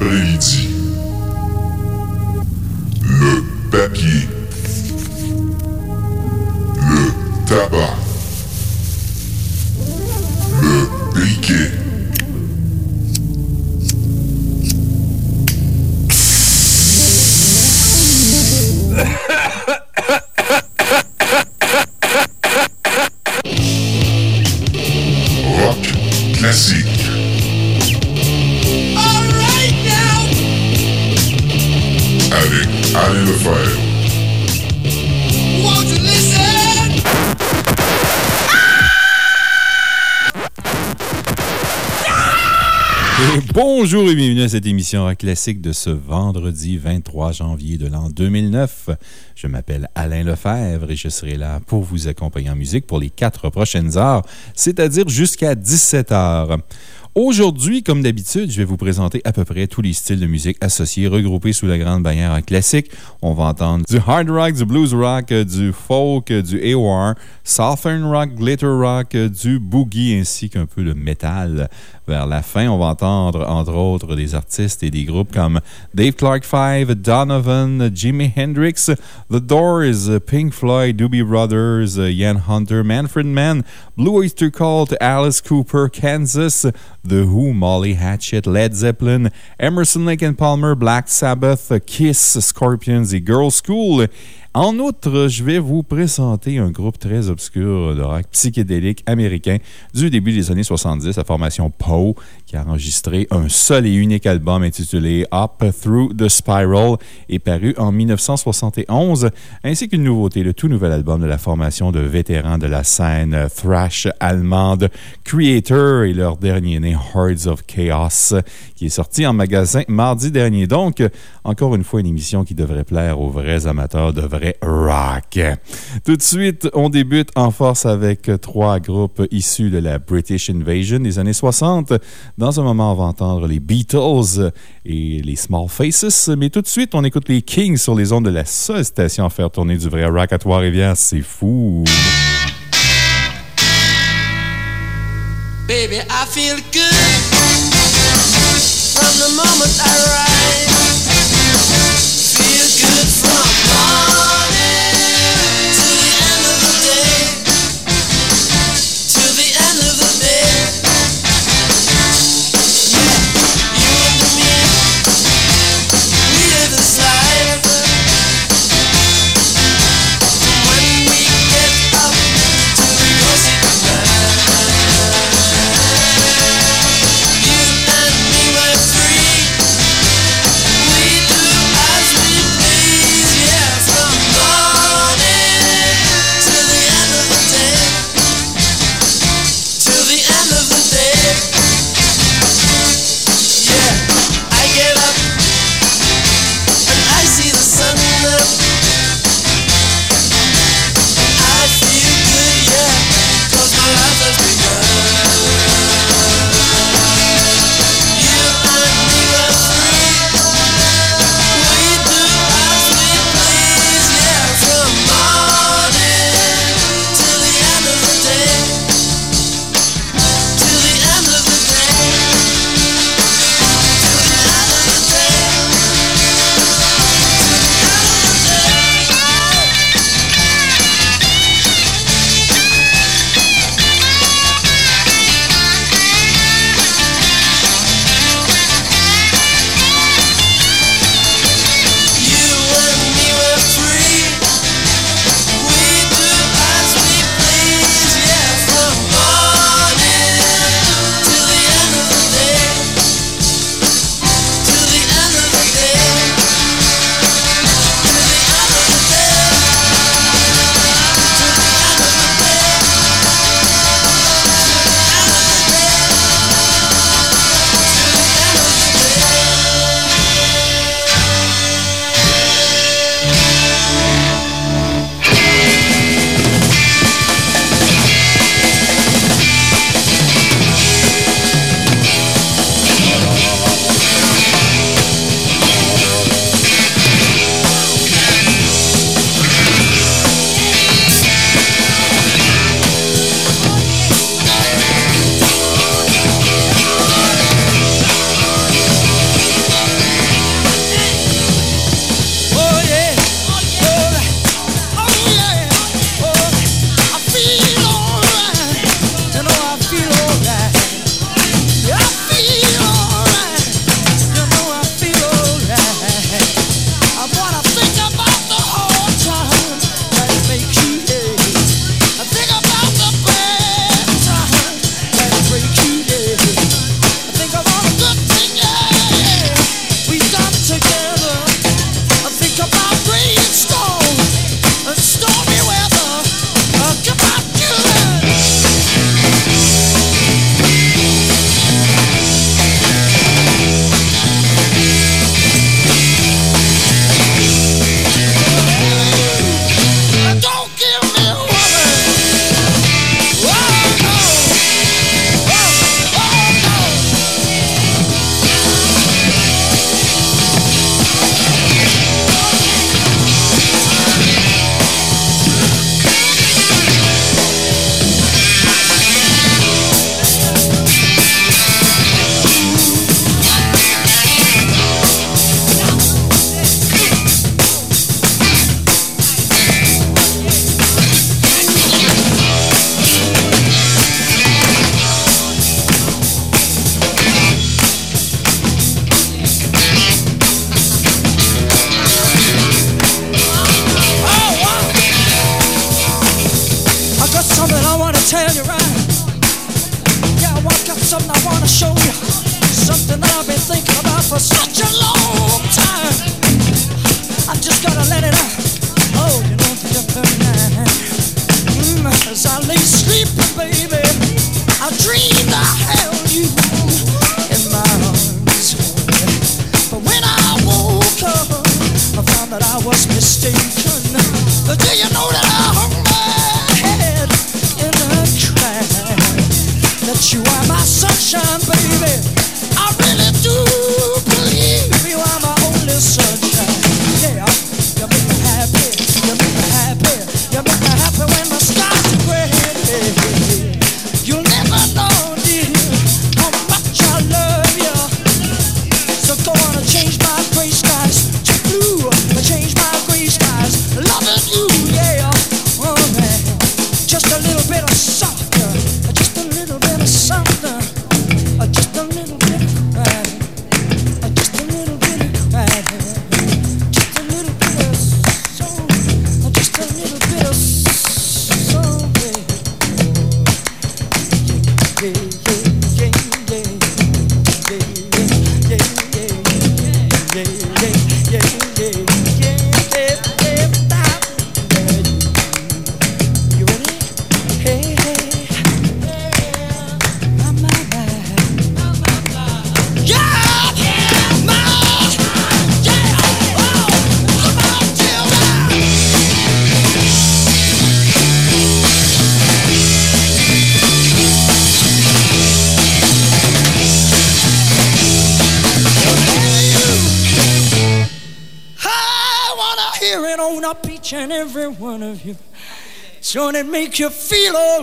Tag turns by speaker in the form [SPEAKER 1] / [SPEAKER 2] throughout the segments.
[SPEAKER 1] Vendredi
[SPEAKER 2] bonjour et bienvenue à cette émission rock classique de ce vendredi 23 janvier de l'an 2009. Je m'appelle Alain Lefebvre et je serai là pour vous accompagner en musique pour les quatre prochaines heures, c'est-à-dire jusqu'à 17 heures. Aujourd'hui, comme d'habitude, je vais vous présenter à peu près tous les styles de musique associés, regroupés sous la grande bannière classique. On va entendre du hard rock, du blues rock, du folk, du AOR, southern rock, glitter rock, du boogie ainsi qu'un peu de métal. Vers la fin, on va entendre entre autres des artistes et des groupes comme Dave Clark 5, Donovan, Jimi Hendrix, The Doors, Pink Floyd, Doobie Brothers, Ian Hunter, Manfred Mann, Blue Oyster Cult, Alice Cooper, Kansas, The Who, Molly Hatchet, Led Zeppelin, Emerson, Lake and Palmer, Black Sabbath, Kiss, Scorpions et Girl School. En outre, je vais vous présenter un groupe très obscur de rock psychédélique américain du début des années 70, la formation Poe, qui a enregistré un seul et unique album intitulé Up Through the Spiral et paru en 1971, ainsi qu'une nouveauté, le tout nouvel album de la formation de vétérans de la scène thrash allemande Creator et leur dernier né Hordes of Chaos, qui est sorti en magasin mardi dernier. Donc, encore une fois, une émission qui devrait plaire aux vrais amateurs de vrai rock. Tout de suite, on débute en force avec trois groupes issus de la British Invasion des années 60. Dans un moment, on va entendre les Beatles et les Small Faces. Mais tout de suite, on écoute les Kings sur les ondes de la seule station à faire tourner du vrai rock à Trois-Rivières. C'est fou!
[SPEAKER 3] Baby, I feel good from the moment I rise.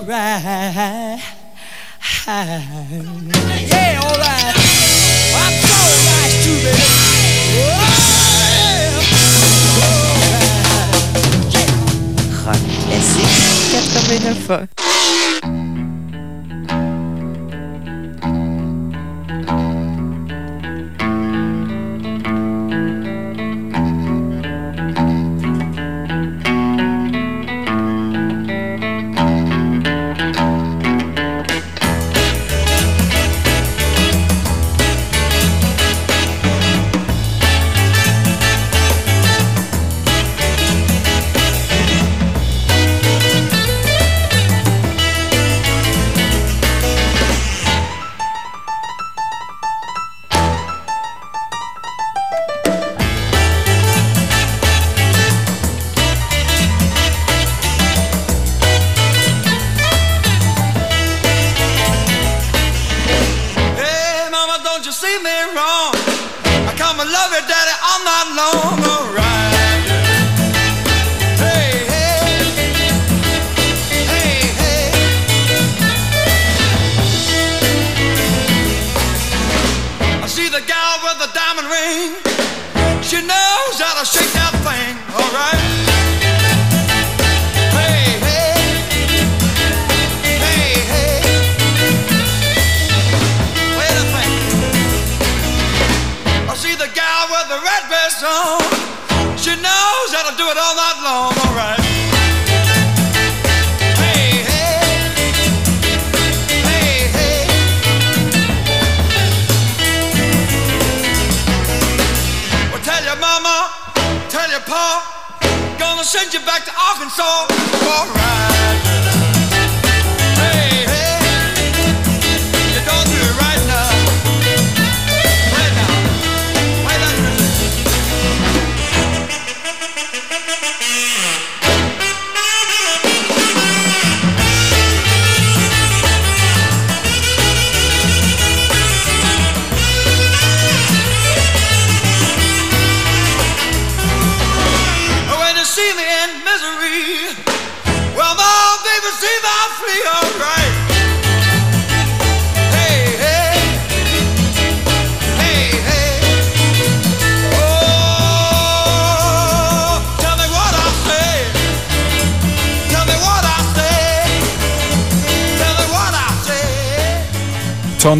[SPEAKER 3] Alright.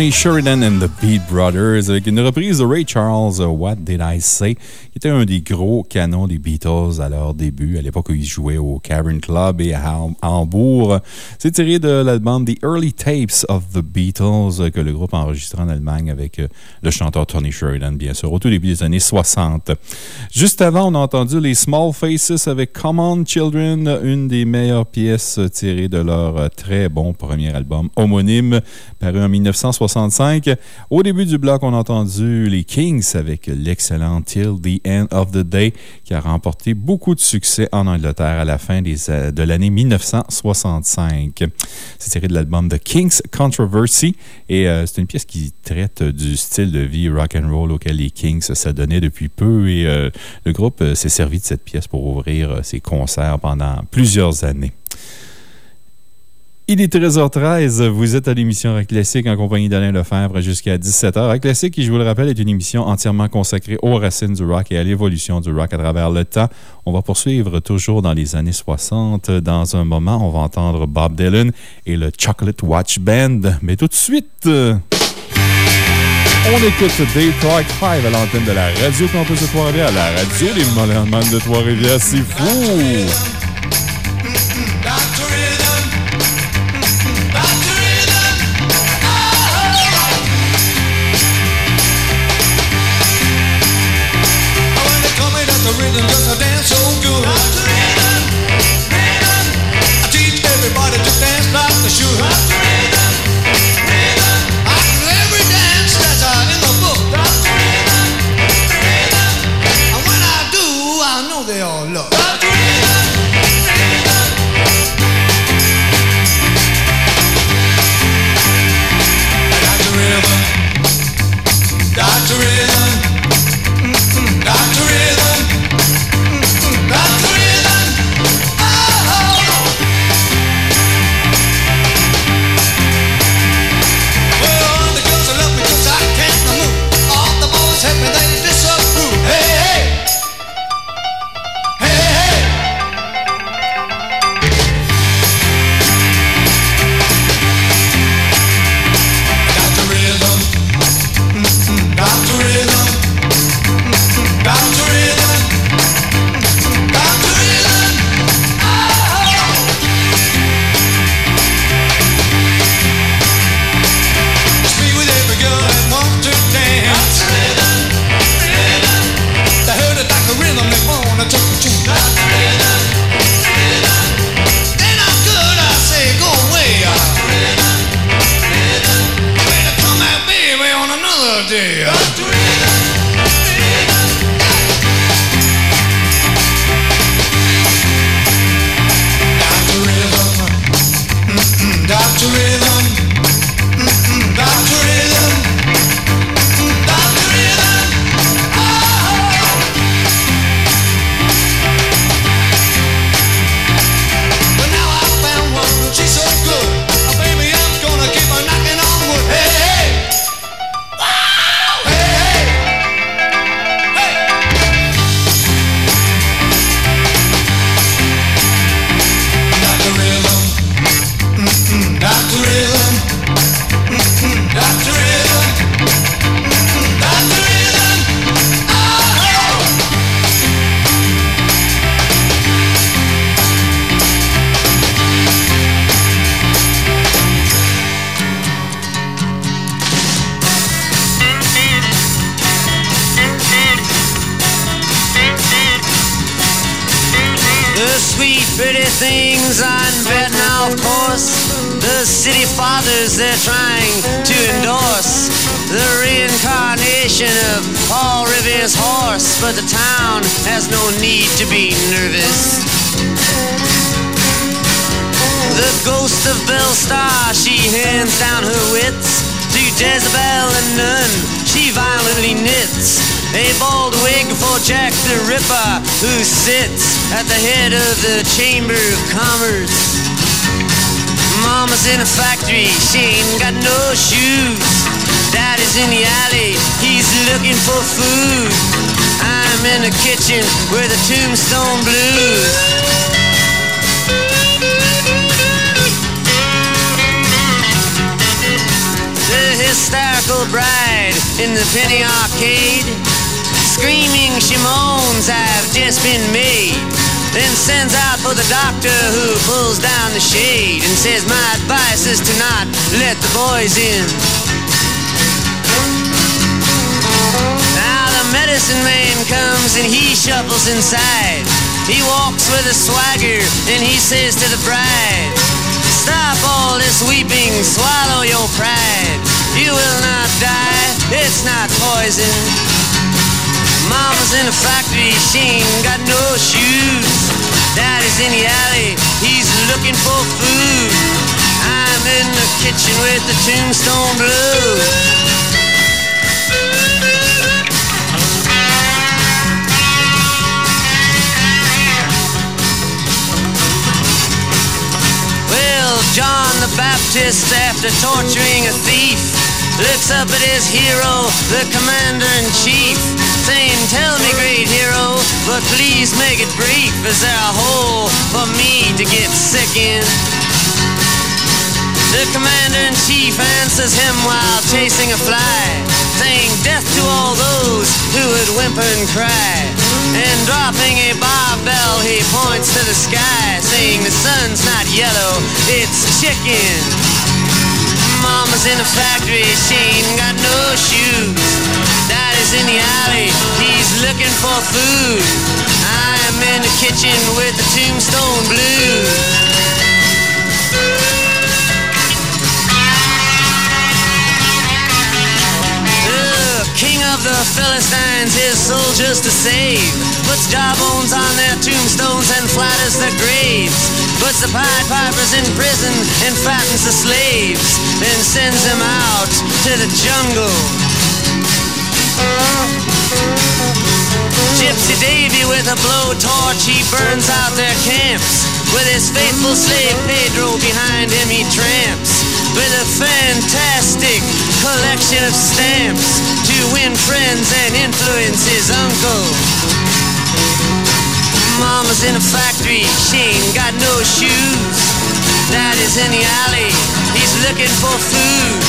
[SPEAKER 2] Tony Sheridan and the Beat Brothers avec une reprise de Ray Charles, What Did I Say, qui était un des gros canons des Beatles à leur début, à l'époque où ils jouaient au Cavern Club et à Hambourg. C'est tiré de l'album The Early Tapes of the Beatles que le groupe a enregistré en Allemagne avec euh, le chanteur Tony Sheridan, bien sûr, au tout début des années 60. Juste avant, on a entendu les Small Faces avec Come On Children, une des meilleures pièces tirées de leur très bon premier album homonyme, paru en 1965. Au début du bloc, on a entendu les Kings avec l'excellent Till the End of the Day, qui a remporté beaucoup de succès en Angleterre à la fin des, de l'année 1965. C'est tiré de l'album The Kings Controversy et euh, c'est une pièce qui traite du style de vie rock and roll auquel les Kings s'adonnaient depuis peu et euh, le groupe euh, s'est servi de cette pièce pour ouvrir ses concerts pendant plusieurs années. Il est 13h13. Vous êtes à l'émission Rock Classique en compagnie d'Alain Lefebvre jusqu'à 17h. Rock Classique, qui, je vous le rappelle, est une émission entièrement consacrée aux racines du rock et à l'évolution du rock à travers le temps. On va poursuivre toujours dans les années 60. Dans un moment, on va entendre Bob Dylan et le Chocolate Watch Band. Mais tout de suite, on écoute Dave Clark 5 à l'antenne de la Radio Campus de Trois-Rivières, la radio des Mollman de Trois-Rivières. C'est fou!
[SPEAKER 4] you. have to
[SPEAKER 5] he inside. He walks with a swagger and he says to the bride, Stop all this weeping, swallow your pride. You will not die, it's not poison. Mama's in a factory, she ain't got no shoes. Daddy's in the alley, he's looking for food. I'm in the kitchen with the tombstone blues. John the Baptist, after torturing a thief, looks up at his hero, the commander in chief, saying, Tell me, great hero, but please make it brief. Is there a hole for me to get sick in? The commander in chief answers him while chasing a fly, saying, Death to all those who would whimper and cry. And dropping a barbell, he points to the sky, saying, The sun's not yellow, it's chicken. Mama's in the factory, she ain't got no shoes. Daddy's in the alley, he's looking for food. I'm in the kitchen with the tombstone blues. King of the Philistines, his soldiers to save. Puts jawbones on their tombstones and flatters their graves. Puts the Pied Pipers in prison and fattens the slaves. Then sends them out to the jungle. Gypsy Davy with a blowtorch, he burns out their camps. With his faithful slave Pedro behind him, he tramps. With a fantastic collection of stamps to win friends and influence his uncle. Mama's in a factory, she ain't got no shoes. Daddy's in the alley, he's looking for food.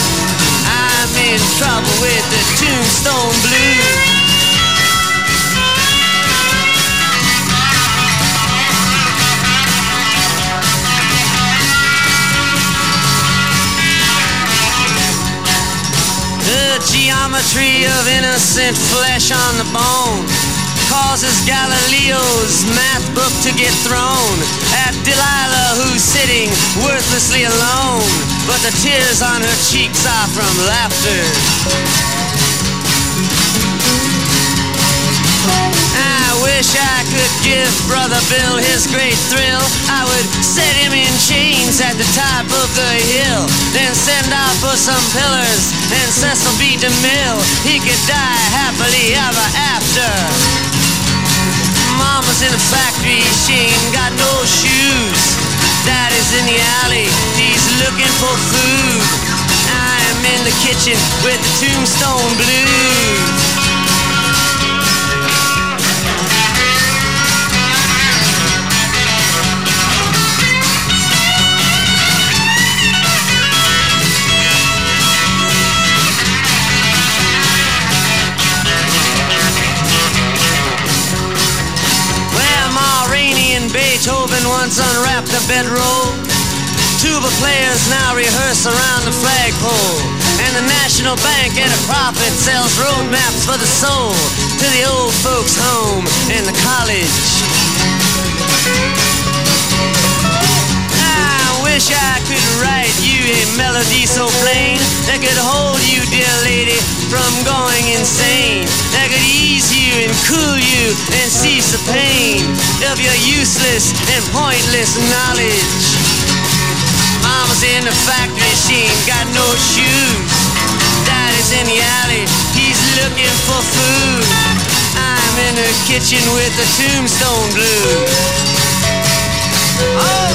[SPEAKER 5] I'm in trouble with the tombstone blues. Geometry of innocent flesh on the bone causes Galileo's math book to get thrown at Delilah, who's sitting worthlessly alone. But the tears on her cheeks are from laughter. Wish I could give Brother Bill his great thrill. I would set him in chains at the top of the hill, then send out for some pillars and Cecil B. DeMille. He could die happily ever after. Mama's in the factory, she ain't got no shoes. Daddy's in the alley, he's looking for food. I'm in the kitchen with the tombstone blues. Once unwrapped a bedroll. Tuba players now rehearse around the flagpole. And the National Bank at a profit sells road maps for the soul to the old folks' home and the college. Wish I could write you a melody so plain that could hold you, dear lady, from going insane. That could ease you and cool you and cease the pain of your useless and pointless knowledge. Mama's in the factory, she ain't got no shoes. Daddy's in the alley, he's looking for food. I'm in the kitchen with the tombstone blues. All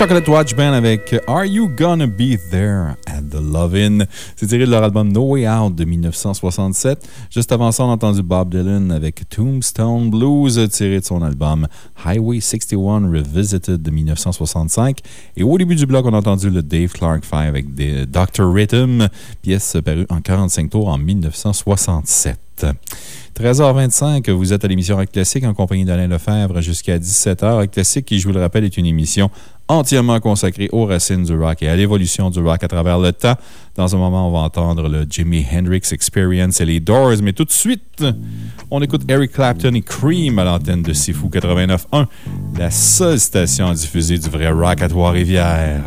[SPEAKER 6] Chocolate Watch Band avec Are You Gonna Be There at the Love-In? C'est tiré de leur album No Way Out de 1967. Juste avant ça, on a entendu Bob Dylan avec Tombstone Blues tiré de son album Highway 61 Revisited de 1965. Et au début du bloc, on a entendu le Dave Clark 5 avec des Dr. Rhythm, pièce parue en 45 tours en 1967. 13h25, vous êtes à l'émission Rock Classique en compagnie d'Alain Lefebvre jusqu'à 17h. Rock Classique, qui, je vous le rappelle, est une émission entièrement consacrée aux racines du rock et à l'évolution du rock à travers le temps. Dans un moment, on va entendre le Jimi Hendrix Experience et les Doors, mais tout de suite, on écoute Eric Clapton et Cream à l'antenne de Sifu 89.1, la seule station à diffuser du vrai rock à Trois-Rivières.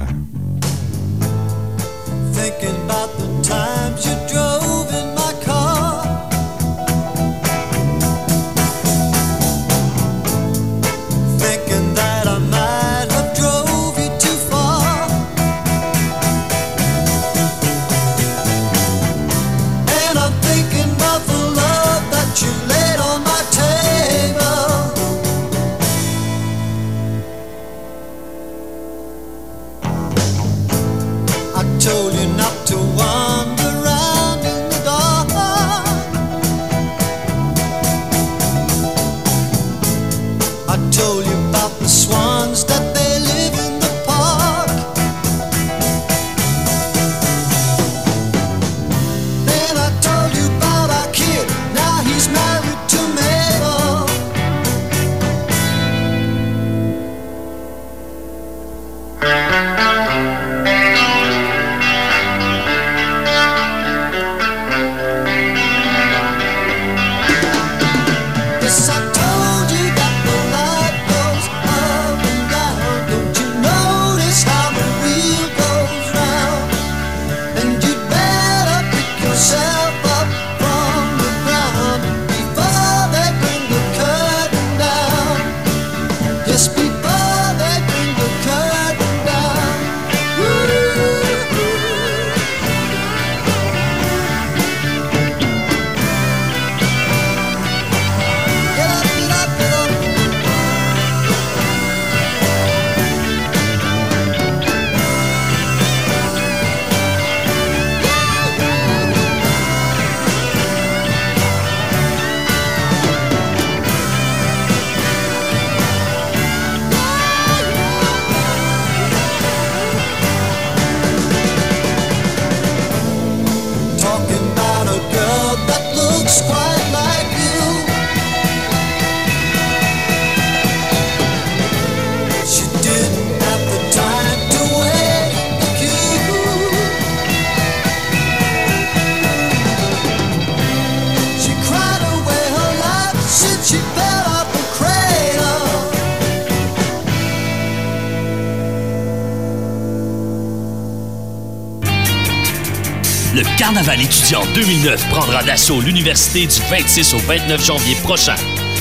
[SPEAKER 7] 2009 prendra d'assaut l'université du 26 au 29 janvier prochain.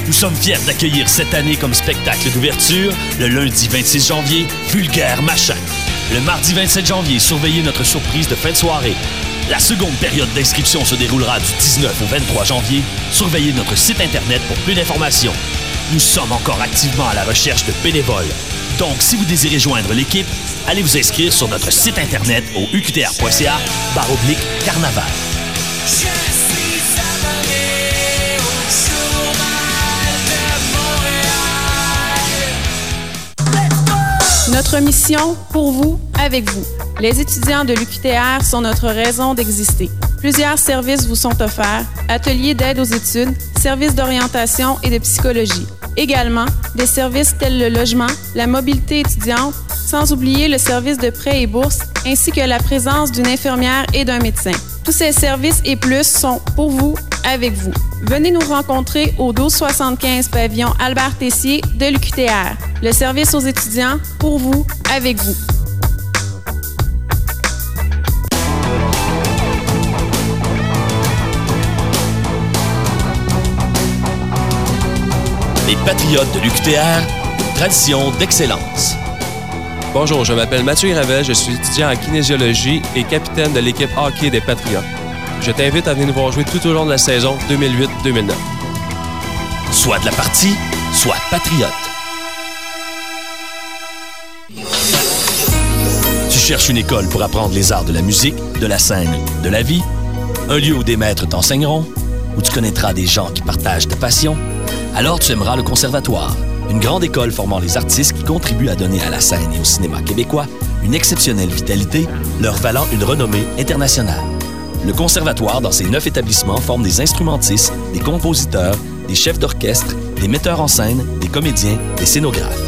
[SPEAKER 7] Nous sommes fiers d'accueillir cette année comme spectacle d'ouverture le lundi 26 janvier Vulgaire Machin. Le mardi 27 janvier, surveillez notre surprise de fin de soirée. La seconde période d'inscription se déroulera du 19 au 23 janvier. Surveillez notre site internet pour plus d'informations. Nous sommes encore activement à la recherche de bénévoles. Donc, si vous désirez joindre l'équipe, allez vous inscrire sur notre site internet au uqtr.ca oblique carnaval.
[SPEAKER 8] Notre mission, pour vous, avec vous. Les étudiants de l'UQTR sont notre raison d'exister. Plusieurs services vous sont offerts, ateliers d'aide aux études, services d'orientation et de psychologie. Également, des services tels le logement, la mobilité étudiante, sans oublier le service de prêt et bourse, ainsi que la présence d'une infirmière et d'un médecin. Tous ces services et plus sont pour vous
[SPEAKER 9] avec vous. Venez nous rencontrer au 1275 pavillon Albert Tessier de l'UQTR. Le service aux étudiants, pour vous, avec vous.
[SPEAKER 7] Les Patriotes de l'UQTR, tradition d'excellence.
[SPEAKER 10] Bonjour, je m'appelle Mathieu Gravel, je suis étudiant en kinésiologie et capitaine de l'équipe hockey des Patriotes. Je t'invite à venir nous voir jouer tout au long de la saison 2008-2009.
[SPEAKER 7] Soit de la partie, soit patriote. Tu cherches une école pour apprendre les arts de la musique, de la scène, de la vie? Un lieu où des maîtres t'enseigneront? Où tu connaîtras des gens qui partagent ta passion? Alors tu aimeras le Conservatoire, une grande école formant les artistes qui contribuent à donner à la scène et au cinéma québécois une exceptionnelle vitalité, leur valant une renommée internationale. Le Conservatoire, dans ses neuf établissements, forme des instrumentistes, des compositeurs, des chefs d'orchestre, des metteurs en scène, des comédiens, des scénographes.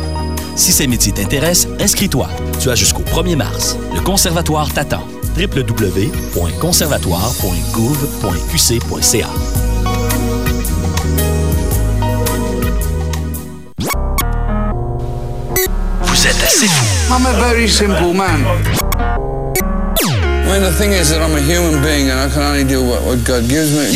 [SPEAKER 7] Si ces métiers t'intéressent, inscris-toi. Tu as jusqu'au 1er mars. Le Conservatoire t'attend. www.conservatoire.gouv.qc.ca Vous êtes assez fou.
[SPEAKER 11] I'm a very simple man. I mean, the thing is that I'm a human being and I can only do what, what God gives me.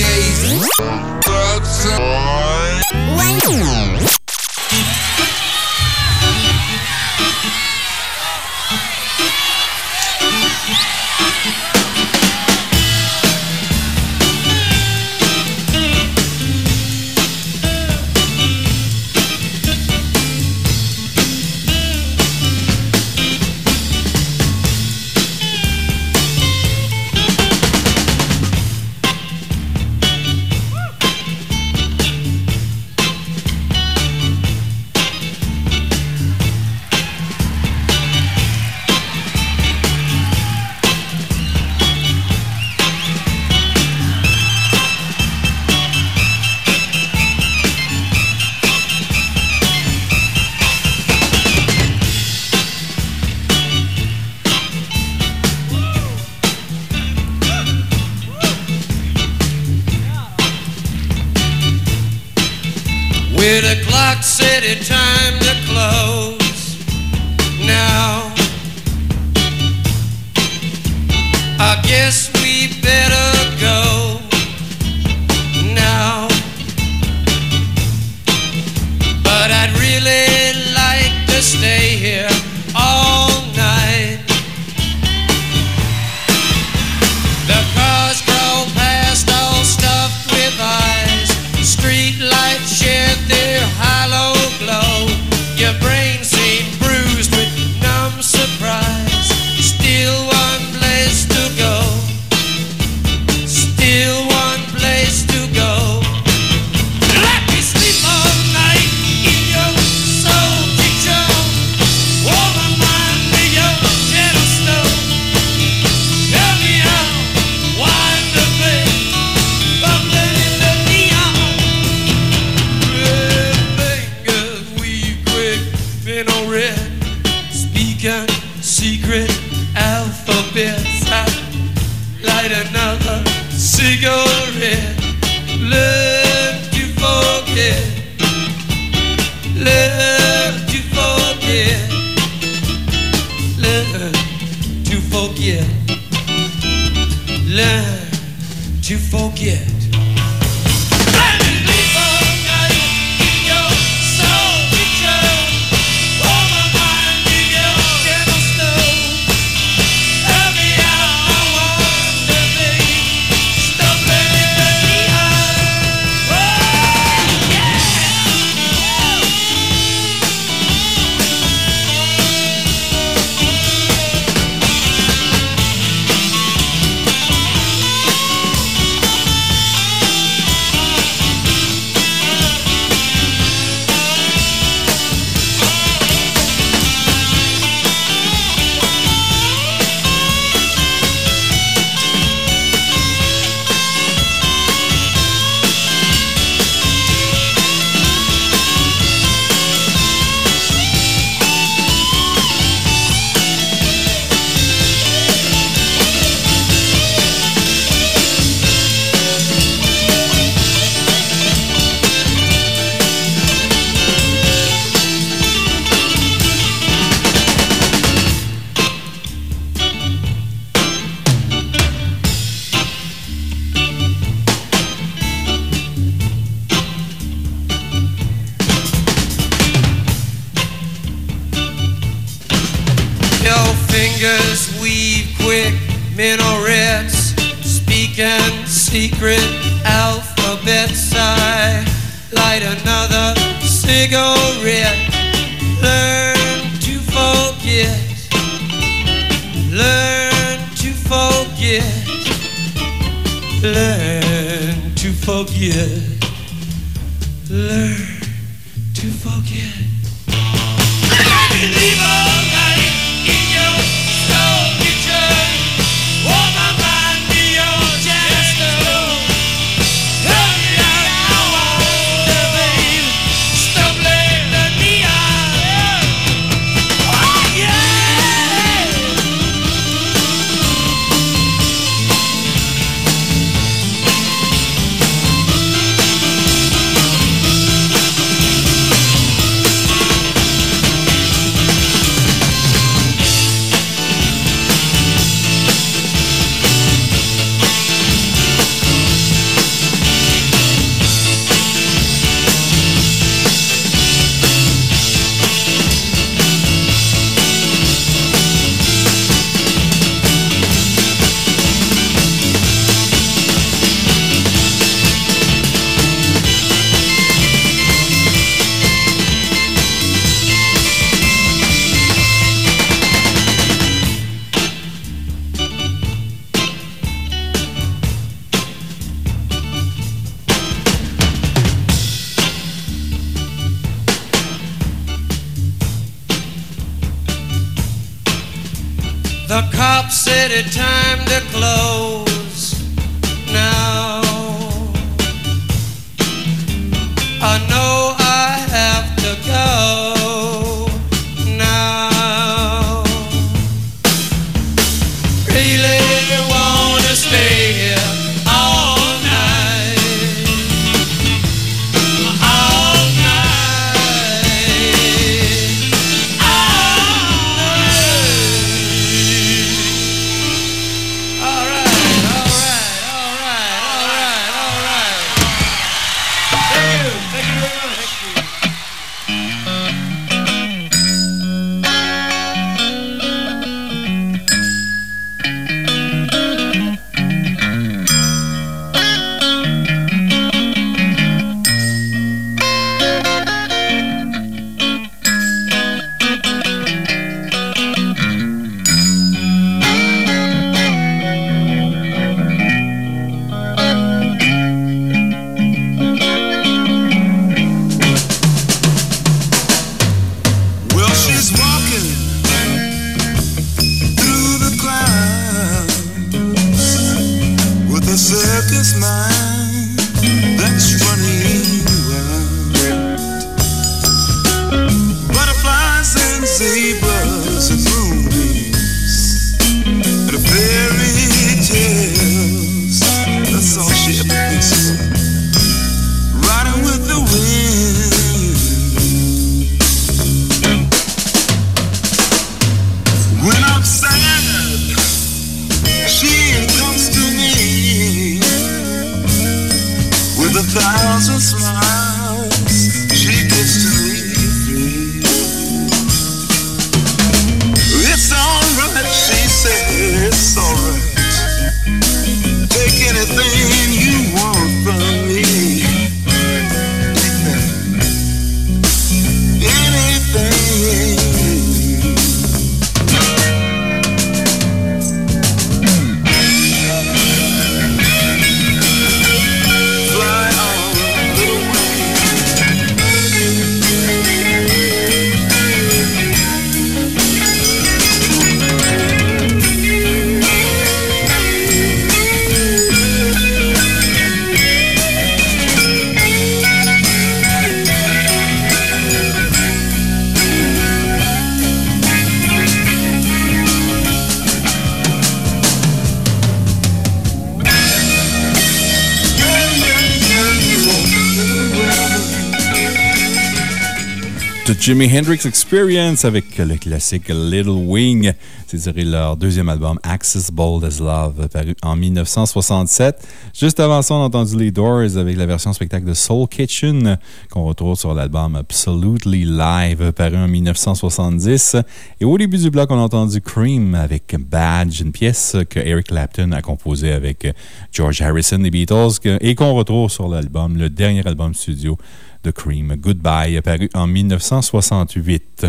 [SPEAKER 2] Jimi Hendrix Experience avec le classique Little Wing C'est tiré leur deuxième album, Axis Bold as Love, paru en 1967. Juste avant ça, on a entendu les Doors avec la version spectacle de Soul Kitchen, qu'on retrouve sur l'album Absolutely Live, paru en 1970. Et au début du bloc, on a entendu Cream avec Badge, une pièce que Eric Clapton a composée avec George Harrison des Beatles et qu'on retrouve sur l'album, le dernier album studio de Cream, Goodbye, paru en 1968.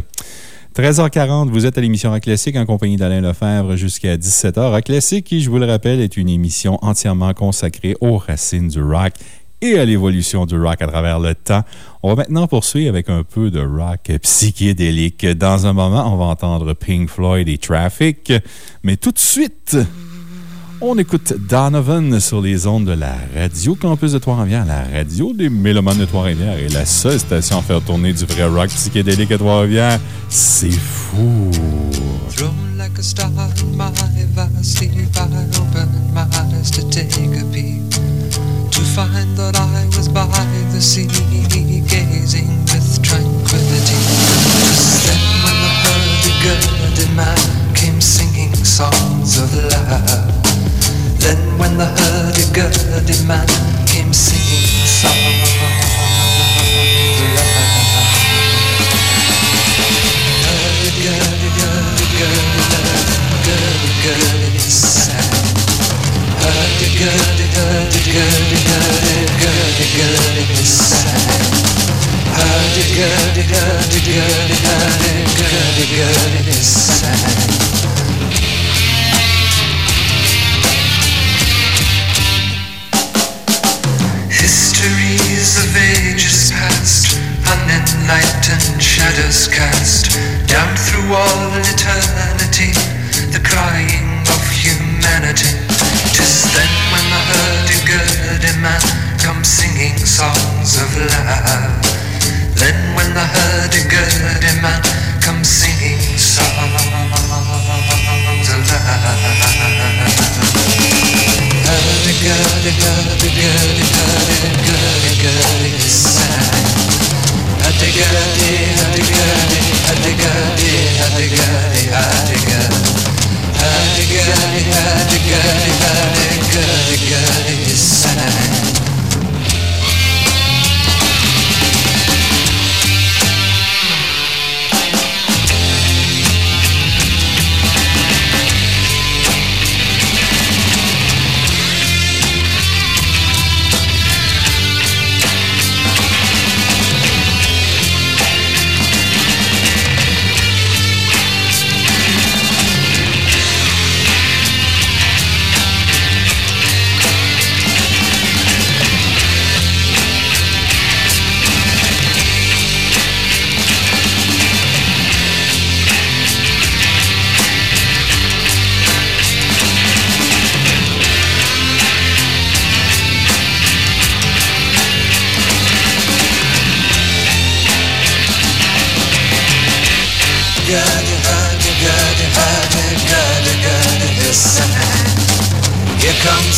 [SPEAKER 2] 13h40, vous êtes à l'émission Rock Classique en compagnie d'Alain Lefebvre jusqu'à 17h. Rock Classique, qui, je vous le rappelle, est une émission entièrement consacrée aux racines du rock et à l'évolution du rock à travers le temps. On va maintenant poursuivre avec un peu de rock psychédélique. Dans un moment, on va entendre Pink Floyd et Traffic, mais tout de suite... On écoute Donovan sur les ondes de la radio Campus de Trois-Rivières, la radio des Mélomanes de Trois-Rivières et la seule station à faire tourner du vrai rock psychédélique à Trois-Rivières. C'est fou!
[SPEAKER 12] Then when the hurdy-gurdy man came singing songs Hurdy-gurdy, gurdy-gurdy love, gurdy-gurdy is sad Hurdy-gurdy, hurdy-gurdy, hurdy-gurdy, gurdy is sad Hurdy-gurdy, hurdy-gurdy, hurdy-gurdy, gurdy is sad Histories of ages past, unenlightened shadows cast down through all eternity, the crying of humanity. Tis then when the hurdy-gurdy man comes singing songs of love. Then when the hurdy-gurdy man comes singing songs of love. Hurdy-gurdy, hurdy-gurdy, hurdy-gurdy-gurdy sang. Hurdy-gurdy, hurdy-gurdy, hurdy-gurdy, hurdy-gurdy, hurdy-gurdy. Hurdy-gurdy, hurdy-gurdy, hurdy-gurdy-gurdy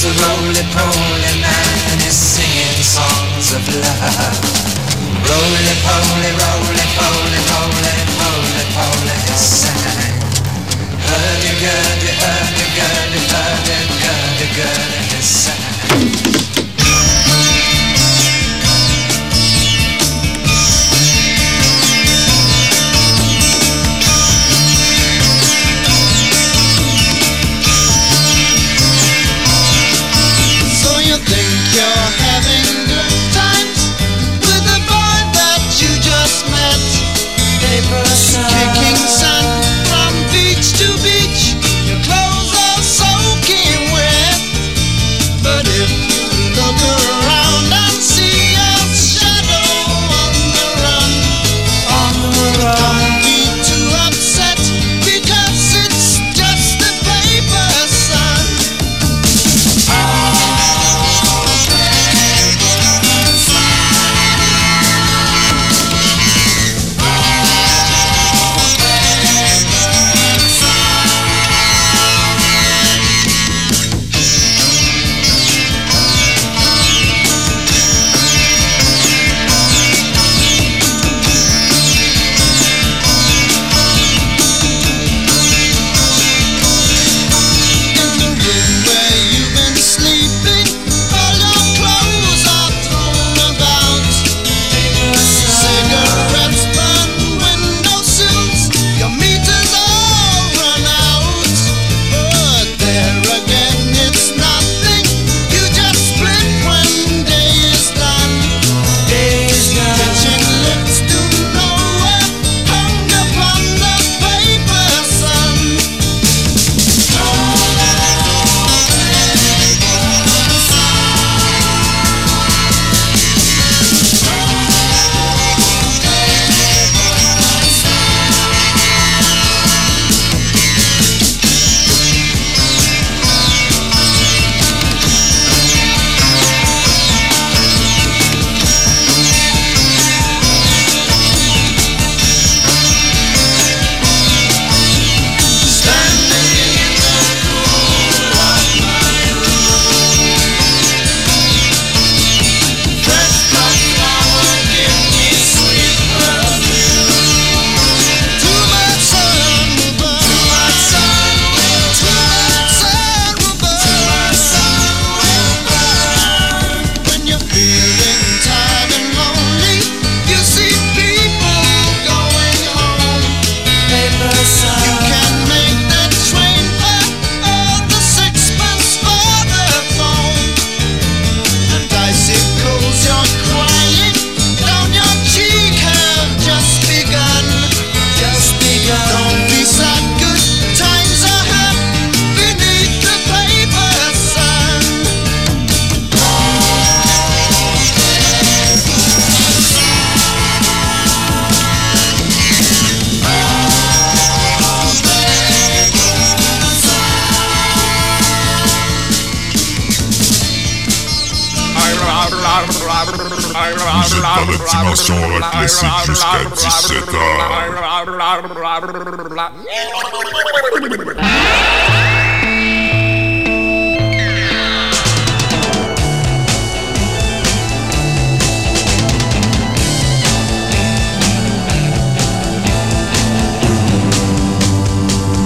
[SPEAKER 12] Here comes a roly-poly man and he's singing songs of love. Roly-poly, roly-poly, roly-poly, poly, listen. Hurdy, gurdy, hurdy, gurdy, hurdy, gurdy, gurdy,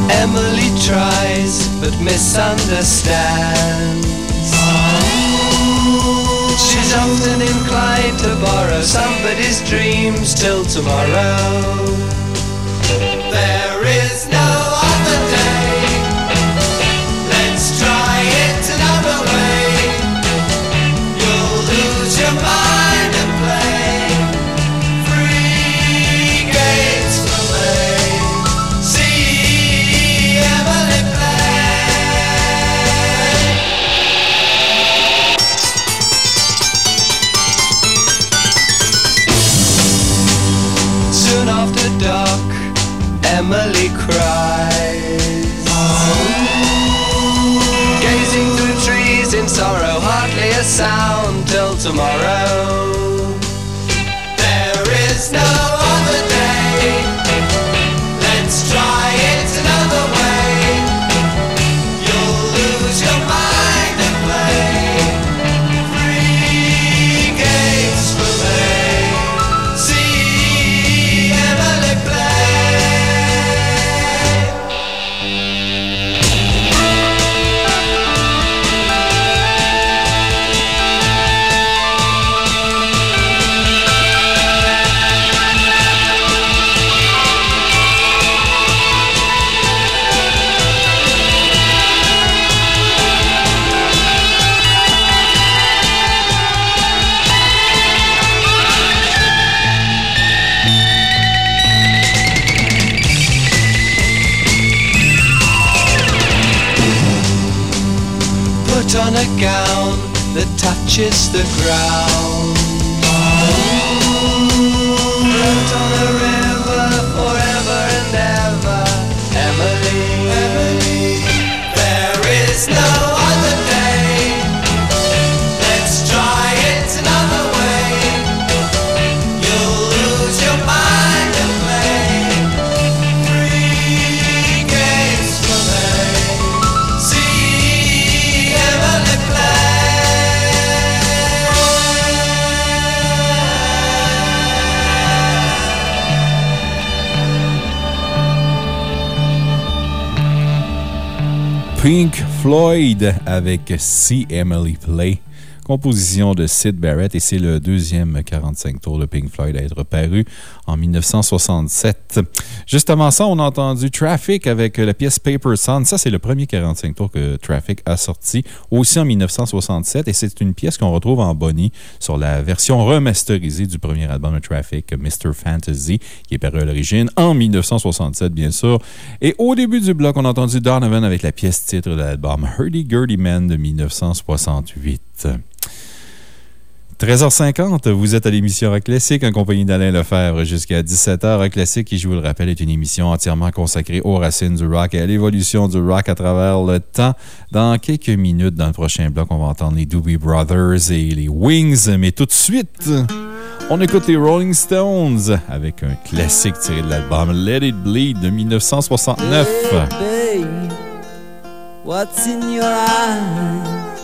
[SPEAKER 13] Emily tries but misunderstands. Often inclined to borrow somebody's dreams till tomorrow. Tomorrow. That touches the ground.
[SPEAKER 2] Pink Floyd avec See Emily Play. Composition de Sid Barrett et c'est le deuxième 45 tours de Pink Floyd à être paru en 1967. Juste avant ça, on a entendu Traffic avec la pièce Paper Sun. Ça, c'est le premier 45 tours que Traffic a sorti, aussi en 1967. Et c'est une pièce qu'on retrouve en Bonnie sur la version remasterisée du premier album de Traffic, Mr. Fantasy, qui est paru à l'origine en 1967, bien sûr. Et au début du bloc, on a entendu Donovan avec la pièce titre de l'album Hurdy Gurdy Man de 1968. 13h50, vous êtes à l'émission Rock Classique en compagnie d'Alain Lefebvre jusqu'à 17h. Rock Classique, qui, je vous le rappelle, est une émission entièrement consacrée aux racines du rock et à l'évolution du rock à travers le temps. Dans quelques minutes, dans le prochain bloc, on va entendre les Doobie Brothers et les Wings. Mais tout de suite, on écoute les Rolling Stones avec un classique tiré de l'album Let It Bleed de 1969.
[SPEAKER 14] Babe, what's in your eyes?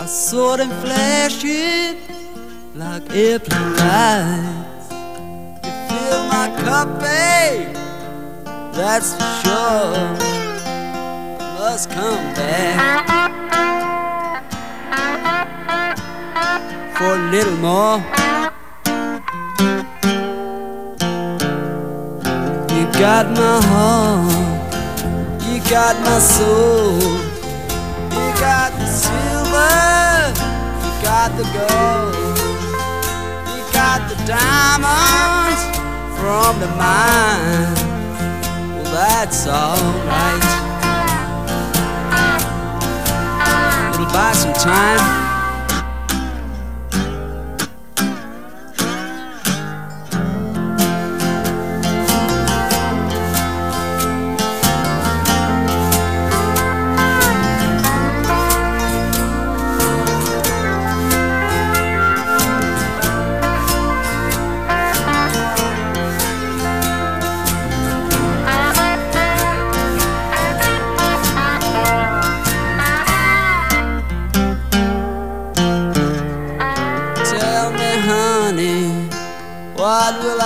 [SPEAKER 14] A sword and flashing like airplane lights. You fill my cup, babe. That's for sure. Must come back for a little more. You got my heart, you got my soul, got the silver, you got the gold, you got the diamonds from the mine. Well, that's alright. It'll buy some time.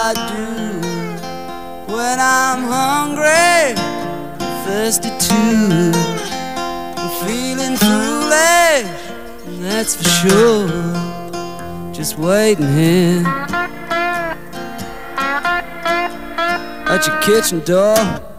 [SPEAKER 14] I do when I'm hungry, thirsty too. I'm feeling foolish, that's for sure. Just waiting here at your kitchen door.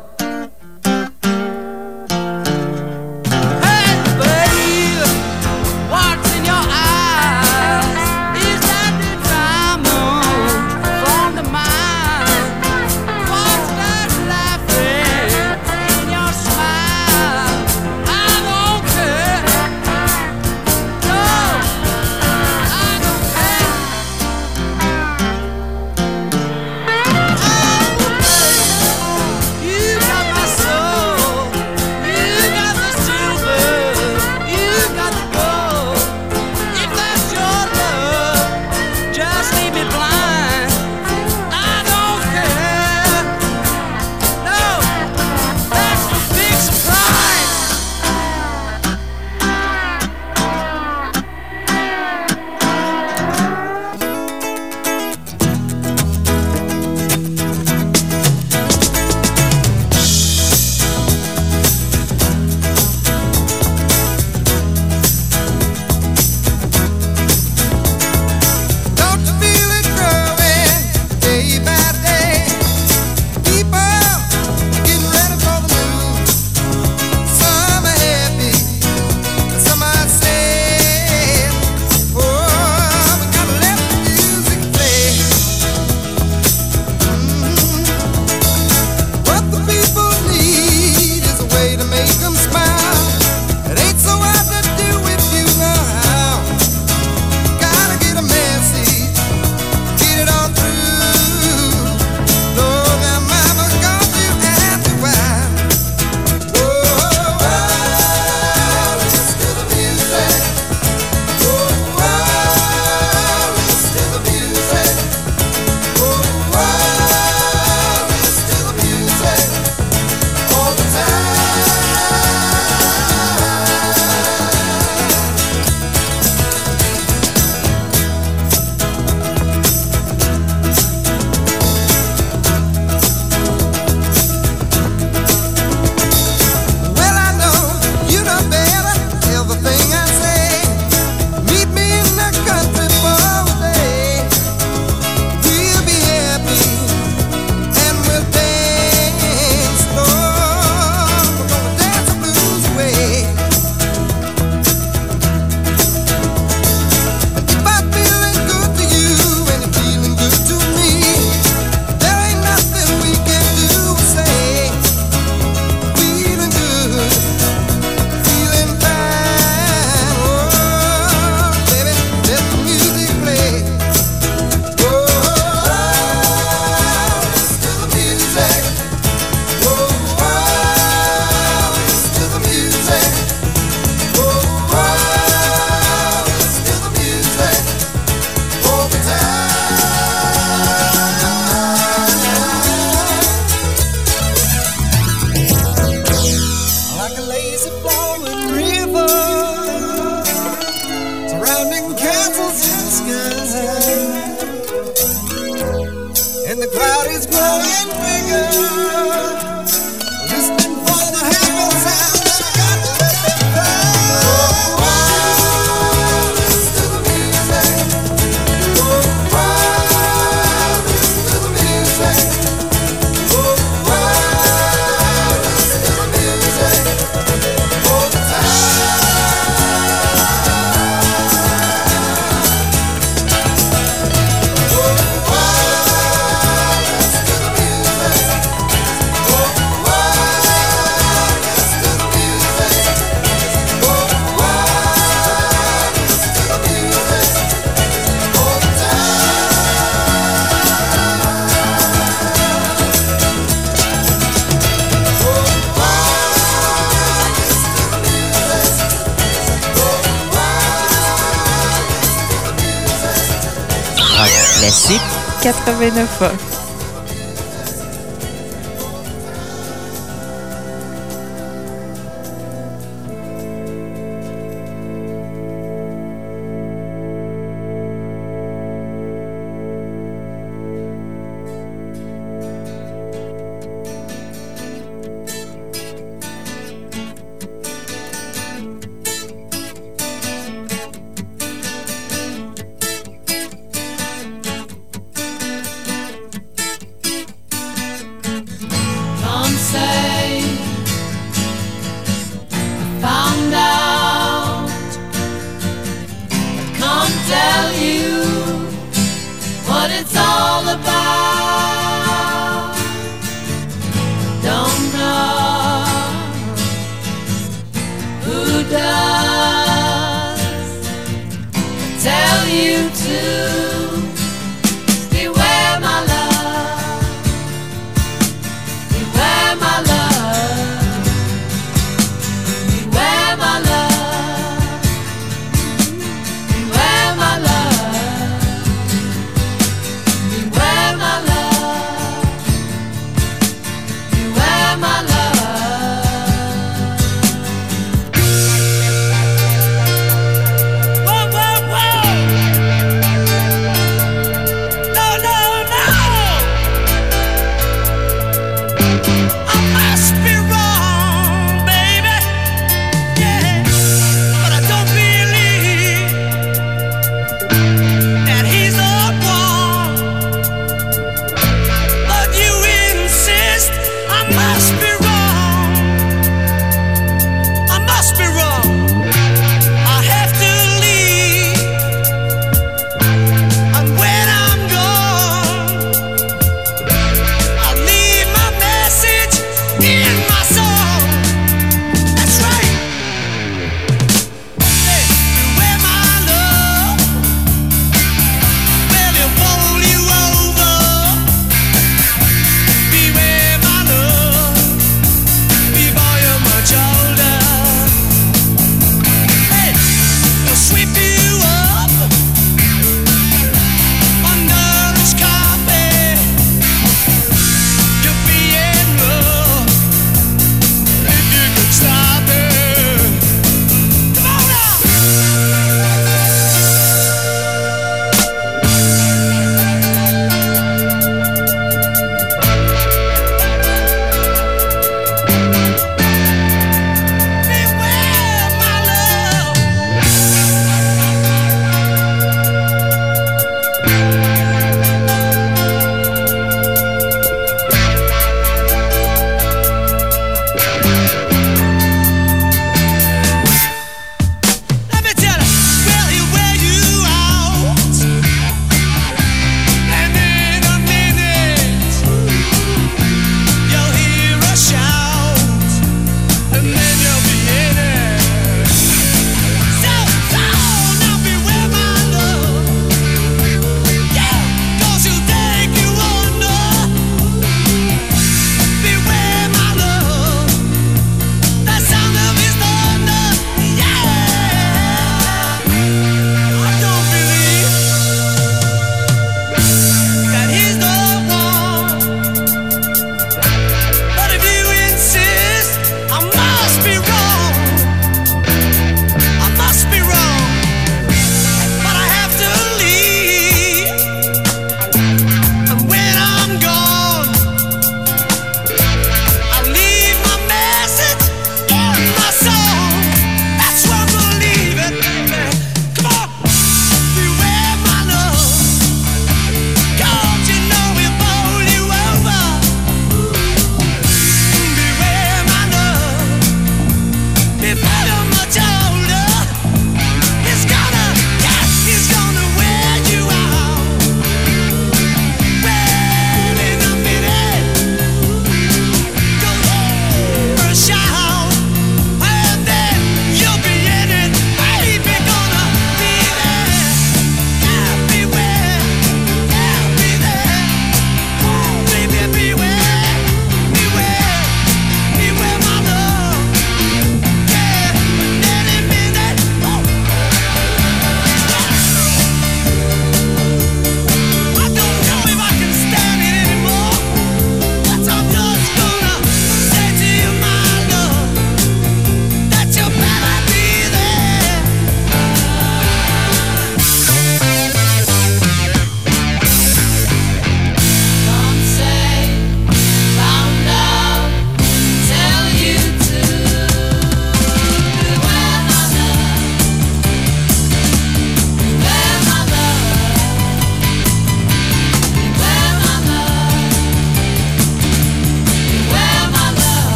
[SPEAKER 15] retrouver nos.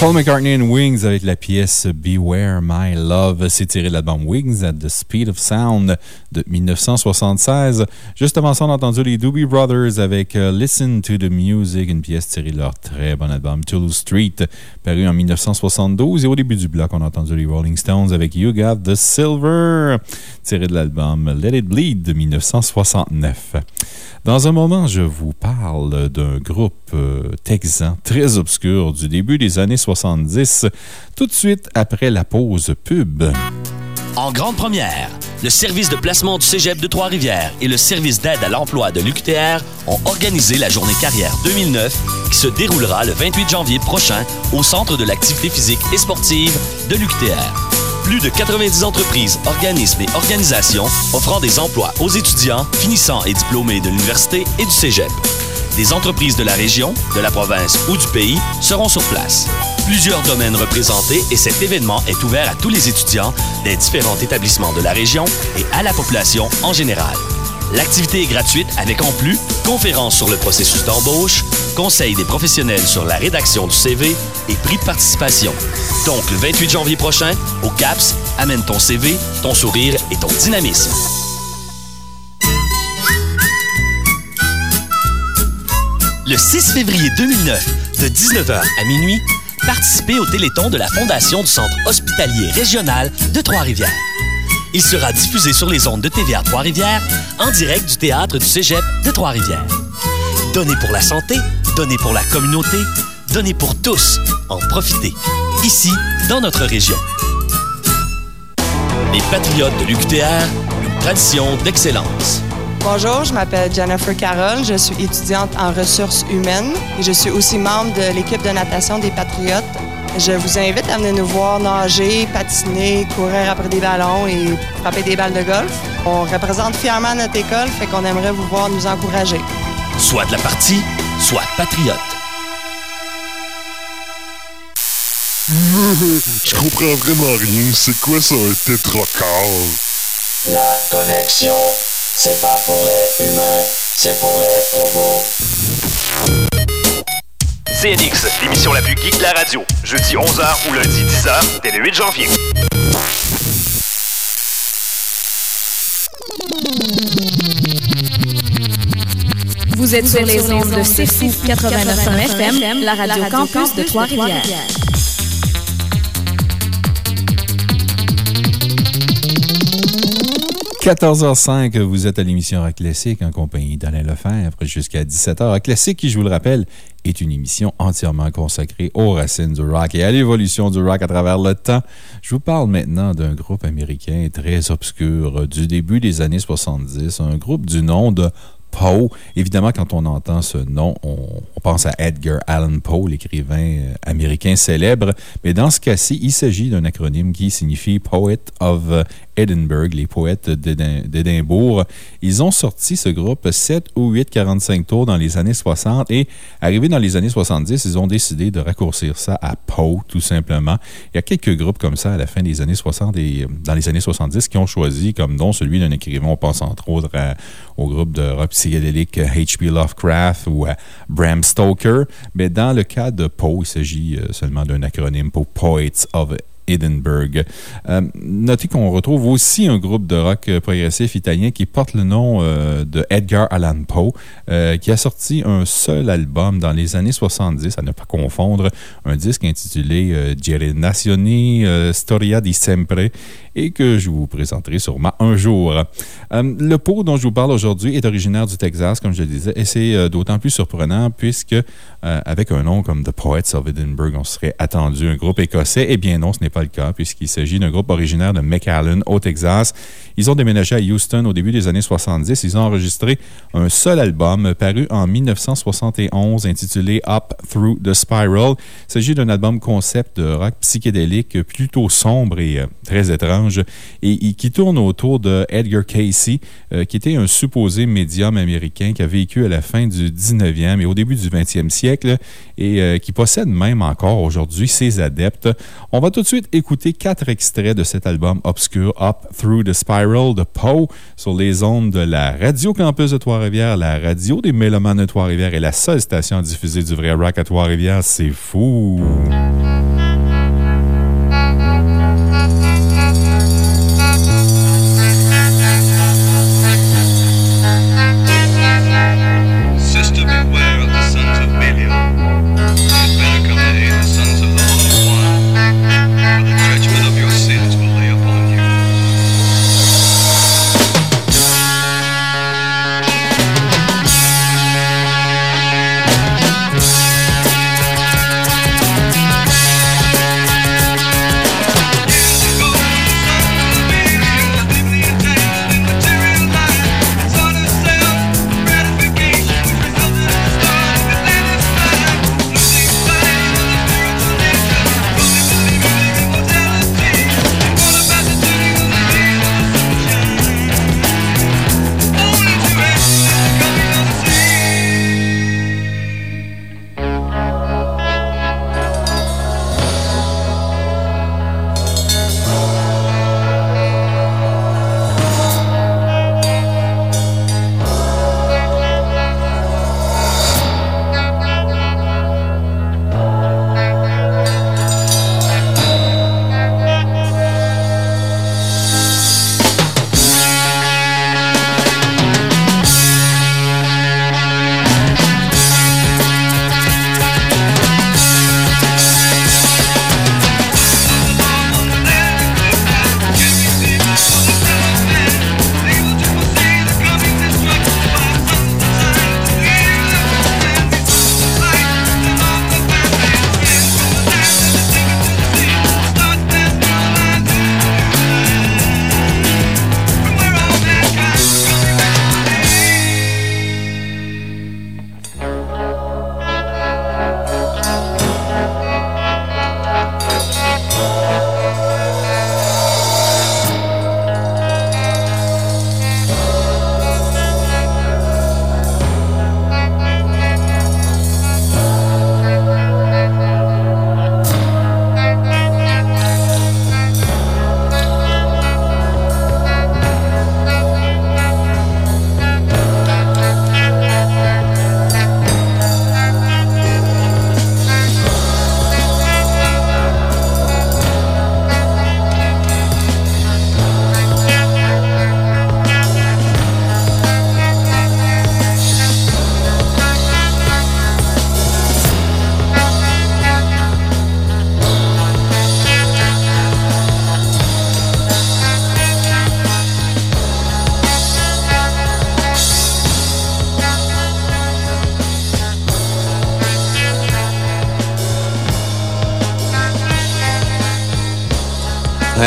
[SPEAKER 2] Paul McCartney and Wings avec la pièce Beware My Love. C'est tiré de l'album Wings at the Speed of Sound de 1976. Juste avant ça, on a entendu les Doobie Brothers avec euh, Listen to the Music, une pièce tirée de leur très bon album Toulouse Street, paru en 1972. Et au début du bloc, on a entendu les Rolling Stones avec You Got the Silver, tiré de l'album Let It Bleed de 1969. Dans un moment, je vous parle d'un groupe euh, texan très obscur du début des années 70, tout de suite après la pause pub.
[SPEAKER 7] En grande première, le service de placement du Cégep de Trois-Rivières et le service d'aide à l'emploi de l'UQTR ont organisé la journée carrière 2009 qui se déroulera le 28 janvier prochain au Centre de l'activité physique et sportive de l'UQTR. Plus de 90 entreprises, organismes et organisations offrant des emplois aux étudiants, finissants et diplômés de l'université et du Cégep. Des entreprises de la région, de la province ou du pays seront sur place. Plusieurs domaines représentés et cet événement est ouvert à tous les étudiants des différents établissements de la région et à la population en général. L'activité est gratuite avec en plus conférences sur le processus d'embauche, conseils des professionnels sur la rédaction du CV et prix de participation. Donc, le 28 janvier prochain, au CAPS, amène ton CV, ton sourire et ton dynamisme. Le 6 février 2009, de 19h à minuit, participez au Téléthon de la Fondation du Centre hospitalier régional de Trois-Rivières. Il sera diffusé sur les ondes de TVA Trois-Rivières en direct du théâtre du Cégep de Trois-Rivières. Donnez pour la santé, donnez pour la communauté, donnez pour tous. En profitez. Ici, dans notre région. Les Patriotes de l'UQTR, une tradition d'excellence.
[SPEAKER 16] Bonjour, je m'appelle Jennifer Carroll, je suis étudiante en ressources humaines et je suis aussi membre de l'équipe de natation des Patriotes. Je vous invite à venir nous voir nager, patiner, courir après des ballons et frapper des balles de golf. On représente fièrement notre école, fait qu'on aimerait vous voir nous encourager.
[SPEAKER 7] Soit de la partie, soit patriote.
[SPEAKER 1] Je comprends vraiment rien. C'est quoi ça, un tétracar?
[SPEAKER 17] La connexion, c'est pas pour les humains, c'est pour les robots.
[SPEAKER 18] CNX, l'émission la plus geek de la radio. Jeudi 11h ou lundi 10h, dès le 8 janvier.
[SPEAKER 19] Vous êtes sur les ondes de CFU 89.1 FM, la radio campus de Trois-Rivières.
[SPEAKER 2] 14h05, vous êtes à l'émission Rock Classique en compagnie d'Alain Lefebvre jusqu'à 17h. Rock Classique, qui, je vous le rappelle, est une émission entièrement consacrée aux racines du rock et à l'évolution du rock à travers le temps. Je vous parle maintenant d'un groupe américain très obscur du début des années 70, un groupe du nom de Poe. Évidemment, quand on entend ce nom, on, on pense à Edgar Allan Poe, l'écrivain euh, américain célèbre. Mais dans ce cas-ci, il s'agit d'un acronyme qui signifie Poet of Edinburgh, les poètes d'Édimbourg. Ils ont sorti ce groupe 7 ou 8 45 tours dans les années 60 et arrivé dans les années 70, ils ont décidé de raccourcir ça à Poe, tout simplement. Il y a quelques groupes comme ça à la fin des années 60 et dans les années 70 qui ont choisi comme nom celui d'un écrivain. On pense entre autres au groupe de rock psychédélique H.P. Lovecraft ou à Bram Stoker. Mais dans le cas de Poe, il s'agit euh, seulement d'un acronyme pour Poets of Edinburgh. Euh, notez qu'on retrouve aussi un groupe de rock euh, progressif italien qui porte le nom euh, de Edgar Allan Poe, qui a sorti un seul album dans les années 70, à ne pas confondre, un disque intitulé Generazioni euh, Storia di Sempre et que je vous présenterai sûrement un jour. Euh, le pot dont je vous parle aujourd'hui est originaire du Texas, comme je le disais, et c'est euh, d'autant plus surprenant puisque, euh, avec un nom comme The Poets of Edinburgh, on serait attendu un groupe écossais. Eh bien non, ce n'est pas le cas, puisqu'il s'agit d'un groupe originaire de McAllen, au Texas. Ils ont déménagé à Houston au début des années 70. Ils ont enregistré un seul album paru en 1971 intitulé Up Through the Spiral. Il s'agit d'un album concept de rock psychédélique plutôt sombre et très étrange et, qui tourne autour de Edgar Casey, euh, qui était un supposé médium américain qui a vécu à la fin du 19e et au début du 20e siècle et euh, qui possède même encore aujourd'hui ses adeptes. On va tout de suite écouter quatre extraits de cet album obscur Up Through the Spiral de Poe sur les ondes de la Radio Campus de Trois-Rivières, la radio des Mélomanes de Trois-Rivières et la seule station à diffuser du vrai rock à Trois-Rivières. C'est fou!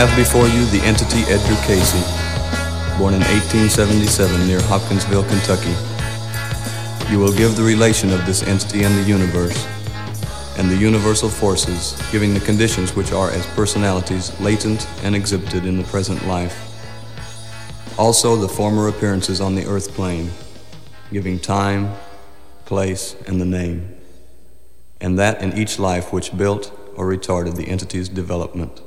[SPEAKER 20] Have before you the entity Edgar Casey, born in 1877 near Hopkinsville, Kentucky. You will give the relation of this entity and the universe, and the universal forces, giving the conditions which are as personalities latent and exhibited in the present life. Also, the former appearances on the earth plane, giving time, place, and the name, and that in each life which built or retarded the entity's development.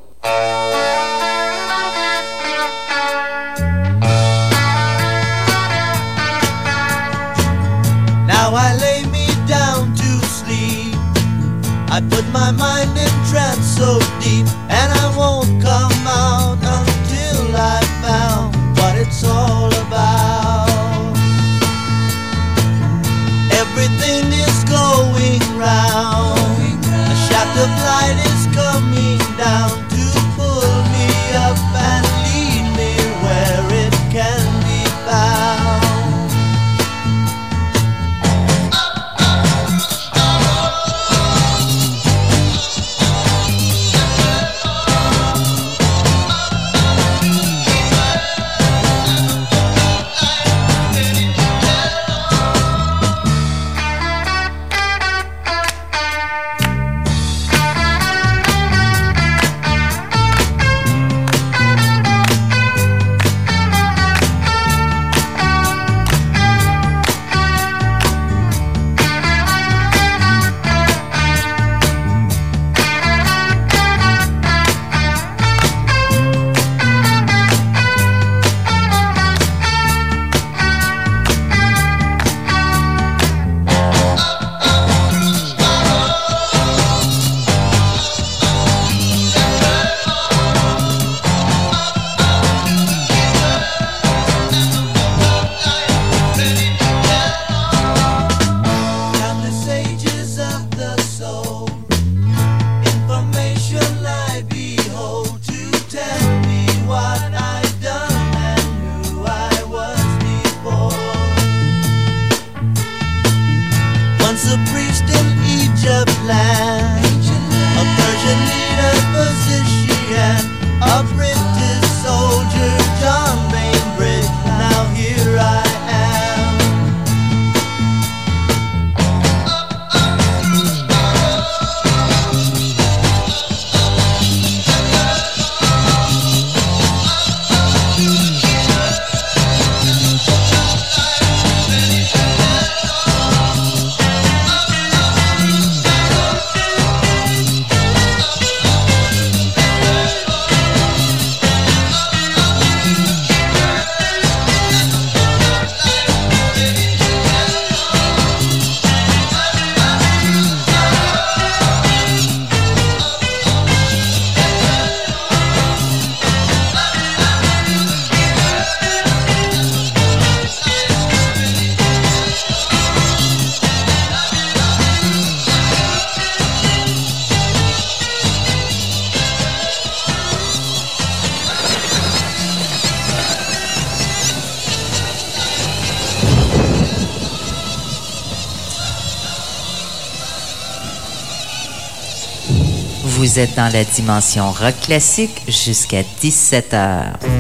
[SPEAKER 15] Vous êtes dans la dimension rock classique jusqu'à 17h.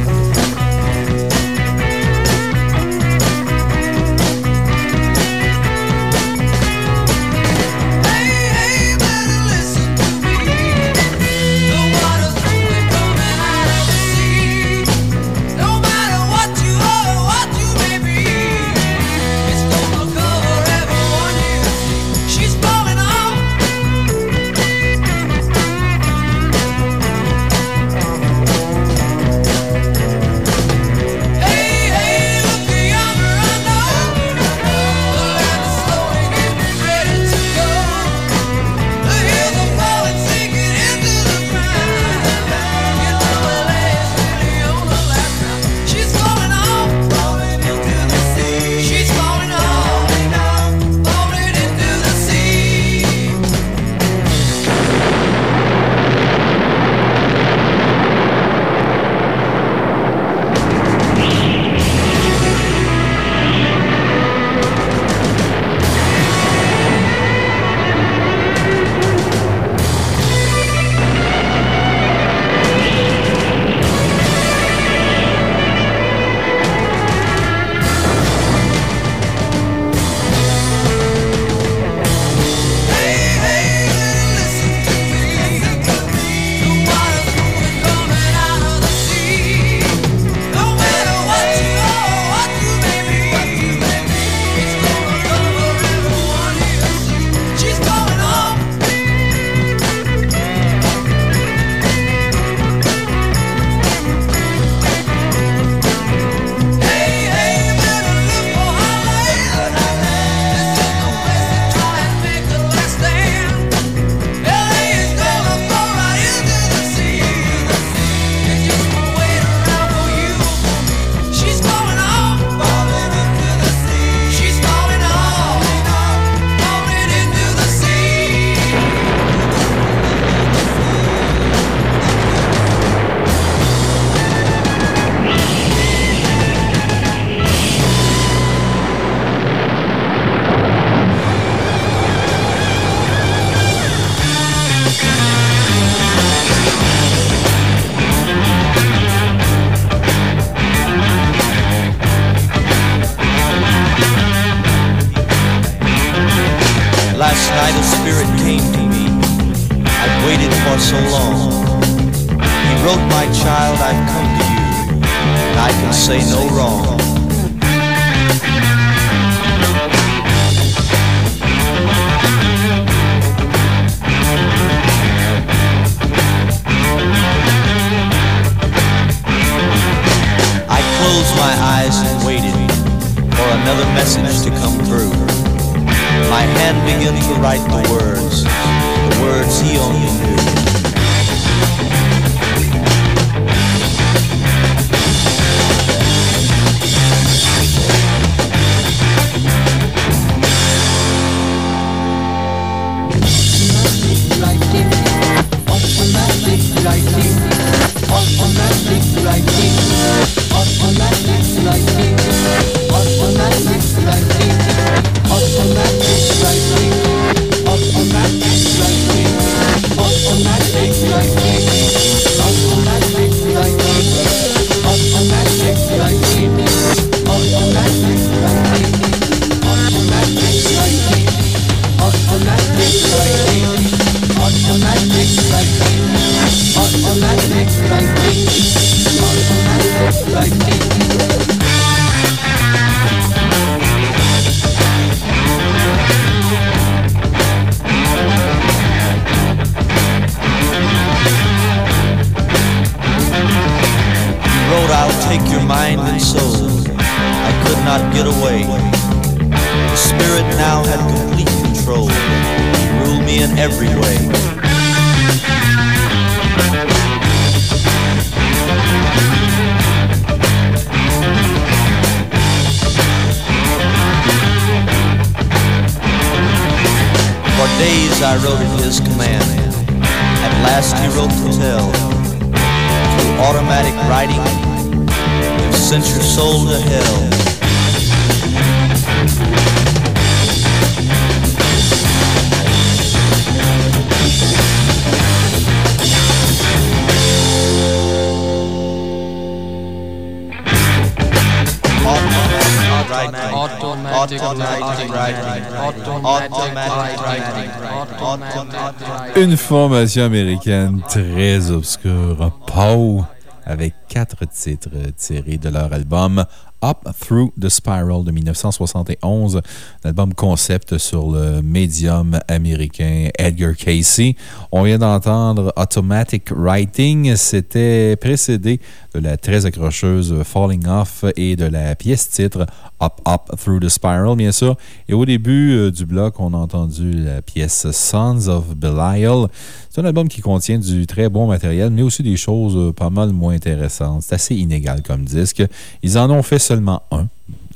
[SPEAKER 2] Une formation américaine très obscure, Poe, avec quatre titres tirés de leur album Up Through the Spiral de 1971, un album concept sur le médium américain Edgar Casey. On vient d'entendre Automatic Writing, c'était précédé de la très accrocheuse Falling Off et de la pièce titre Up Up Through the Spiral, bien sûr. Et au début euh, du bloc, on a entendu la pièce Sons of Belial. C'est un album qui contient du très bon matériel, mais aussi des choses euh, pas mal moins intéressantes. C'est assez inégal comme disque. Ils en ont fait seulement un.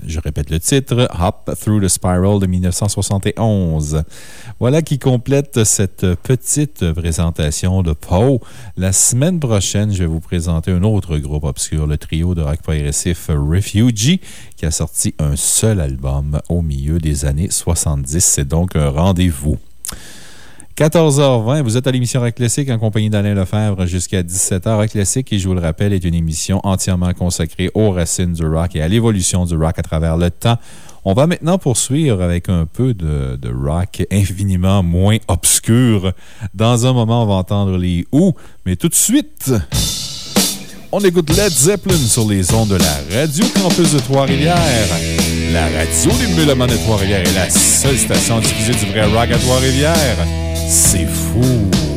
[SPEAKER 2] Je répète le titre, Hop Through the Spiral de 1971. Voilà qui complète cette petite présentation de Poe. La semaine prochaine, je vais vous présenter un autre groupe obscur, le trio de rock progressif Refugee, qui a sorti un seul album au milieu des années 70. C'est donc un rendez-vous. 14h20, vous êtes à l'émission Rock Classique en compagnie d'Alain Lefebvre jusqu'à 17h. Rock Classique, qui, je vous le rappelle, est une émission entièrement consacrée aux racines du rock et à l'évolution du rock à travers le temps. On va maintenant poursuivre avec un peu de, rock infiniment moins obscur. Dans un moment, on va entendre les Who, mais tout de suite, on écoute Led Zeppelin sur les ondes de la Radio Campus de Trois-Rivières. La radio des Mélomanes de Trois-Rivières est la seule station diffusée du vrai rock à Trois-Rivières. C'est fou!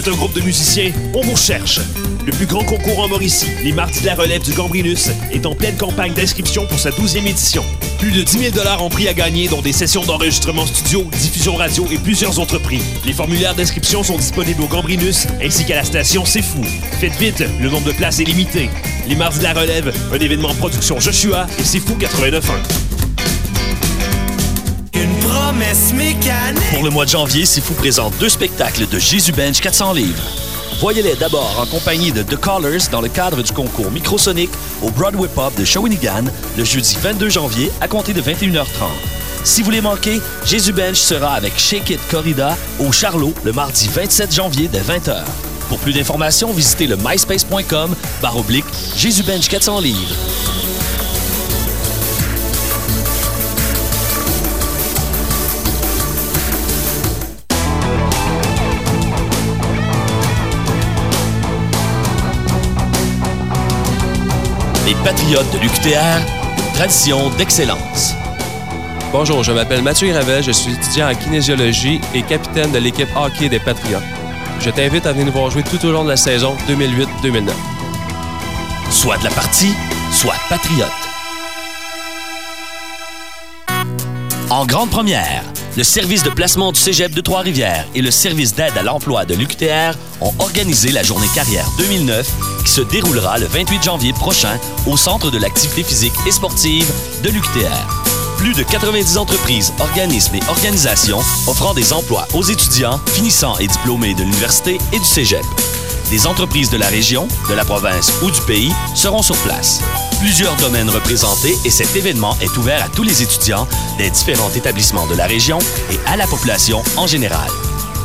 [SPEAKER 21] Êtes un groupe de musiciens, on vous recherche. Le plus grand concours en Mauricie, les Mardis de la Relève du Gambrinus, est en pleine campagne d'inscription pour sa 12e édition. Plus de 10 000 en prix à gagner, dont des sessions d'enregistrement studio, diffusion radio et plusieurs autres prix. Les formulaires d'inscription sont disponibles au Gambrinus ainsi qu'à la station C'est Fou. Faites vite, le nombre de places est limité. Les Mardis de la Relève, un événement production Joshua et C'est Fou 89.1.
[SPEAKER 7] Pour le mois de janvier, Fou présente deux spectacles de Jésus Bench 400 livres. Voyez-les d'abord en compagnie de The Callers dans le cadre du concours Microsonic au Broadway Pop de Shawinigan le jeudi 22 janvier à compter de 21h30. Si vous les manquez, Jésus Bench sera avec Shake It Corrida au Charlot le mardi 27 janvier dès 20h. Pour plus d'informations, visitez le myspace.com barre oblique Jésus Bench 400 livres. Les Patriotes de l'UQTR, tradition d'excellence.
[SPEAKER 10] Bonjour, je m'appelle Mathieu Ravel, je suis étudiant en kinésiologie et capitaine de l'équipe hockey des Patriotes. Je t'invite à venir nous voir jouer tout au long de la saison 2008-2009.
[SPEAKER 7] Soit de la partie, soit patriote. En grande première, le service de placement du Cégep de Trois-Rivières et le service d'aide à l'emploi de l'UQTR ont organisé la journée carrière 2009 qui se déroulera le 28 janvier prochain au Centre de l'activité physique et sportive de l'UQTR. Plus de 90 entreprises, organismes et organisations offrant des emplois aux étudiants, finissants et diplômés de l'université et du Cégep. Des entreprises de la région, de la province ou du pays seront sur place. Plusieurs domaines représentés et cet événement est ouvert à tous les étudiants des différents établissements de la région et à la population en général.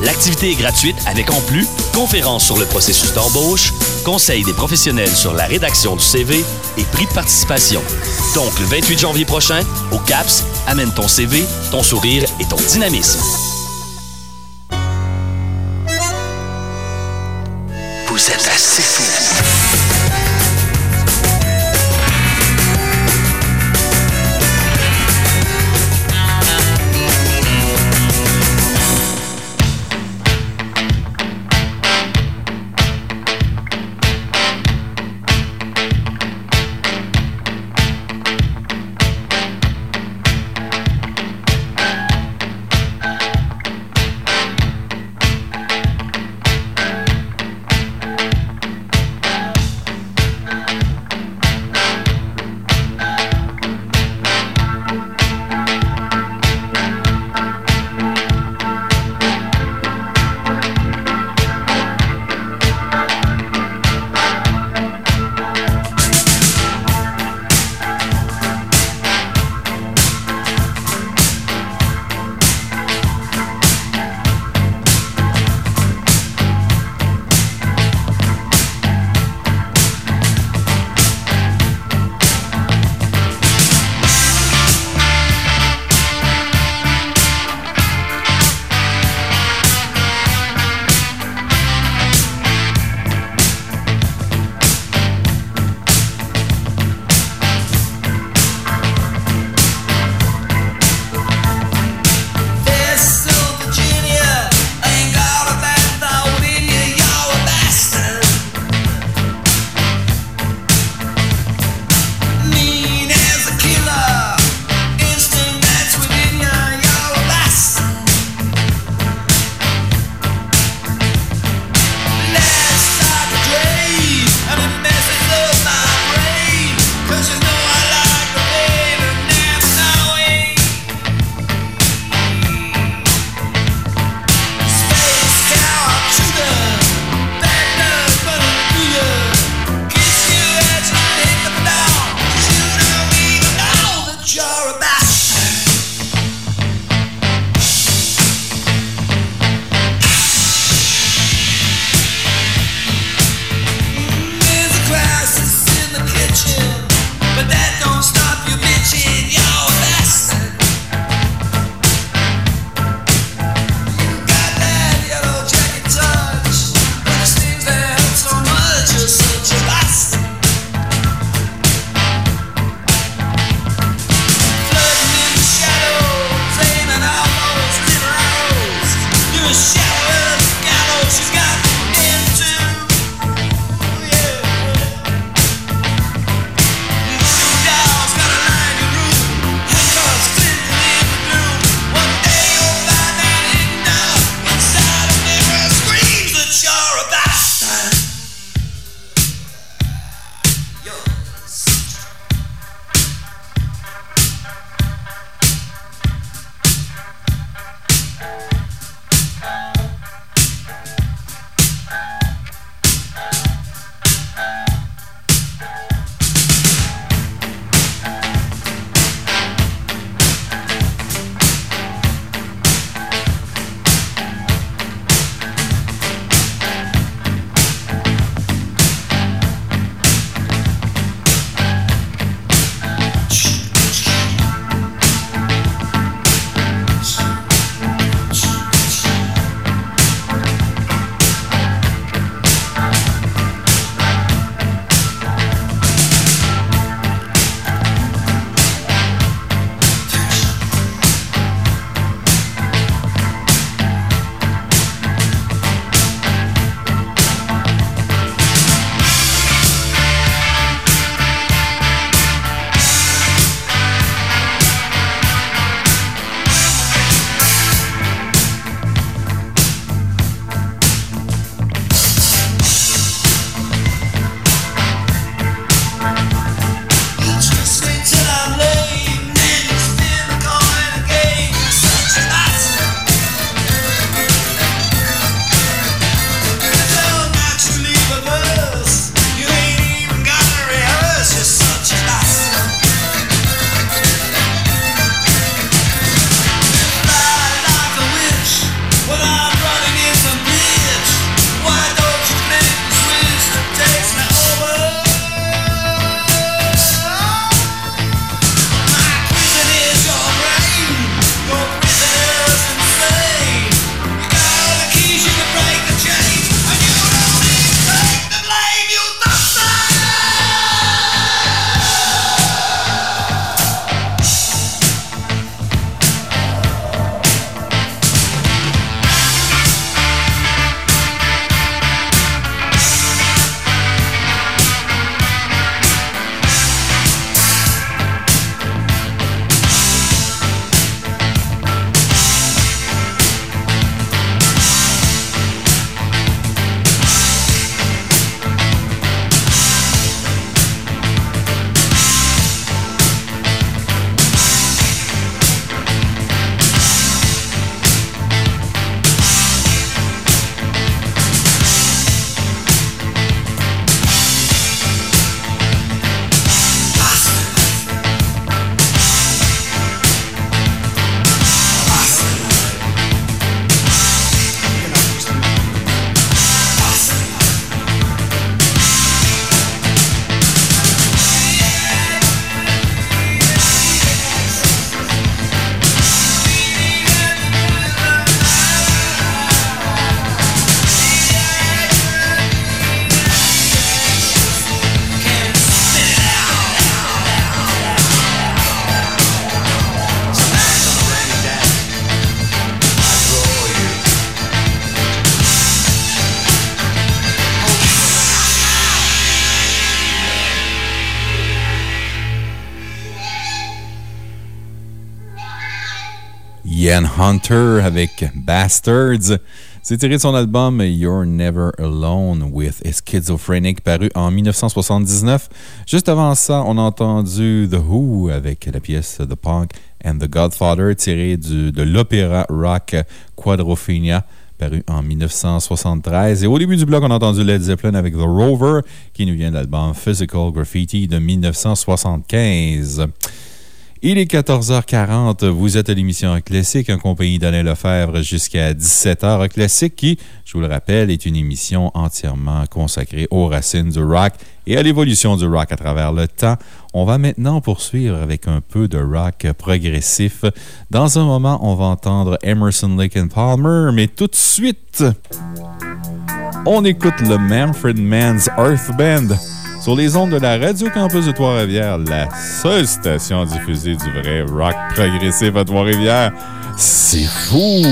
[SPEAKER 7] L'activité est gratuite avec en plus conférences sur le processus d'embauche, conseils des professionnels sur la rédaction du CV et prix de participation. Donc le 28 janvier prochain, au CAPS, amène ton CV, ton sourire et ton dynamisme.
[SPEAKER 2] Hunter avec Bastards. C'est tiré de son album You're Never Alone with Schizophrenic, paru en 1979. Juste avant ça, on a entendu The Who avec la pièce The Punk and the Godfather, tiré du, de l'opéra rock Quadrophenia, paru en 1973. Et au début du bloc, on a entendu Led Zeppelin avec The Rover, qui nous vient de l'album Physical Graffiti de 1975. Il est 14h40. Vous êtes à l'émission Rock Classique en compagnie d'Alain Lefebvre jusqu'à 17h. Rock Classique qui, je vous le rappelle, est une émission entièrement consacrée aux racines du rock et à l'évolution du rock à travers le temps. On va maintenant poursuivre avec un peu de rock progressif. Dans un moment, on va entendre Emerson, Lake and Palmer, mais tout de suite, on écoute le Manfred Mann's Earth Band sur les ondes de la Radio Campus de Trois-Rivières, la seule station à diffuser du vrai rock progressif à Trois-Rivières. C'est fou!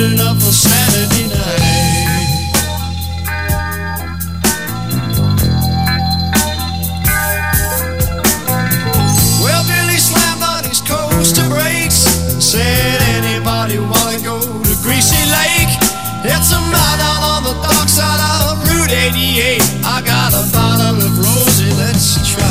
[SPEAKER 6] Doodling up on Saturday night. Well, Billy slammed on his coaster brakes. Said, anybody wanna go to Greasy Lake? It's a mile down on the dark side of Route 88. I got a bottle of rosé, let's try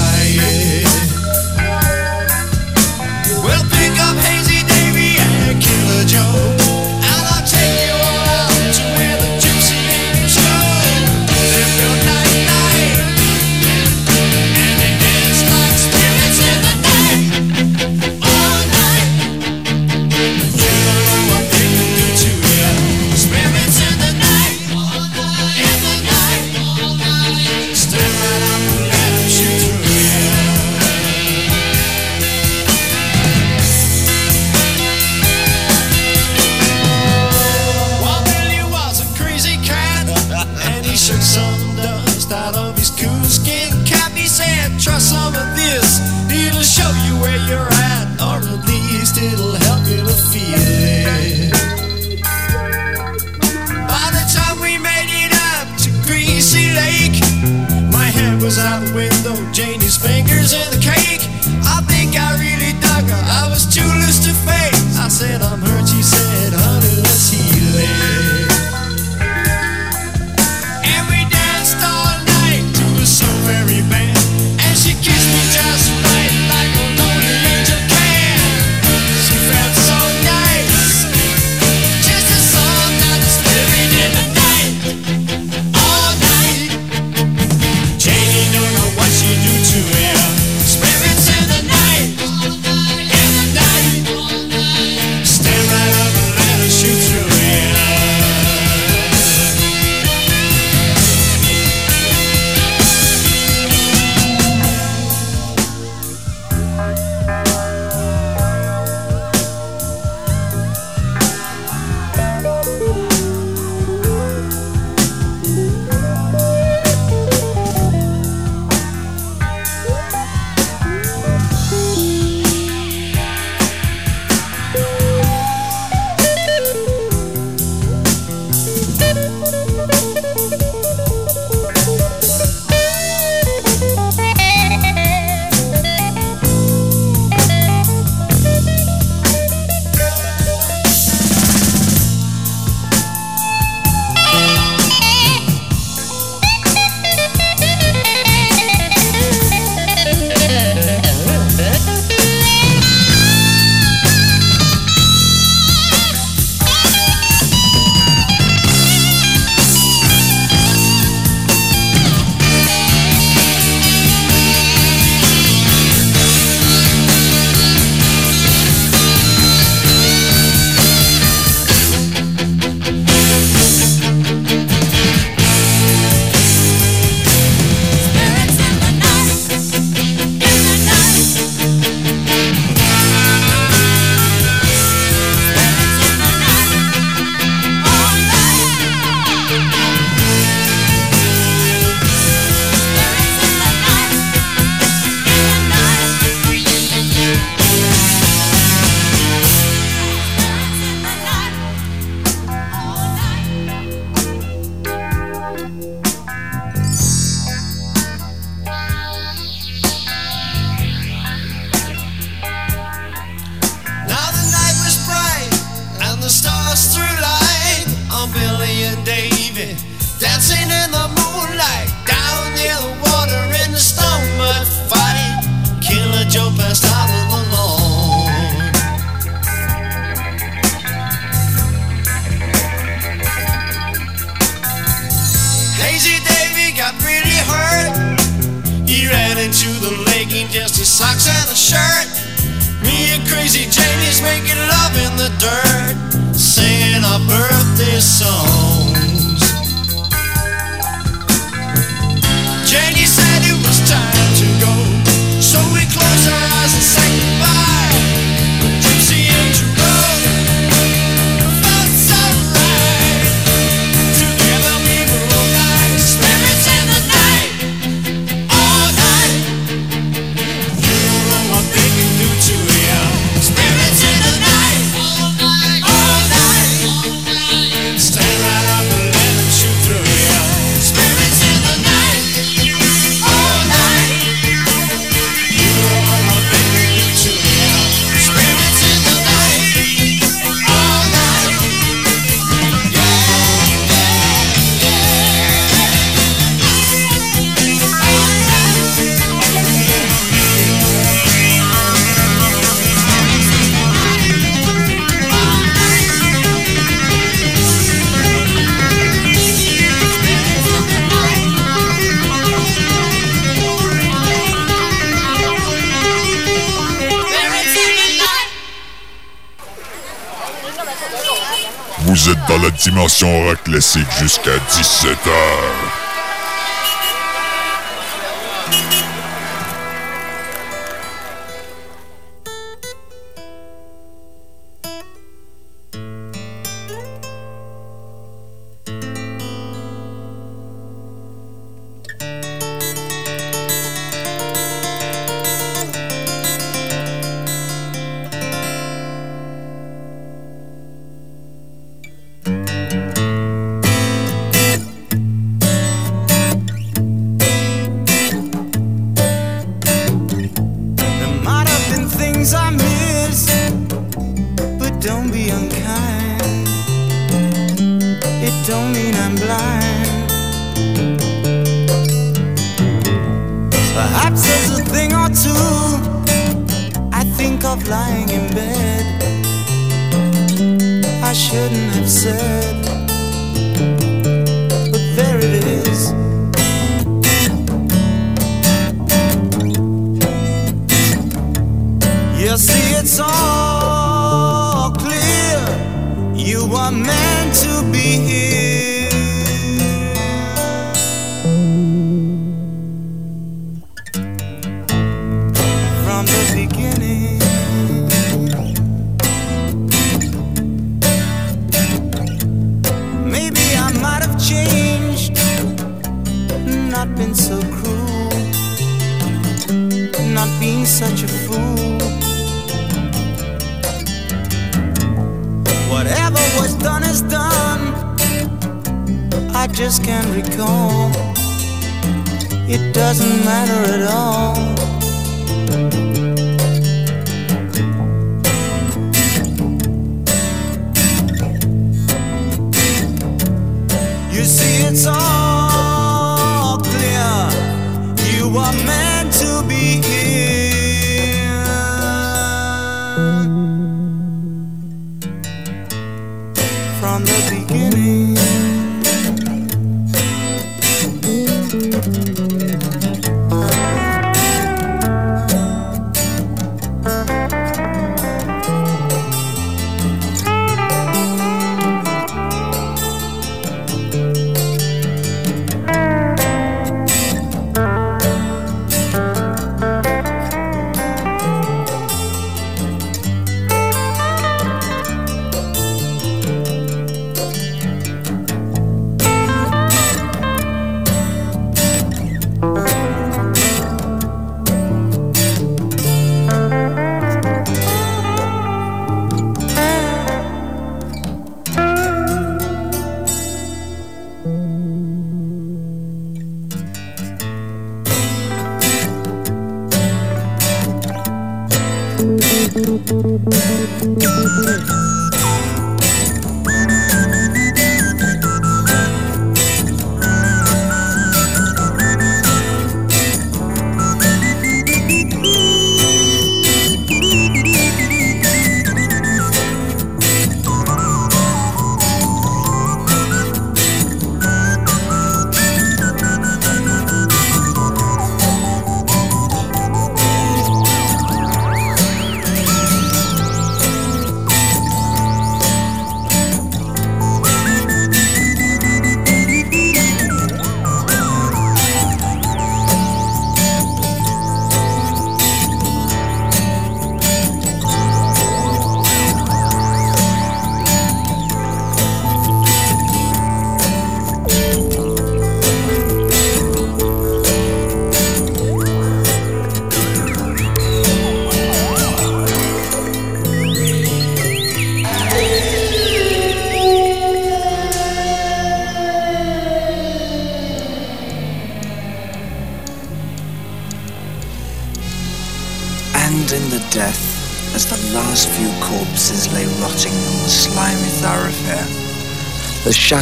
[SPEAKER 6] was out the window, Janie's fingers in the cake. I think I really dug her. I was too loose to fake. I said, I'm hurt. She said,
[SPEAKER 22] jusqu'à 17h.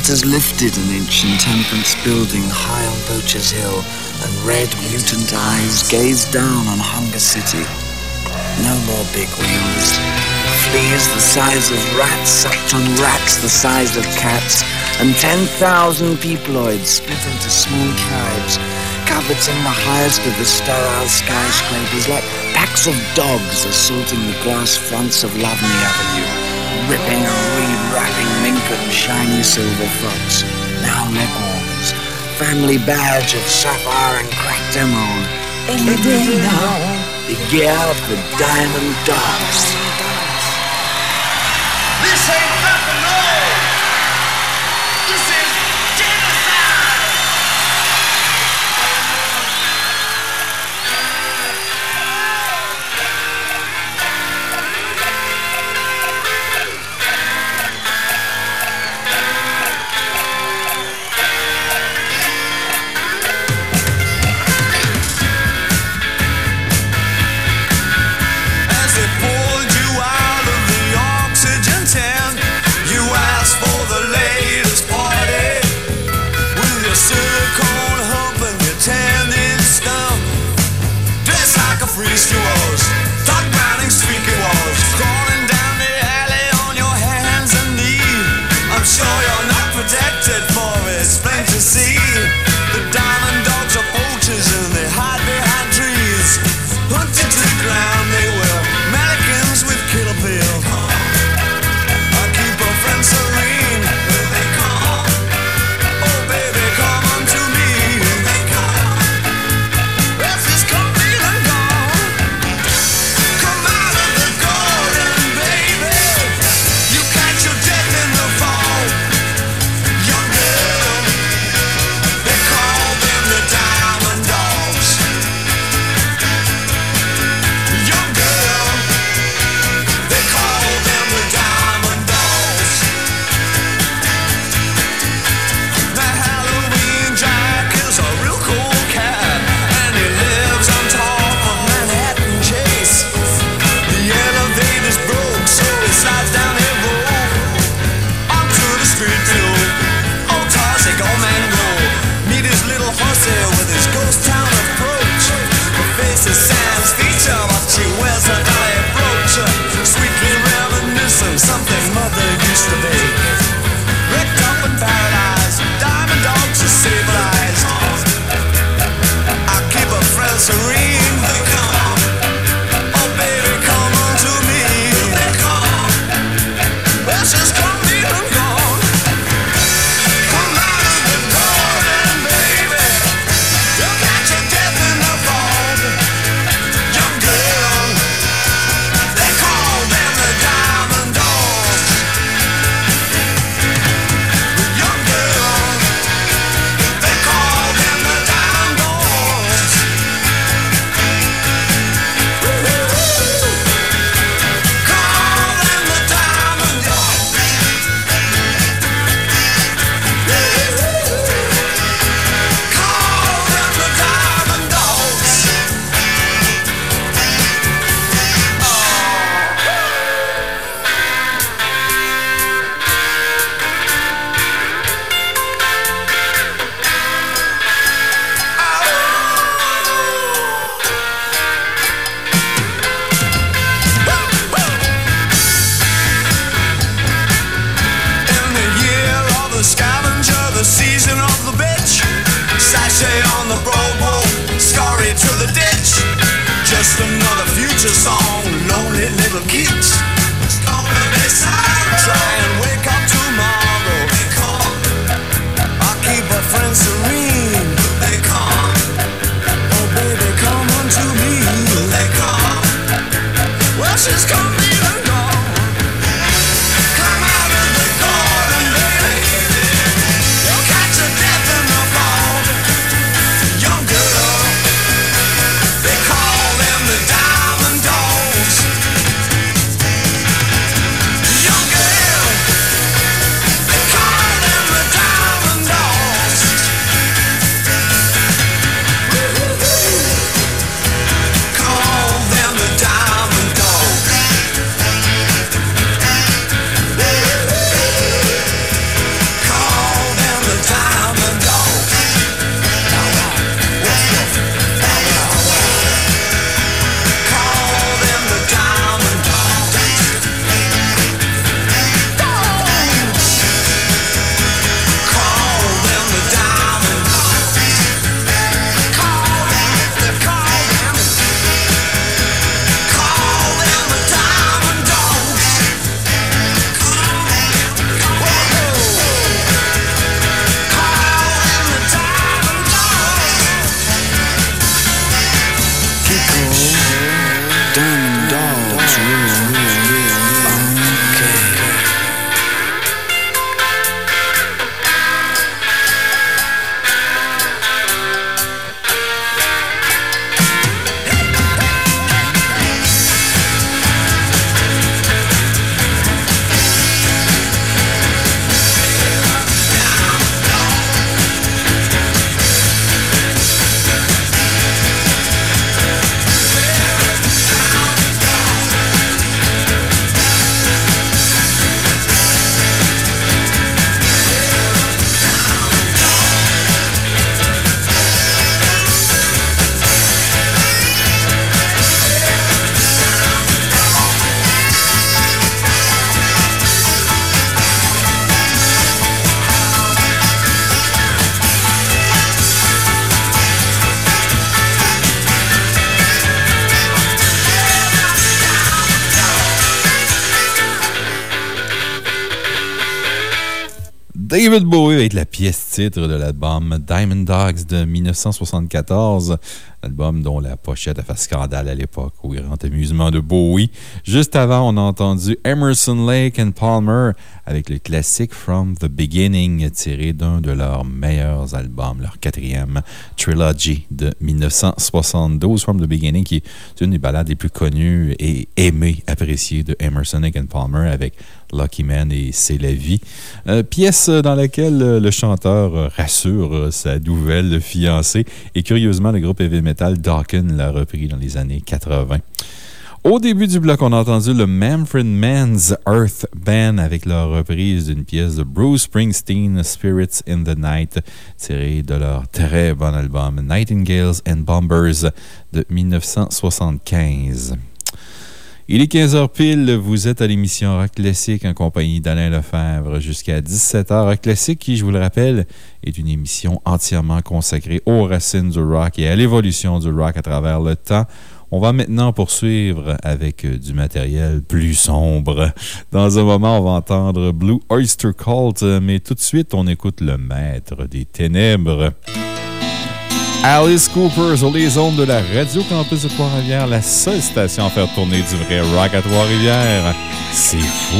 [SPEAKER 23] Has lifted an ancient temperance building high on Poacher's Hill, and red mutant eyes gaze down on Hunger City. No more big wheels. Fleas the size of rats sucked on rats the size of cats, and 10,000 peopleoids split into small tribes, coveting the highest of the sterile skyscrapers like packs of dogs assaulting the glass fronts of Lovney Avenue, ripping and re-wrapping and shiny silver fronts, now neck family badge of sapphire and cracked emerald. Any day now, the gear of the diamond darts.
[SPEAKER 24] This ain't
[SPEAKER 2] Avec la pièce titre de l'album Diamond Dogs de 1974. Album dont la pochette a fait scandale à l'époque, au grand amusement de Bowie. Juste avant, on a entendu Emerson Lake and Palmer avec le classique From the Beginning, tiré d'un de leurs meilleurs albums, leur quatrième trilogy de 1972. From the Beginning, qui est une des ballades les plus connues et aimées, appréciées de Emerson Lake and Palmer avec Lucky Man et C'est la vie. Euh, pièce dans laquelle le chanteur rassure sa nouvelle fiancée. Et curieusement, le groupe heavy metal Dawkins l'a repris dans les années 80. Au début du bloc, on a entendu le Manfred Mann's Earth Band avec leur reprise d'une pièce de Bruce Springsteen, Spirits in the Night, tirée de leur très bon album Nightingales and Bombers de 1975. Il est 15h pile, vous êtes à l'émission Rock Classique en compagnie d'Alain Lefebvre jusqu'à 17h. Rock Classique, qui, je vous le rappelle, est une émission entièrement consacrée aux racines du rock et à l'évolution du rock à travers le temps. On va maintenant poursuivre avec euh, du matériel plus sombre. Dans un moment, on va entendre Blue Oyster Cult, mais tout de suite, on écoute le maître des ténèbres. Alice Cooper sur les ondes de la Radio Campus de Trois-Rivières, la seule station à faire tourner du vrai rock à Trois-Rivières. C'est fou!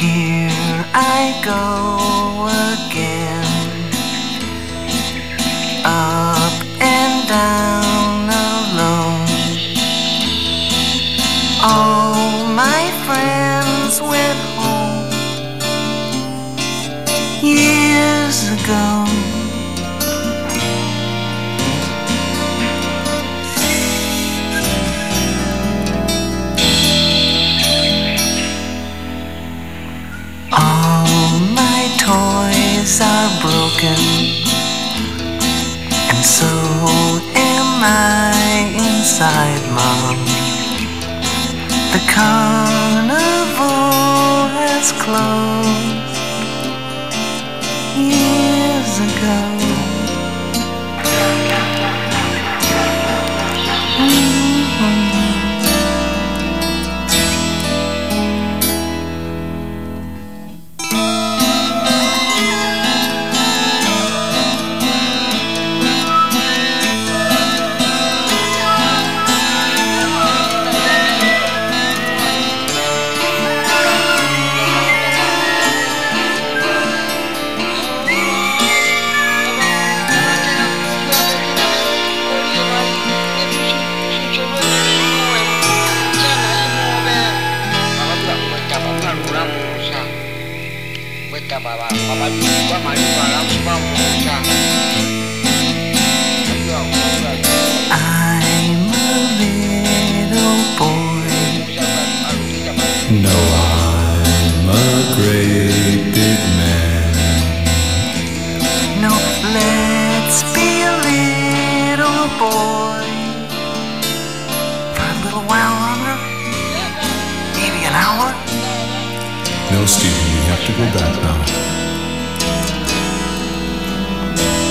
[SPEAKER 25] Here I go again, up and down alone. All my friends went home ago. All my toys are broken, and so am I inside, Mom. The carnival has closed years ago.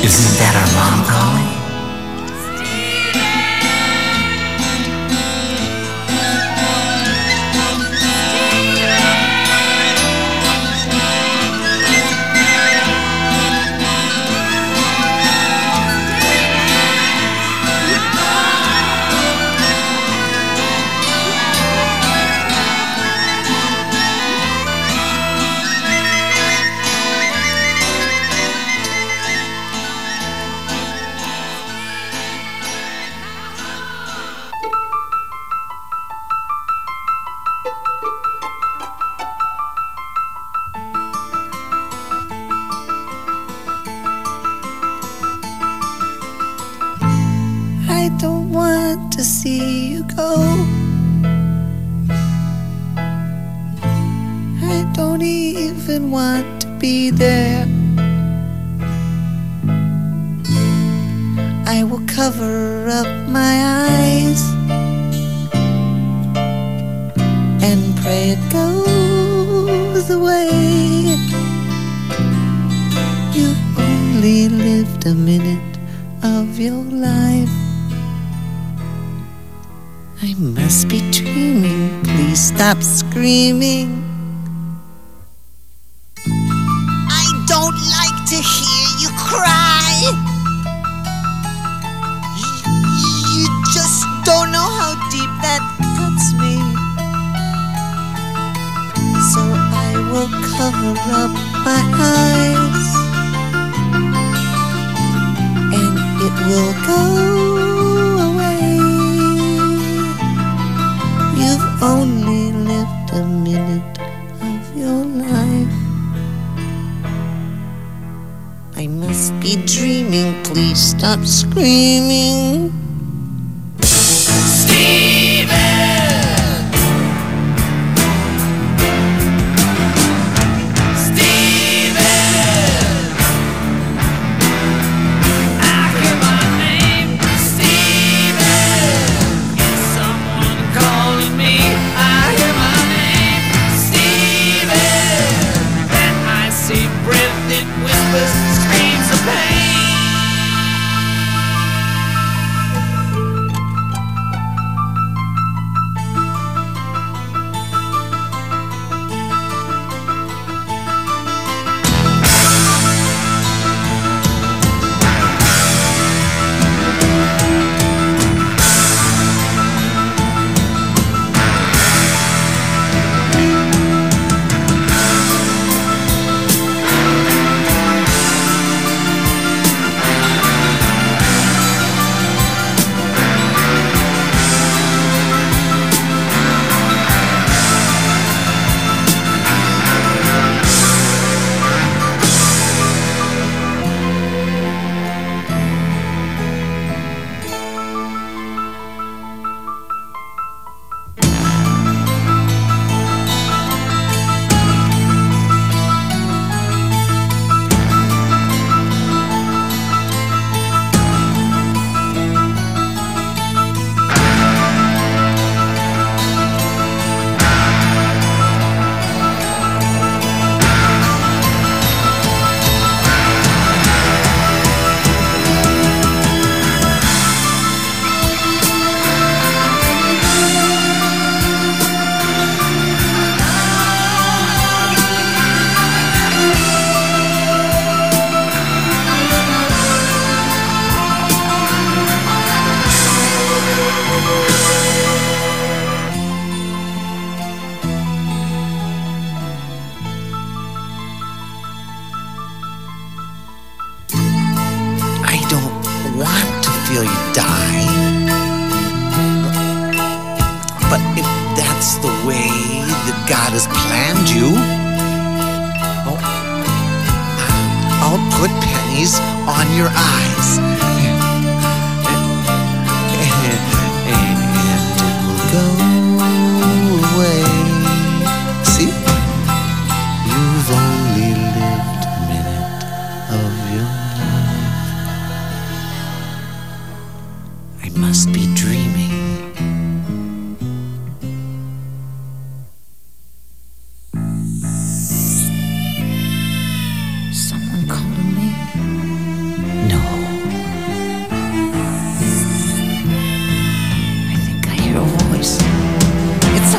[SPEAKER 25] Isn't that our mom calling?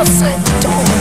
[SPEAKER 25] I'll.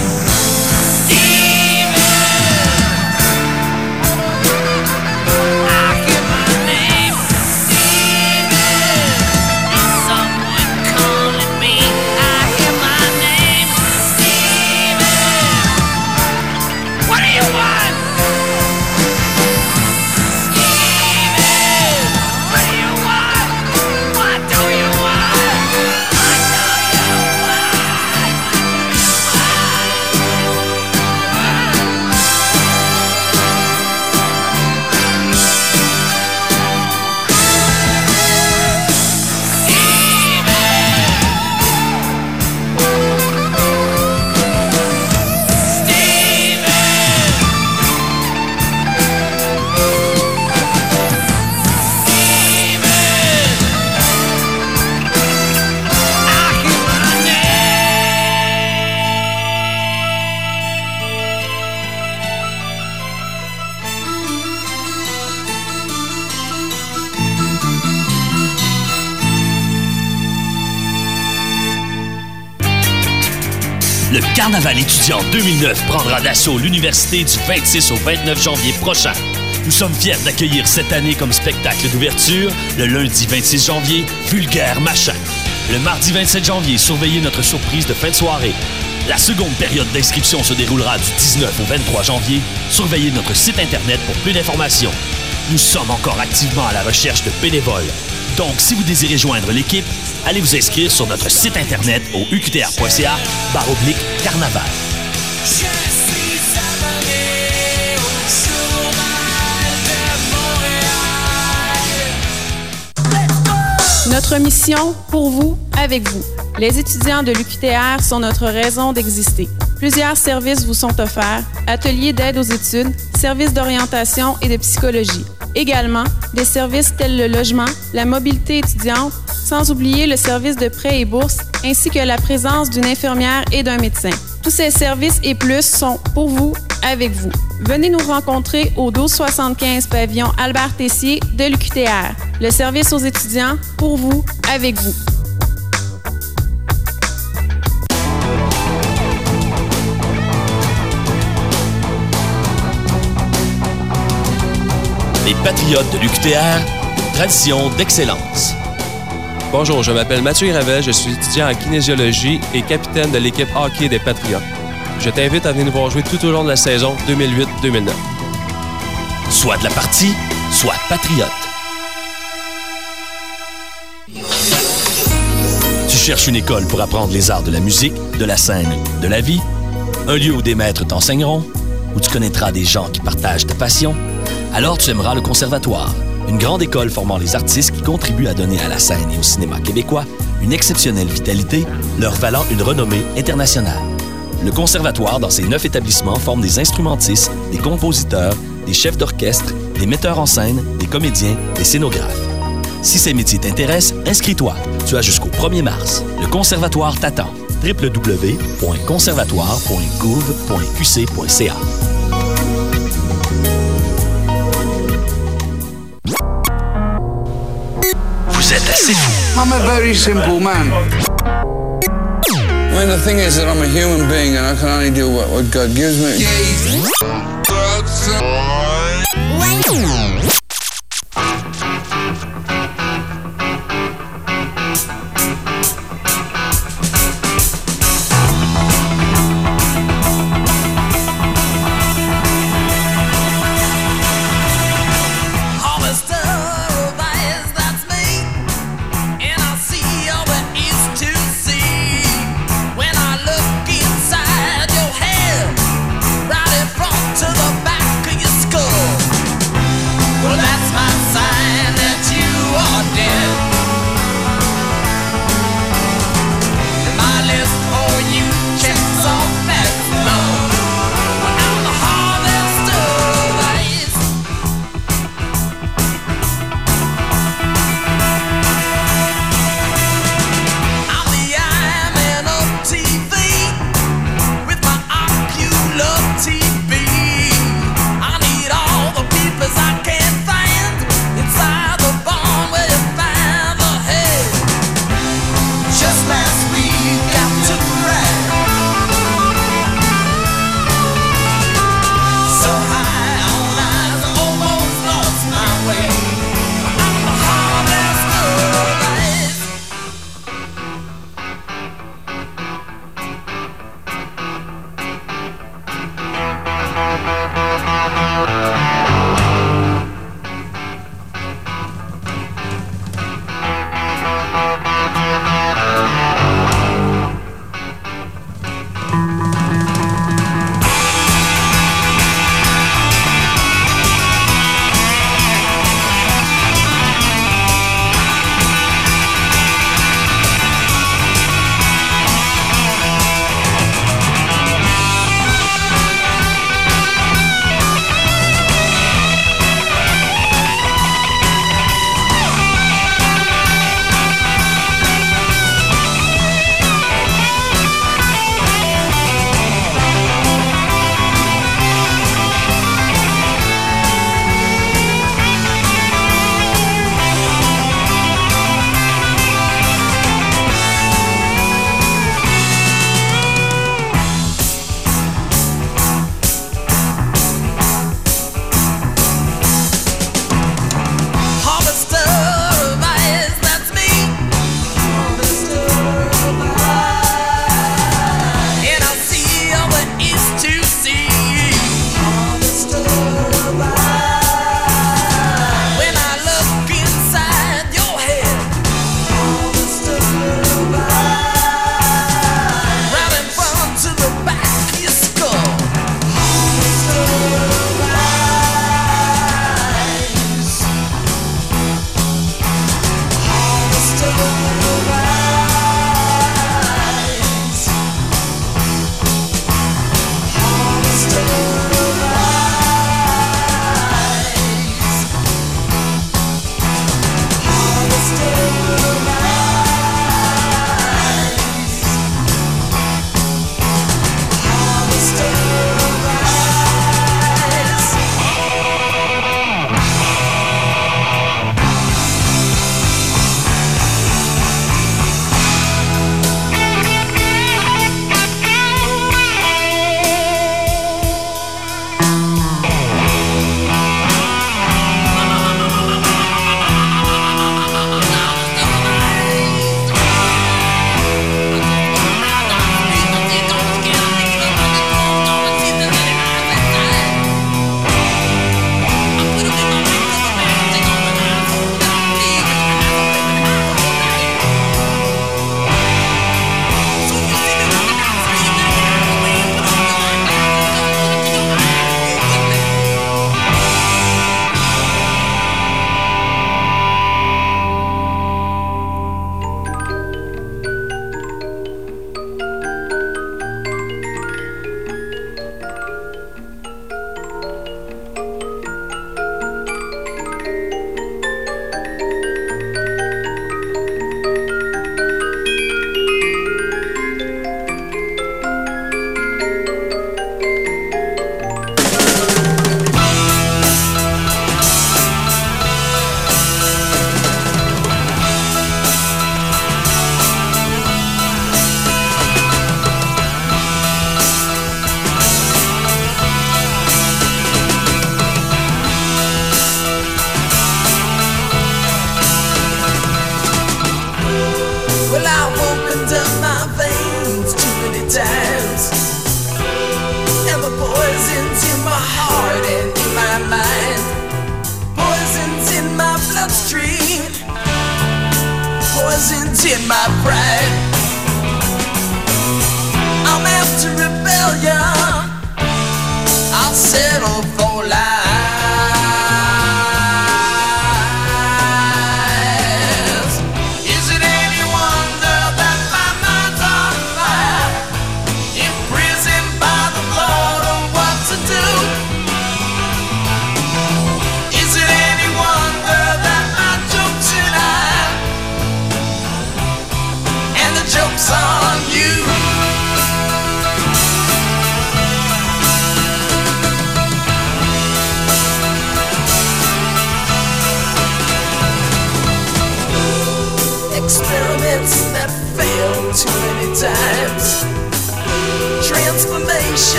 [SPEAKER 7] Carnaval étudiant 2009 prendra d'assaut l'université du 26 au 29 janvier prochain. Nous sommes fiers d'accueillir cette année comme spectacle d'ouverture, le lundi 26 janvier, Vulgaire Machin. Le mardi 27 janvier, surveillez notre surprise de fin de soirée. La seconde période d'inscription se déroulera du 19 au 23 janvier. Surveillez notre site Internet pour plus d'informations. Nous sommes encore activement à la recherche de bénévoles. Donc, si vous désirez joindre l'équipe, allez vous inscrire sur notre site Internet au uqtr.ca barre oblique carnaval.
[SPEAKER 8] Notre mission, pour vous, avec vous. Les étudiants de l'UQTR sont notre raison d'exister. Plusieurs services vous sont offerts, ateliers d'aide aux études, services d'orientation et de psychologie. Également, des services tels le logement, la mobilité étudiante, sans oublier le service de prêt et bourse, ainsi que la présence d'une infirmière et d'un médecin. Tous ces services et plus sont pour vous, avec vous. Venez nous rencontrer au 1275 pavillon Albert Tessier de l'UQTR. Le service aux étudiants, pour vous, avec vous.
[SPEAKER 7] Les Patriotes de l'UQTR, tradition d'excellence.
[SPEAKER 10] Bonjour, je m'appelle Mathieu Ravel, je suis étudiant en kinésiologie et capitaine de l'équipe hockey des Patriotes. Je t'invite à venir nous voir jouer tout au long de la saison 2008-2009.
[SPEAKER 7] Soit de la partie, soit patriote. Tu cherches une école pour apprendre les arts de la musique, de la scène, de la vie? Un lieu où des maîtres t'enseigneront? Où tu connaîtras des gens qui partagent ta passion? Alors tu aimeras le Conservatoire, une grande école formant les artistes qui contribuent à donner à la scène et au cinéma québécois une exceptionnelle vitalité, leur valant une renommée internationale. Le Conservatoire, dans ses neuf établissements, forme des instrumentistes, des compositeurs, des chefs d'orchestre, des metteurs en scène, des comédiens, des scénographes. Si ces métiers t'intéressent, inscris-toi. Tu as jusqu'au 1er mars. Le Conservatoire t'attend. www.conservatoire.gouv.qc.ca Vous êtes assez fou.
[SPEAKER 26] I'm a very simple man. I mean, the thing is that I'm a human being and I can only do what, what God gives me.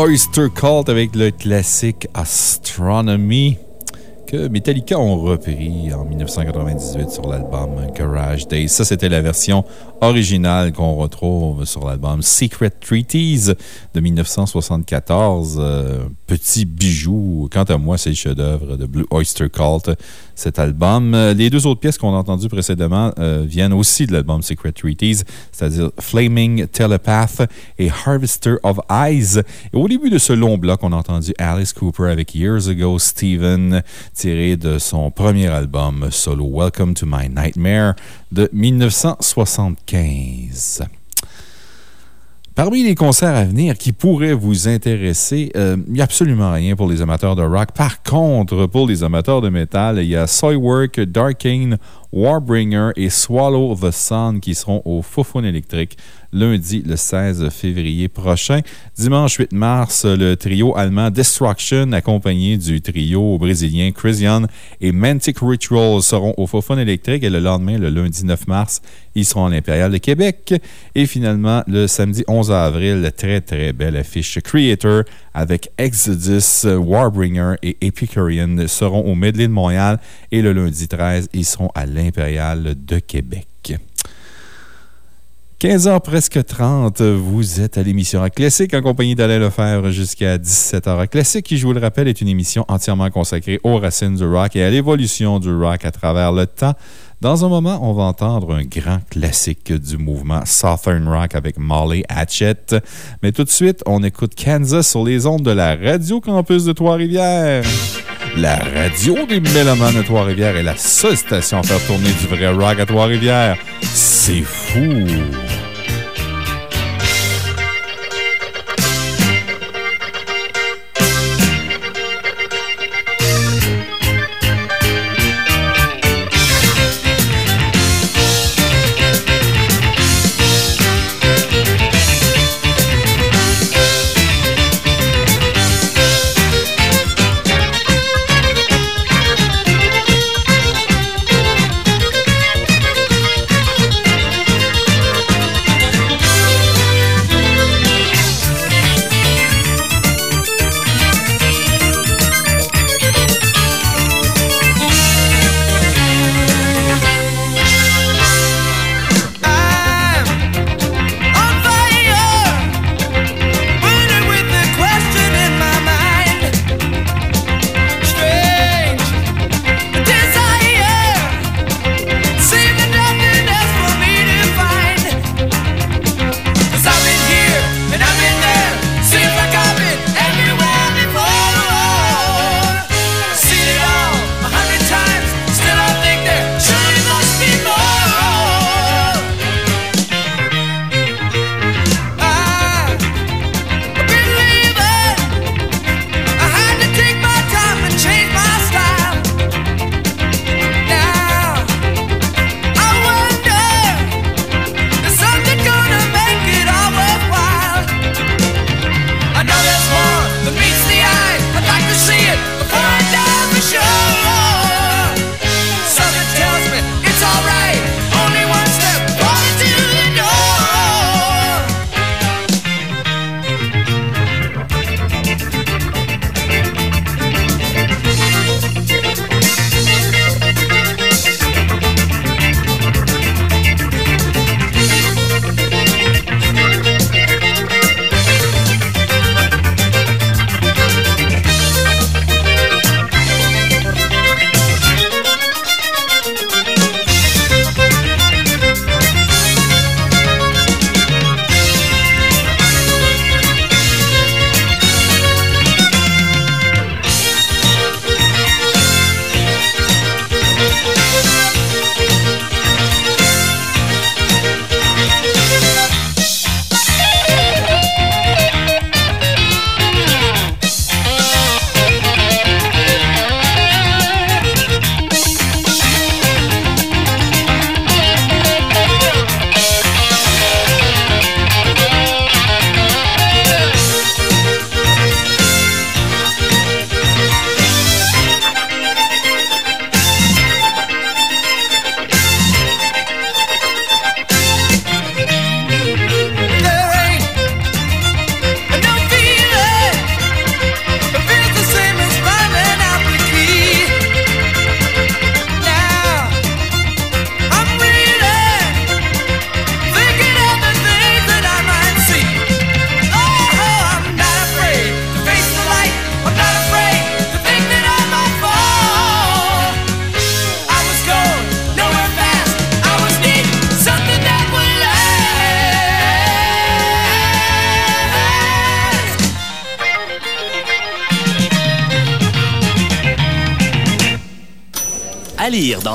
[SPEAKER 2] Oyster Cult avec le classique Astronomy que Metallica ont repris en 1998 sur l'album Garage Days. Ça, c'était la version originale qu'on retrouve sur l'album Secret Treaties de 1974. Euh, petit bijou. Quant à moi, c'est le chef-d'œuvre de Blue Oyster Cult, cet album. Euh, Les deux autres pièces qu'on a entendues précédemment euh, viennent aussi de l'album Secret Treaties, c'est-à-dire Flaming Telepath et Harvester of Eyes. Et au début de ce long bloc, on a entendu Alice Cooper avec Years Ago Steven, tiré de son premier album solo Welcome to My Nightmare de 1975. Parmi les concerts à venir qui pourraient vous intéresser, euh, il n'y a absolument rien pour les amateurs de rock. Par contre, pour les amateurs de métal, il y a Soilwork, Darkane, Warbringer et Swallow the Sun qui seront au Fofone électrique lundi le 16 février prochain. Dimanche 8 mars, le trio allemand Destruction, accompagné du trio brésilien Christian et Mantic Ritual, seront au Fofone électrique et le lendemain, le lundi 9 mars, ils seront à l'Impérial de Québec. Et finalement, le samedi 11 avril, très très belle affiche Creator avec Exodus, Warbringer et Epicurean seront au Medley de Montréal et le lundi 13, ils seront à l'Impérial de Québec. 15h presque 30, vous êtes à l'émission Rock Classique en compagnie d'Alain Lefebvre jusqu'à 17h. Rock Classique, qui, je vous le rappelle, est une émission entièrement consacrée aux racines du rock et à l'évolution du rock à travers le temps. Dans un moment, on va entendre un grand classique du mouvement Southern Rock avec Molly Hatchet. Mais tout de suite, on écoute Kansas sur les ondes de la Radio Campus de Trois-Rivières. La radio des Mélomanes de Trois-Rivières est la seule station à faire tourner du vrai rock à Trois-Rivières. C'est fou!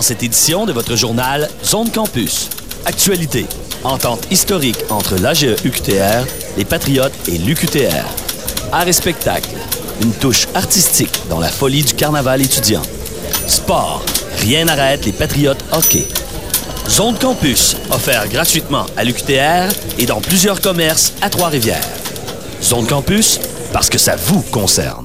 [SPEAKER 7] Cette édition de votre journal Zone Campus. Actualité. Entente historique entre l'AGE UQTR, les Patriotes et l'UQTR. Art et spectacle. Une touche artistique dans la folie du carnaval étudiant. Sport. Rien n'arrête les Patriotes hockey. Zone Campus, offert gratuitement à l'UQTR et dans plusieurs commerces à Trois-Rivières. Zone Campus, parce que ça vous concerne.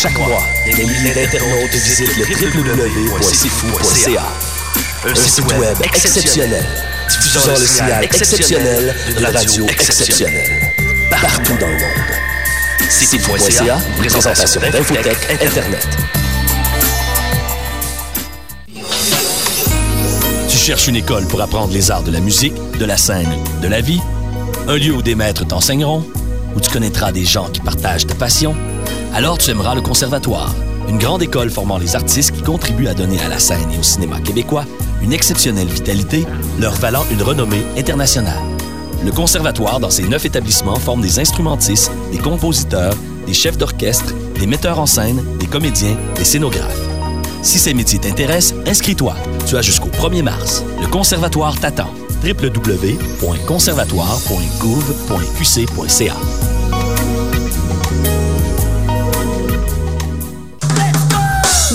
[SPEAKER 7] Chaque mois, des milliers d'internautes visitent le www.cfou.ca. Un site web exceptionnel, diffusant le signal exceptionnel de la radio exceptionnelle. Partout dans le monde. CFU.ca, une présentation d'Infotech Internet. Tu cherches une école pour apprendre les arts de la musique, de la scène, de la vie? Un lieu où des maîtres t'enseigneront? Où tu connaîtras des gens qui partagent ta passion? Alors tu aimeras le Conservatoire, une grande école formant les artistes qui contribuent à donner à la scène et au cinéma québécois une exceptionnelle vitalité, leur valant une renommée internationale. Le Conservatoire, dans ses neuf établissements, forme des instrumentistes, des compositeurs, des chefs d'orchestre, des metteurs en scène, des comédiens, des scénographes. Si ces métiers t'intéressent, inscris-toi. Tu as jusqu'au 1er mars. Le Conservatoire t'attend. www.conservatoire.gouv.qc.ca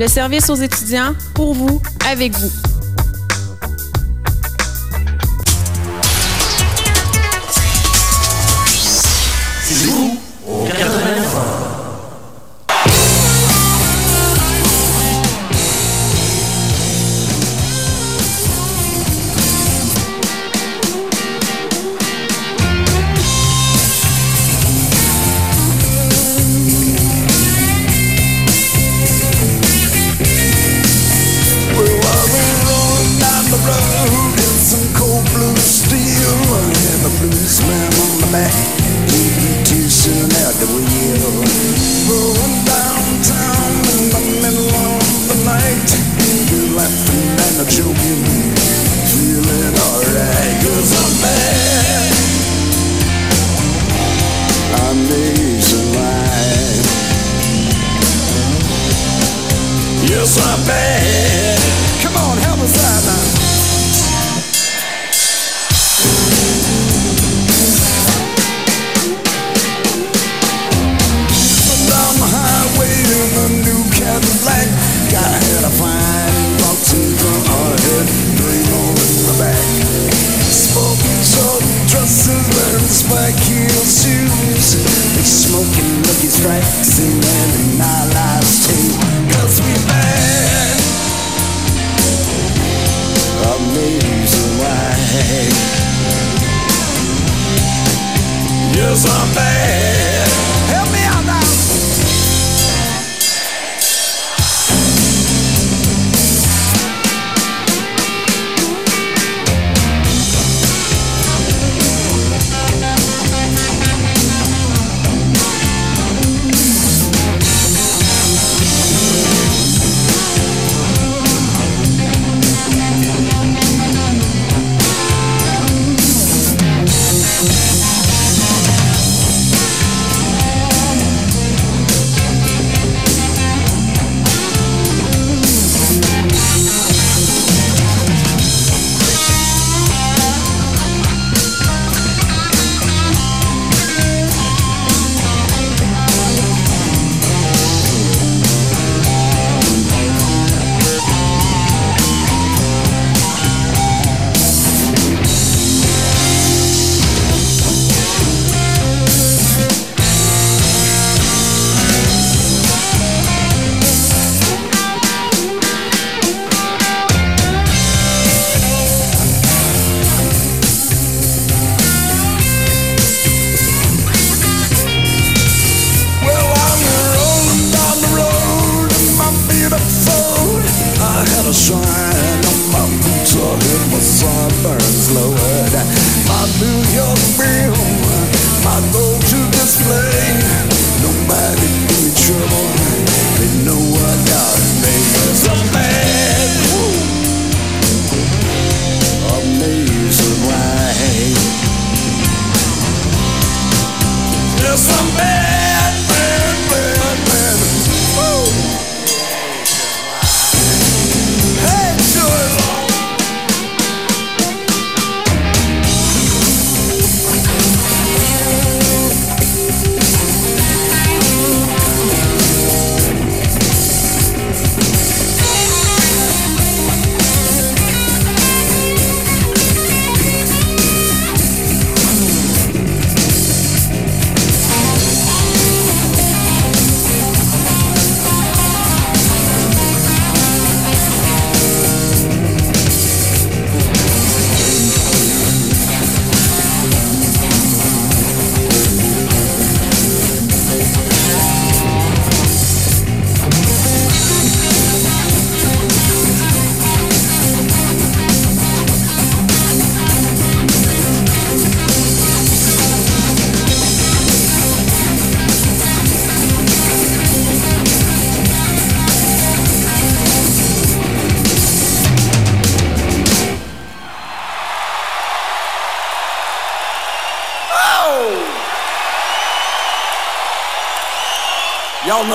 [SPEAKER 8] Le service aux étudiants, pour vous, avec vous.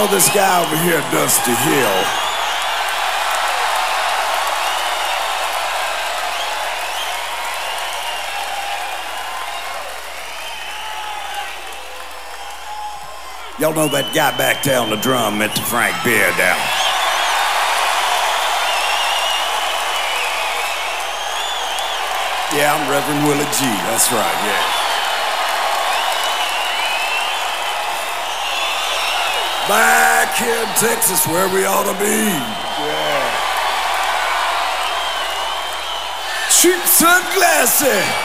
[SPEAKER 27] This guy over here, Dusty Hill. Y'all know that guy back there on the drum, Mr. Frank Beard down. Yeah, I'm Reverend Willie G. That's right, yeah. Back here in Texas, where we ought to be. Yeah. Cheap sunglasses.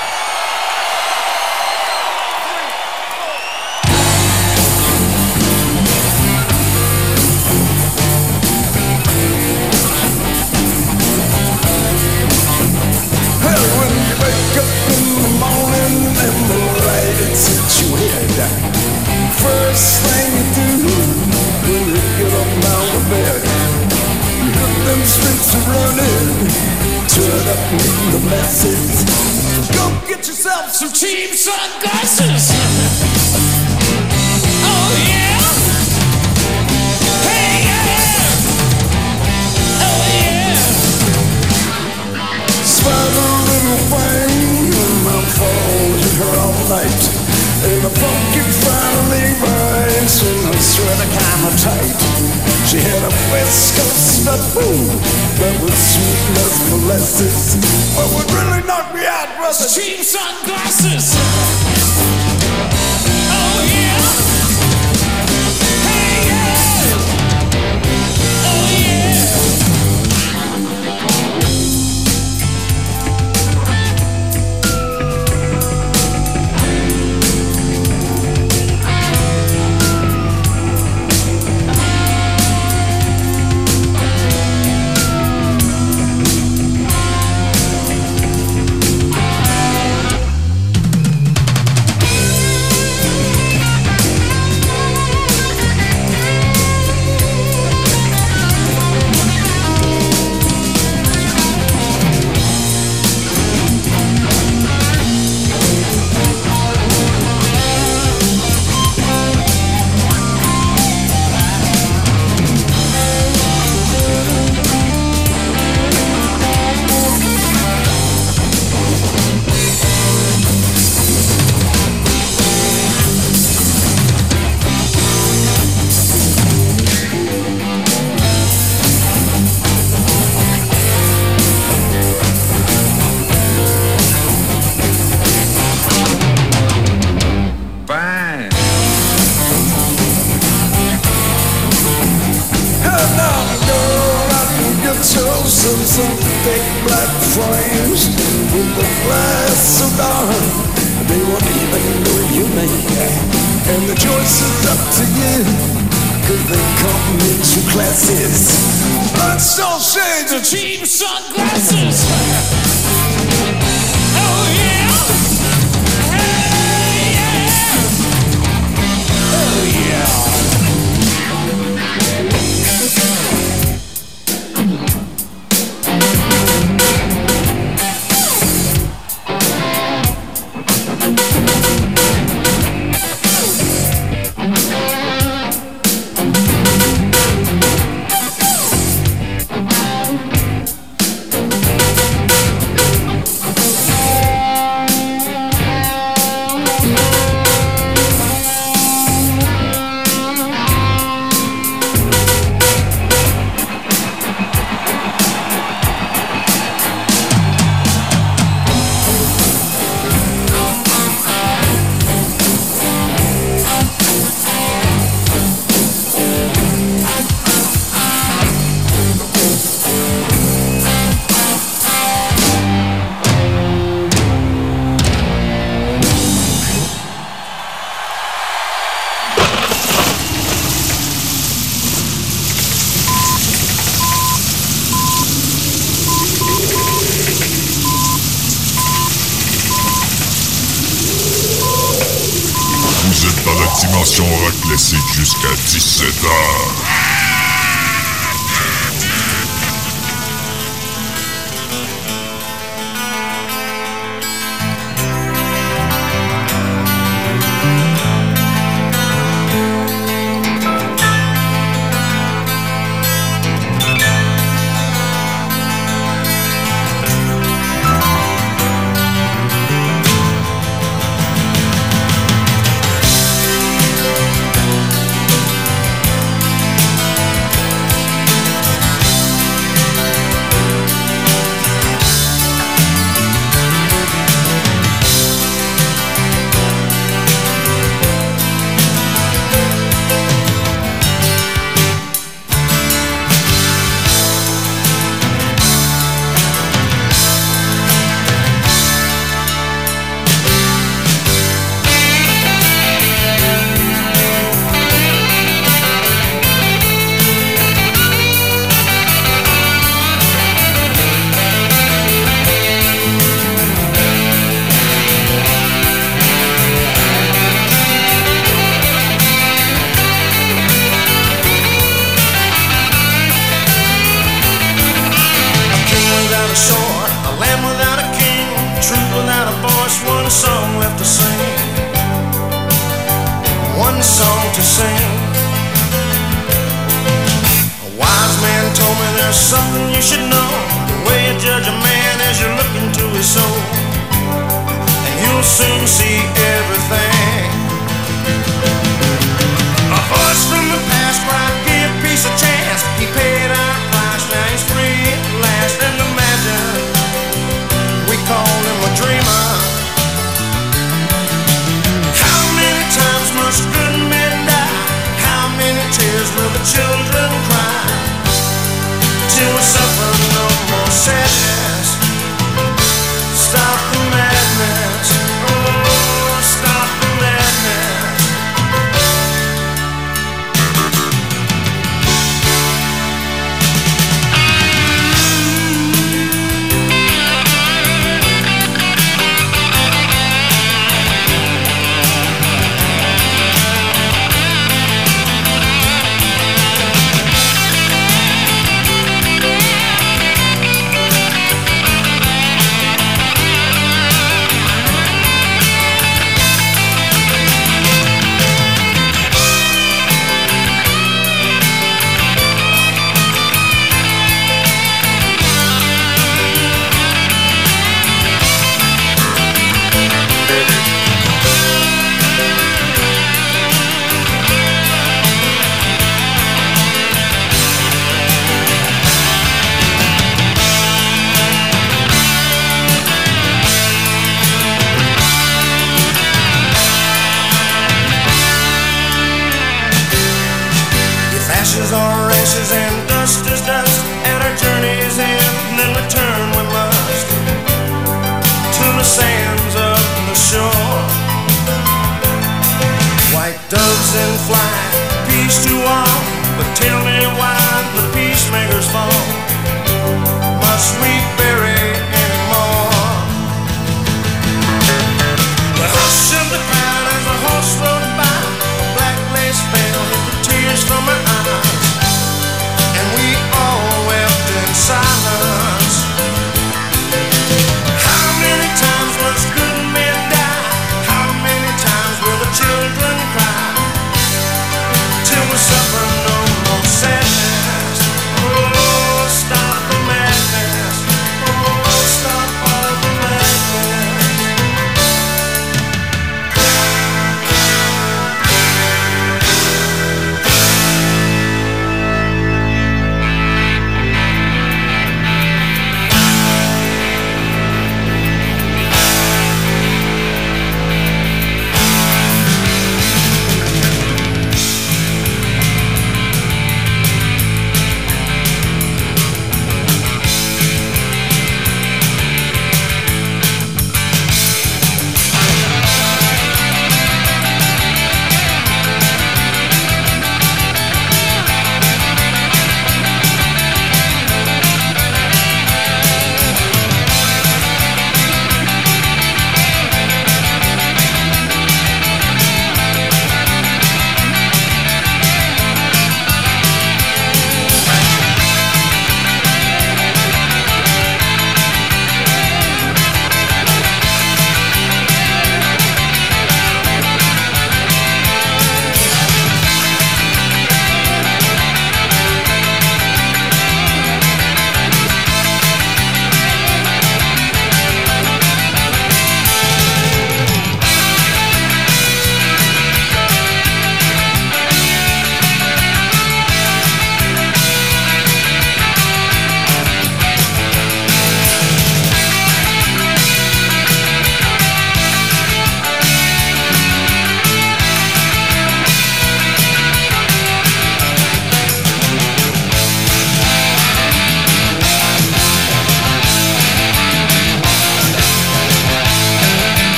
[SPEAKER 27] Turn up the message. Go get yourself some cheap sunglasses. Oh yeah. Hey yeah. Oh yeah. Spend a little thing and I'm following her all night. And the funky finally rides and I sweater kinda tight. She had a West Coast food that was sweet as molasses. What would really knock me out was the cheap sunglasses. Oh yeah.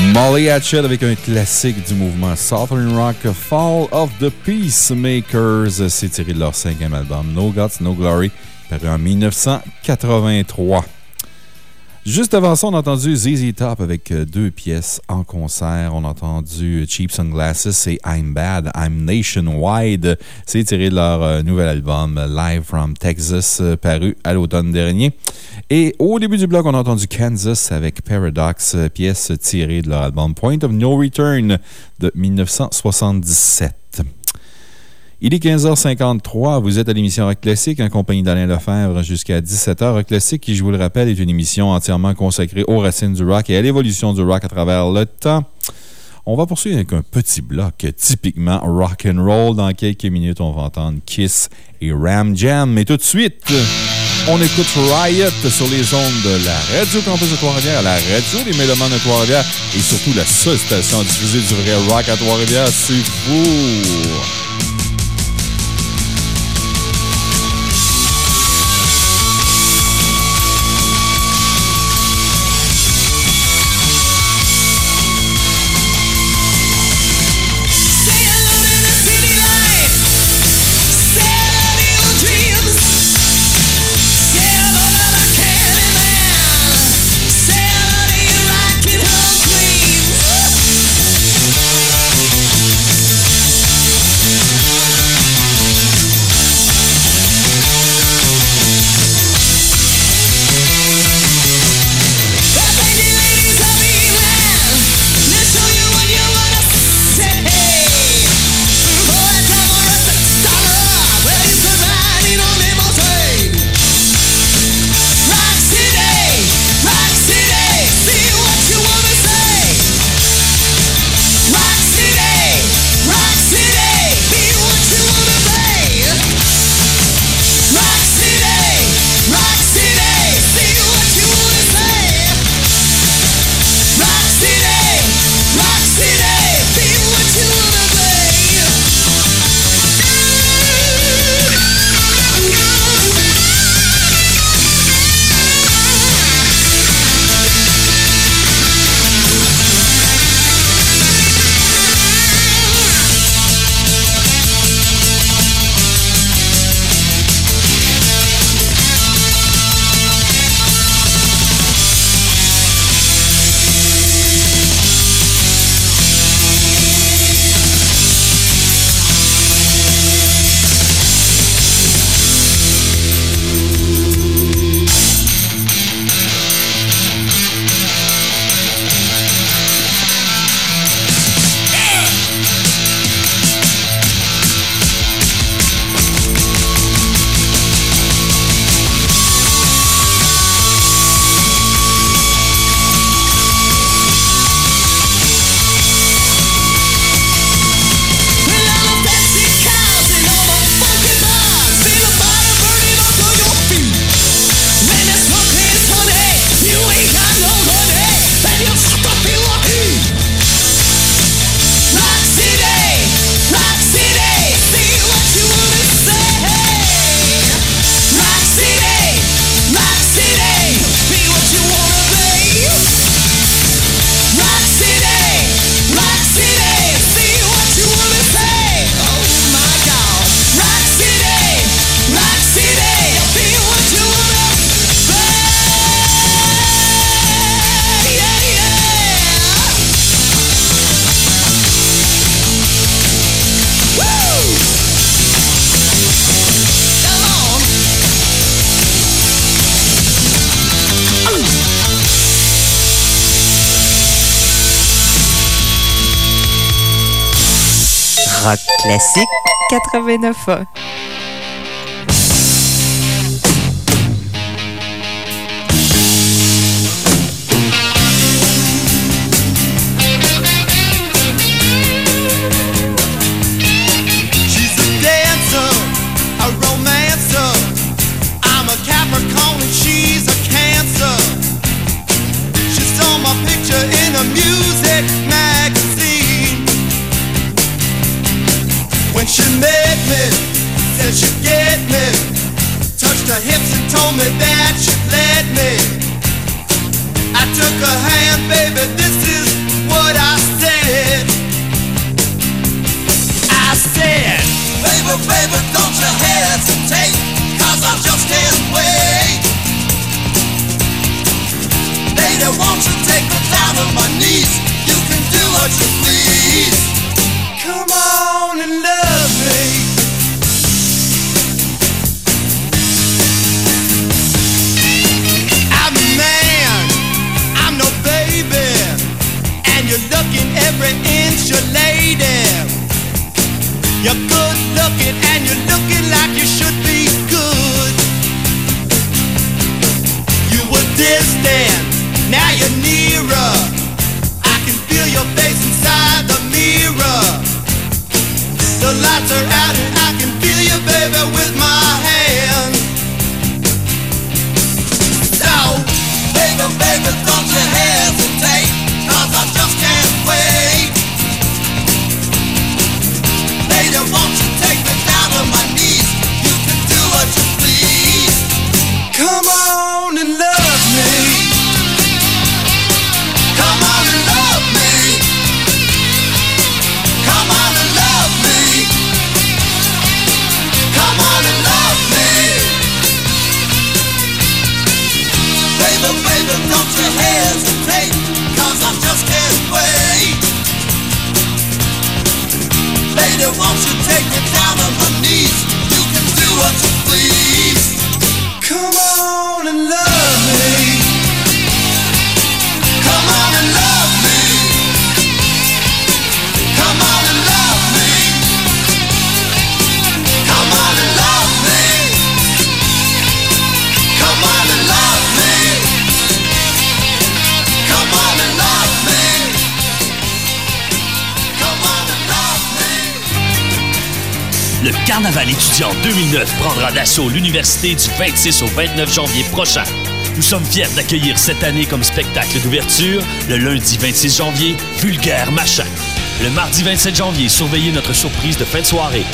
[SPEAKER 2] Molly Hatchet avec un classique du mouvement Southern Rock, Fall of the Peacemakers. C'est tiré de leur cinquième album, No Guts, No Glory, paru en 1983. Juste avant ça, on a entendu ZZ Top avec euh, deux pièces en concert. On a entendu Cheap Sunglasses et I'm Bad, I'm Nationwide. C'est tiré de leur euh, nouvel album Live from Texas, euh, paru à l'automne dernier. Et au début du bloc, on a entendu Kansas avec Paradox, pièce tirée de leur album Point of No Return de 1977. Il est 15h53. Vous êtes à l'émission Rock Classique en compagnie d'Alain Lefebvre jusqu'à 17h. Rock Classique, qui, je vous le rappelle, est une émission entièrement consacrée aux racines du rock et à l'évolution du rock à travers le temps. On va poursuivre avec un petit bloc typiquement rock and roll. Dans quelques minutes, on va entendre Kiss et Ram Jam. Mais tout de suite, on écoute Riot sur les ondes de la Radio Campus de Trois-Rivières, la radio des Mélomanes de Trois-Rivières et surtout la seule station à diffuser du vrai rock à Trois-Rivières. C'est fou!
[SPEAKER 15] Classique 89
[SPEAKER 7] du 26 au 29 janvier prochain. Nous sommes fiers d'accueillir cette année comme spectacle d'ouverture le lundi 26 janvier Vulgaire Machin. Le mardi 27 janvier, surveillez notre surprise de fin de soirée.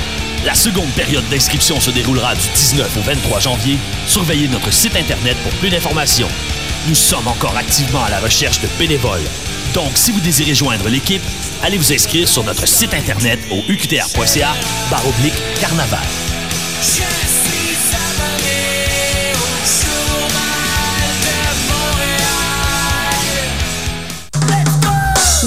[SPEAKER 7] La seconde période d'inscription se déroulera du 19 au 23 janvier. Surveillez notre site internet pour plus d'informations. Nous sommes encore activement à la recherche de bénévoles. Donc, si vous désirez joindre l'équipe, allez vous inscrire sur notre site internet au uqtr.ca oblique carnaval.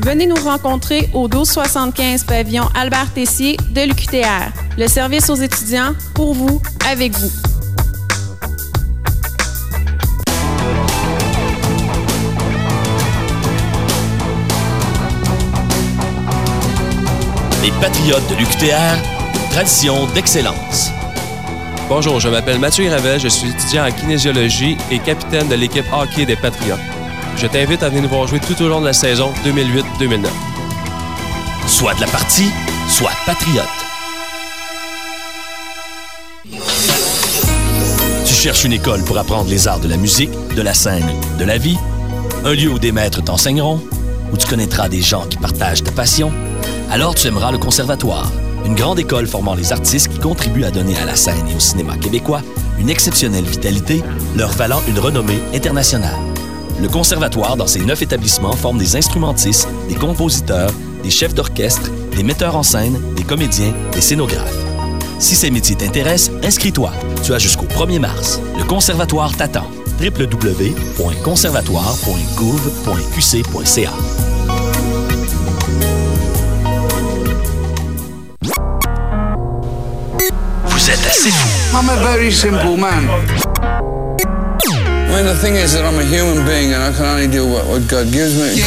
[SPEAKER 8] Venez nous rencontrer au 1275 pavillon Albert Tessier de l'UQTR. Le service aux étudiants, pour vous, avec vous.
[SPEAKER 7] Les Patriotes de l'UQTR, tradition d'excellence.
[SPEAKER 10] Bonjour, je m'appelle Mathieu Ravel, je suis étudiant en kinésiologie et capitaine de l'équipe hockey des Patriotes. Je t'invite à venir nous voir jouer tout au long de la saison 2008-2009.
[SPEAKER 7] Soit de la partie, soit patriote. Tu cherches une école pour apprendre les arts de la musique, de la scène, de la vie? Un lieu où des maîtres t'enseigneront? Où tu connaîtras des gens qui partagent ta passion? Alors tu aimeras le Conservatoire, une grande école formant les artistes qui contribuent à donner à la scène et au cinéma québécois une exceptionnelle vitalité, leur valant une renommée internationale. Le Conservatoire, dans ses neuf établissements, forme des instrumentistes, des compositeurs, des chefs d'orchestre, des metteurs en scène, des comédiens, des scénographes. Si ces métiers t'intéressent, inscris-toi. Tu as jusqu'au 1er mars. Le Conservatoire t'attend. www.conservatoire.gouv.qc.ca Vous êtes assez fou.
[SPEAKER 26] I'm a very simple man. I mean, the thing is that I'm a human being and I can only do what, what God gives me.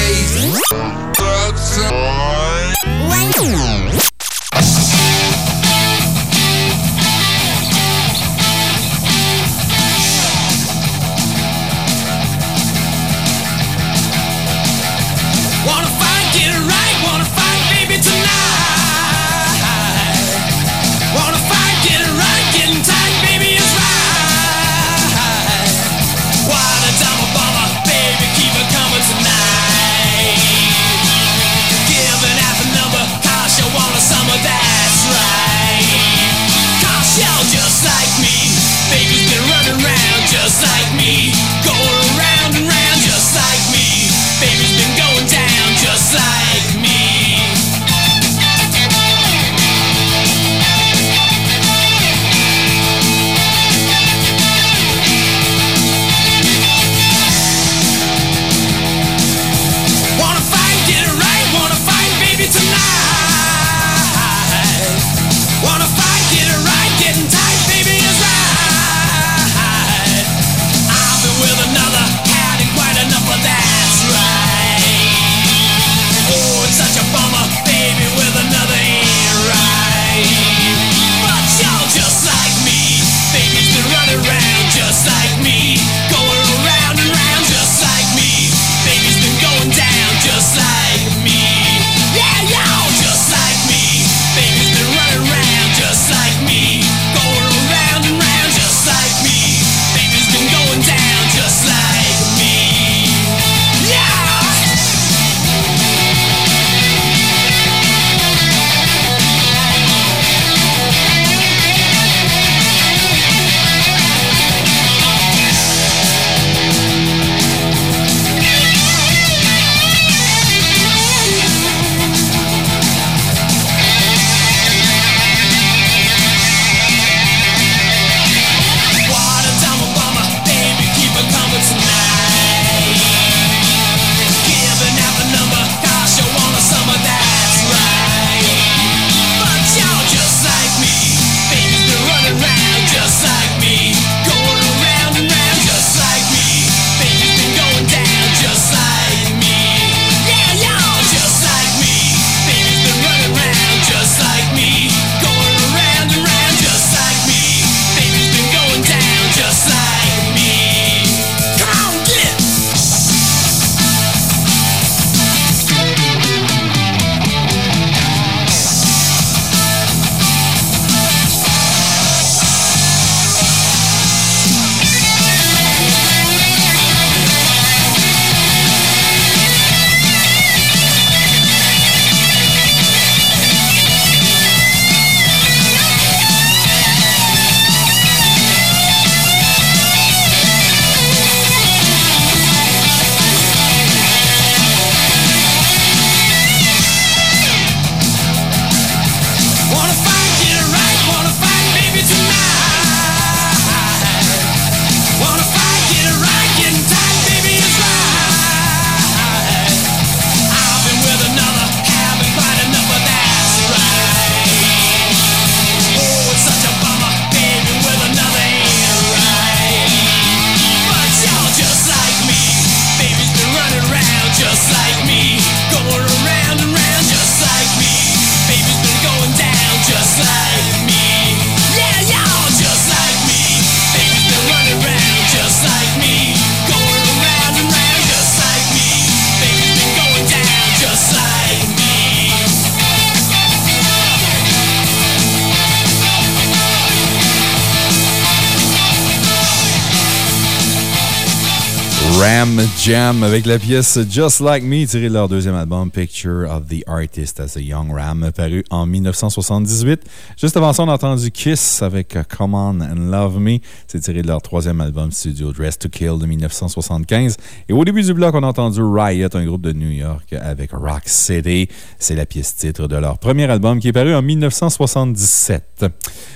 [SPEAKER 2] Avec la pièce Just Like Me tirée de leur deuxième album Picture of the Artist as a Young Ram paru en 1978. Juste avant ça, on a entendu Kiss avec Come On and Love Me. C'est tiré de leur troisième album studio Dress to Kill de 1975. Et au début du bloc, on a entendu Riot, un groupe de New York avec Rock City. C'est la pièce titre de leur premier album qui est paru en 1977.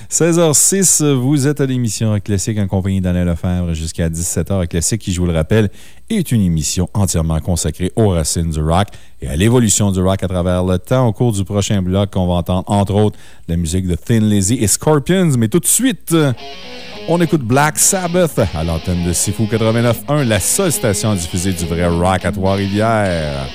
[SPEAKER 2] 16h06, vous êtes à l'émission Classique en compagnie d'Alain Lefebvre jusqu'à 17h. Rock Classique, qui, je vous le rappelle, est une émission entièrement consacrée aux racines du rock et à l'évolution du rock à travers le temps. Au cours du prochain bloc, on va entendre entre autres la musique de Thin Lizzy et Scorpions. Mais tout de suite, on écoute Black Sabbath à l'antenne de Sifu 89.1, la seule station à diffuser du vrai rock à Trois-Rivières.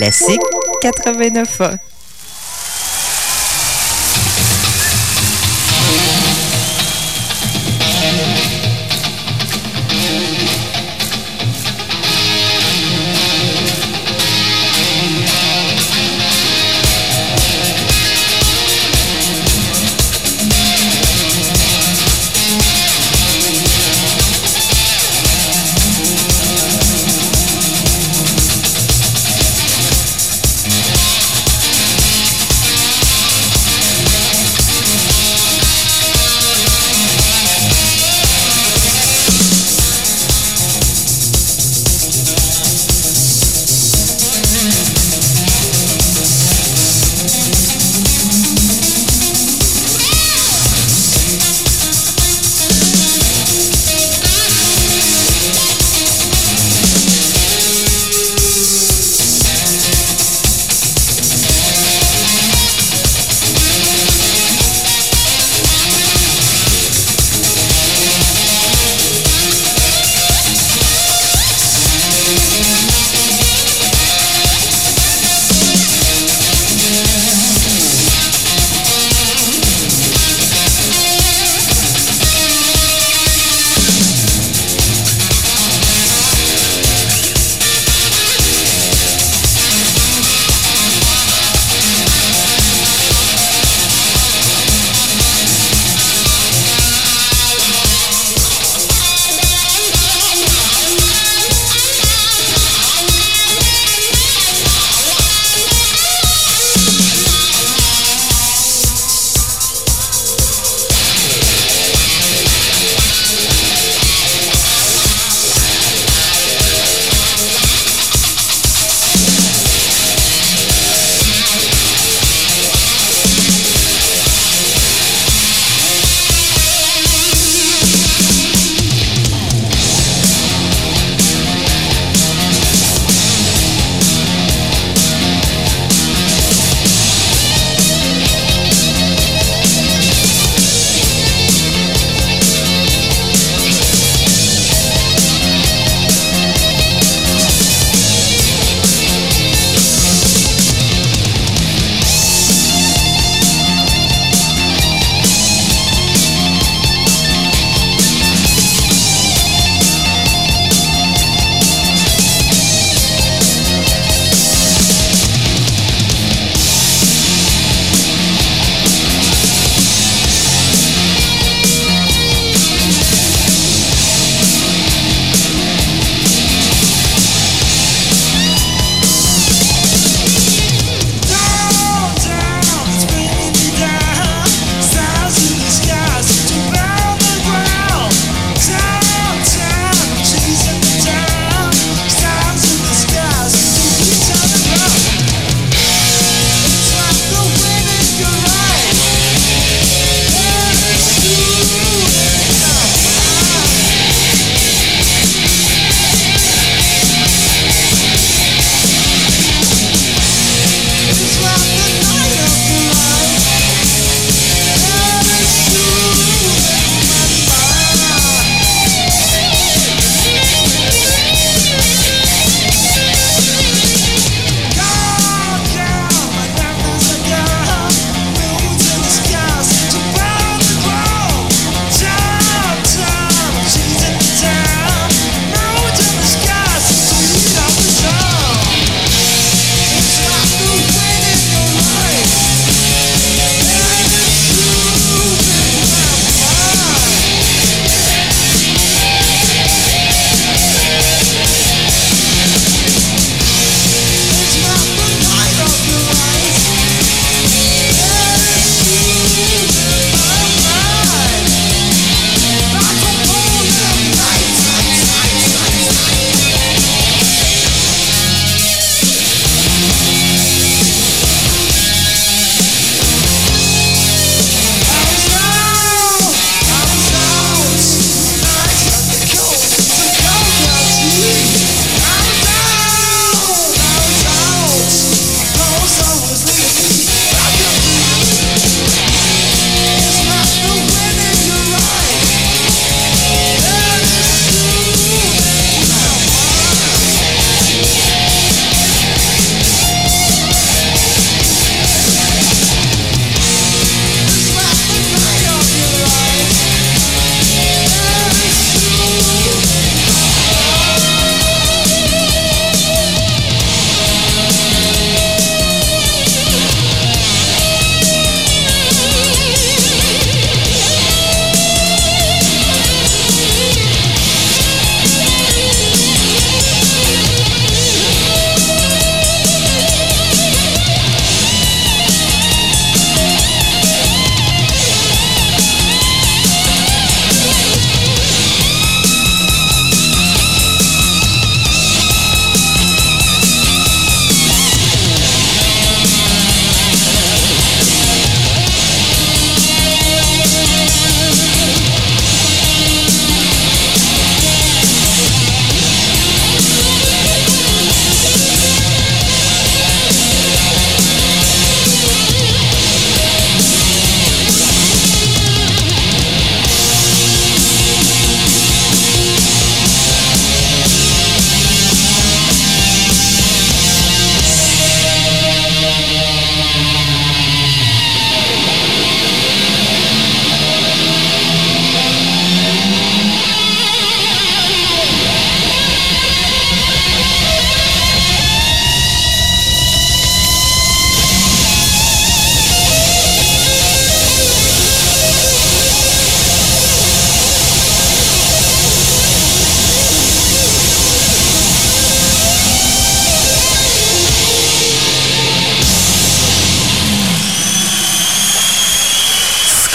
[SPEAKER 28] Classique 89 ans.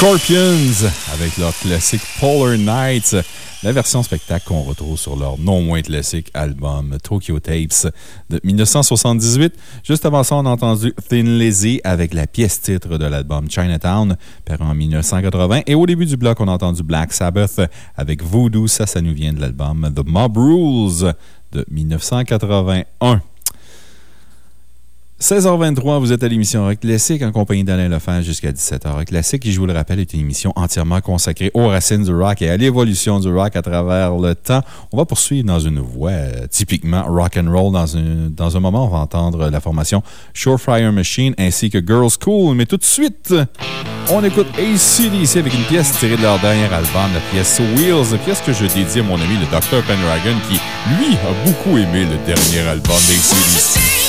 [SPEAKER 2] Scorpions avec leur classique Polar Nights, la version spectacle qu'on retrouve sur leur non moins classique album Tokyo Tapes de 1978. Juste avant ça, on a entendu Thin Lizzy avec la pièce titre de l'album Chinatown, paru en 1980. Et au début du bloc, on a entendu Black Sabbath avec Voodoo. Ça, ça nous vient de l'album The Mob Rules de 1981. 16h23, vous êtes à l'émission Rock Classique en compagnie d'Alain Lefebvre jusqu'à 17h. Rock Classique, qui, je vous le rappelle, est une émission entièrement consacrée aux racines du rock et à l'évolution du rock à travers le temps. On va poursuivre dans une voie euh, typiquement rock and roll. Dans un, moment, on va entendre la formation Shorefire Machine ainsi que Girls School. Mais tout de suite, on écoute ACDC avec une pièce tirée de leur dernier album, la pièce Wheels, une pièce que je dédie à mon ami le Dr. Pendragon qui, lui, a beaucoup aimé le dernier album d'ACDC.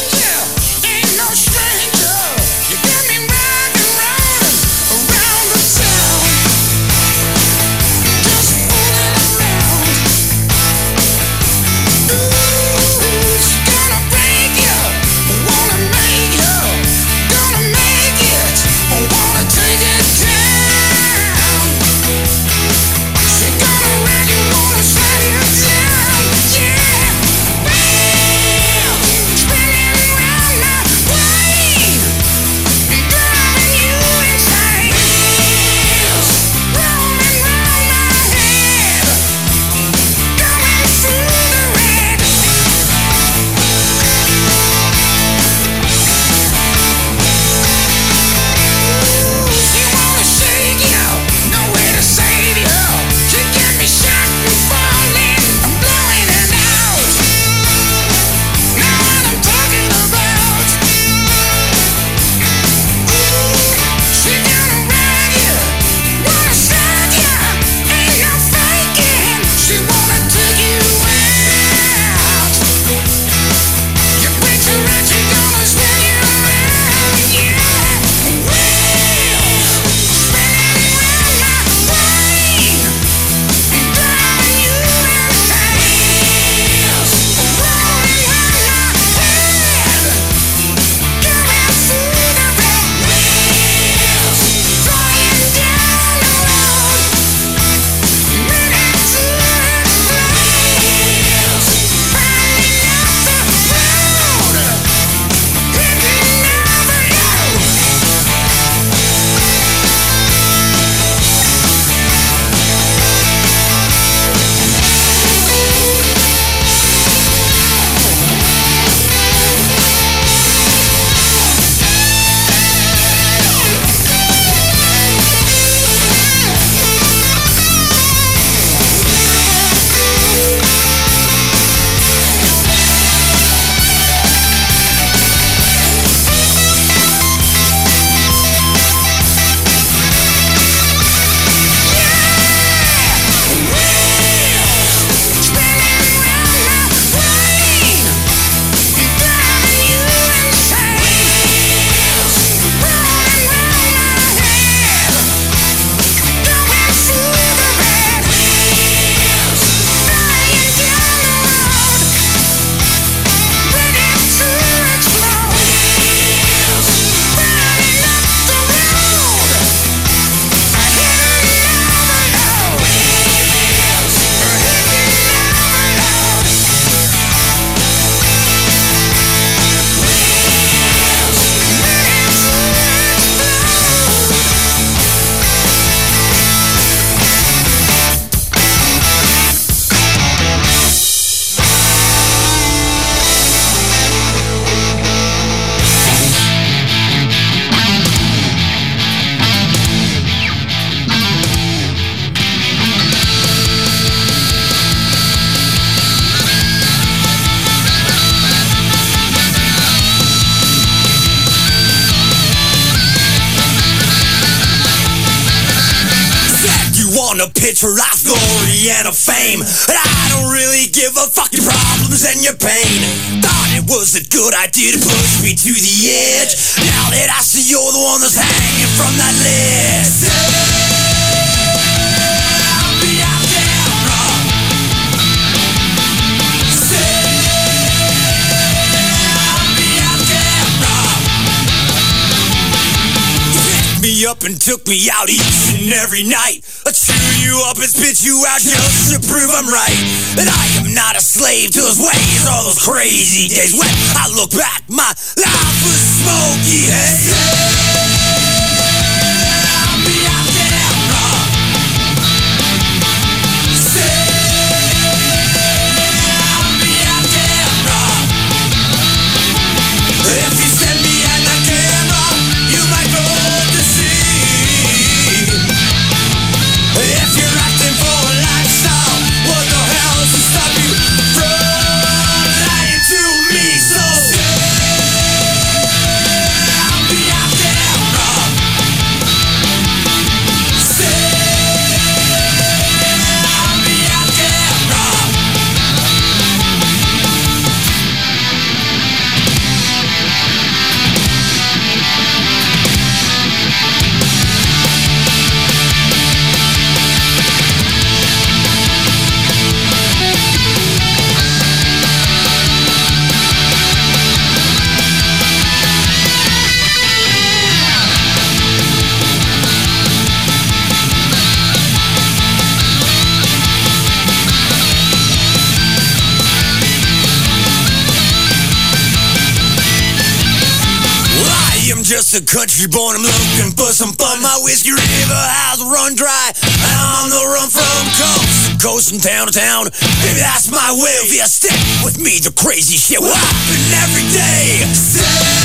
[SPEAKER 6] cruise from
[SPEAKER 29] town to town. Baby, that's my way. If you stick with me, the crazy shit will happen every day.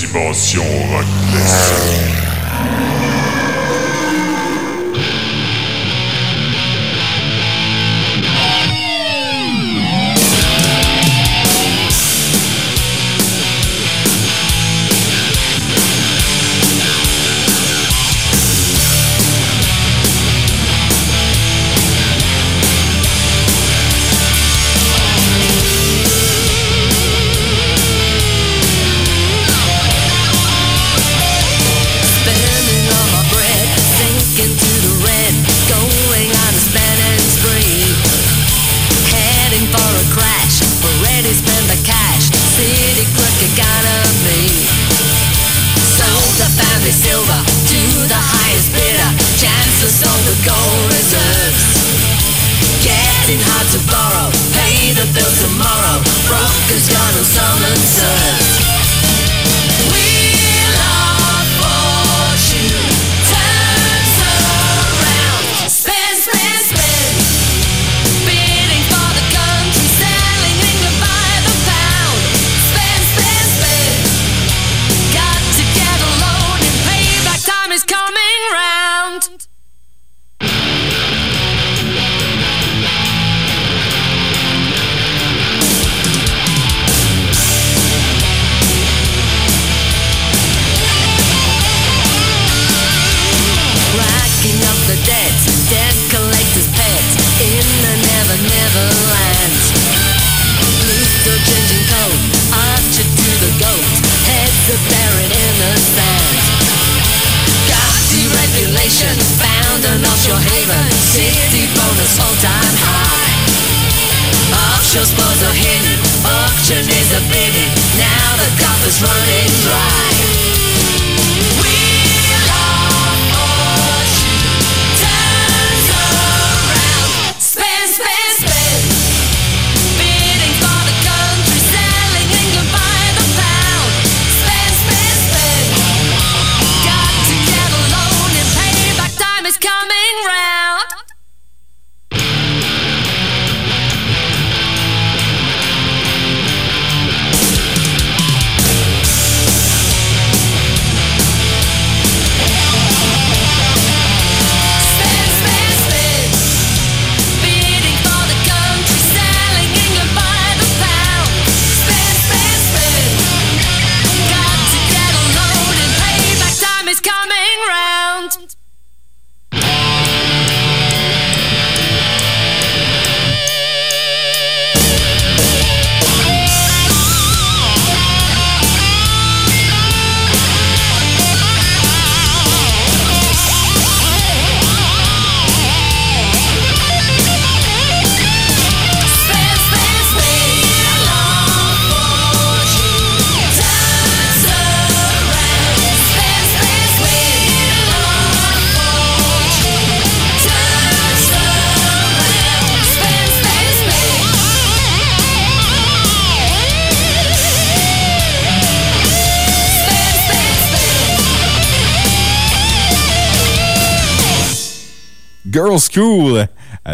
[SPEAKER 1] Dimension
[SPEAKER 2] Rockless.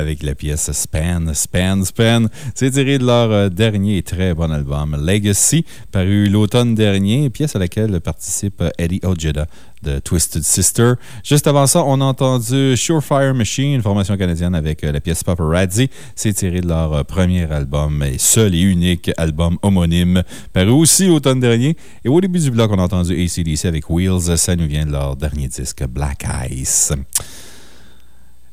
[SPEAKER 2] Avec la pièce Span, Span, Span. C'est tiré de leur euh, dernier et très bon album Legacy, paru l'automne dernier, pièce à laquelle participe euh, Eddie Ojeda de Twisted Sister. Juste avant ça, on a entendu Surefire Machine, une formation canadienne avec euh, la pièce Paparazzi. C'est tiré de leur premier album, et seul et unique album homonyme, paru aussi l'automne dernier. Et au début du bloc, on a entendu ACDC avec Wheels. Ça nous vient de leur dernier disque, Black Ice.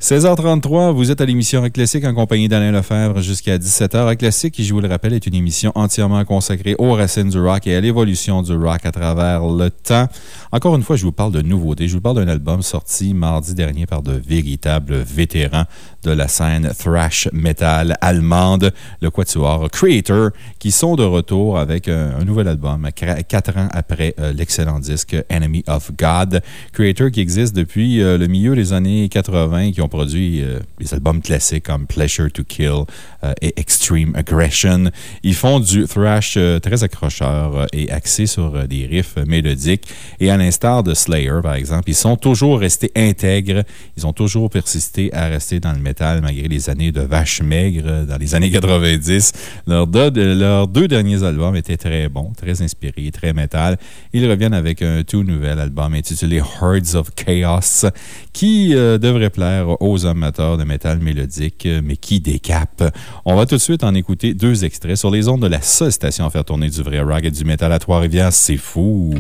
[SPEAKER 2] 16h33, vous êtes à l'émission Rock Classique en compagnie d'Alain Lefebvre jusqu'à 17h. Rock Classique, qui, je vous le rappelle, est une émission entièrement consacrée aux racines du rock et à l'évolution du rock à travers le temps. Encore une fois, je vous parle de nouveautés. Je vous parle d'un album sorti mardi dernier par de véritables vétérans de la scène thrash metal allemande, le quatuor Creator, qui sont de retour avec un, un nouvel album quatre ans après euh, l'excellent disque Enemy of God. Creator qui existe depuis euh, le milieu des années 80 qui ont produit euh, des albums classiques comme Pleasure to Kill euh, et Extreme Aggression. Ils font du thrash euh, très accrocheur euh, et axé sur euh, des riffs mélodiques. Et à l'instar de Slayer, par exemple, ils sont toujours restés intègres. Ils ont toujours persisté à rester dans le métal malgré les années de vache maigre euh, dans les années 90. Leurs deux, derniers albums étaient très bons, très inspirés, très métal. Ils reviennent avec un tout nouvel album intitulé Herds of Chaos qui euh, devrait plaire aux amateurs de métal mélodique, euh, mais qui décape. On va tout de suite en écouter deux extraits sur les ondes de la seule station à faire tourner du vrai rock et du métal à Trois-Rivières. C'est fou!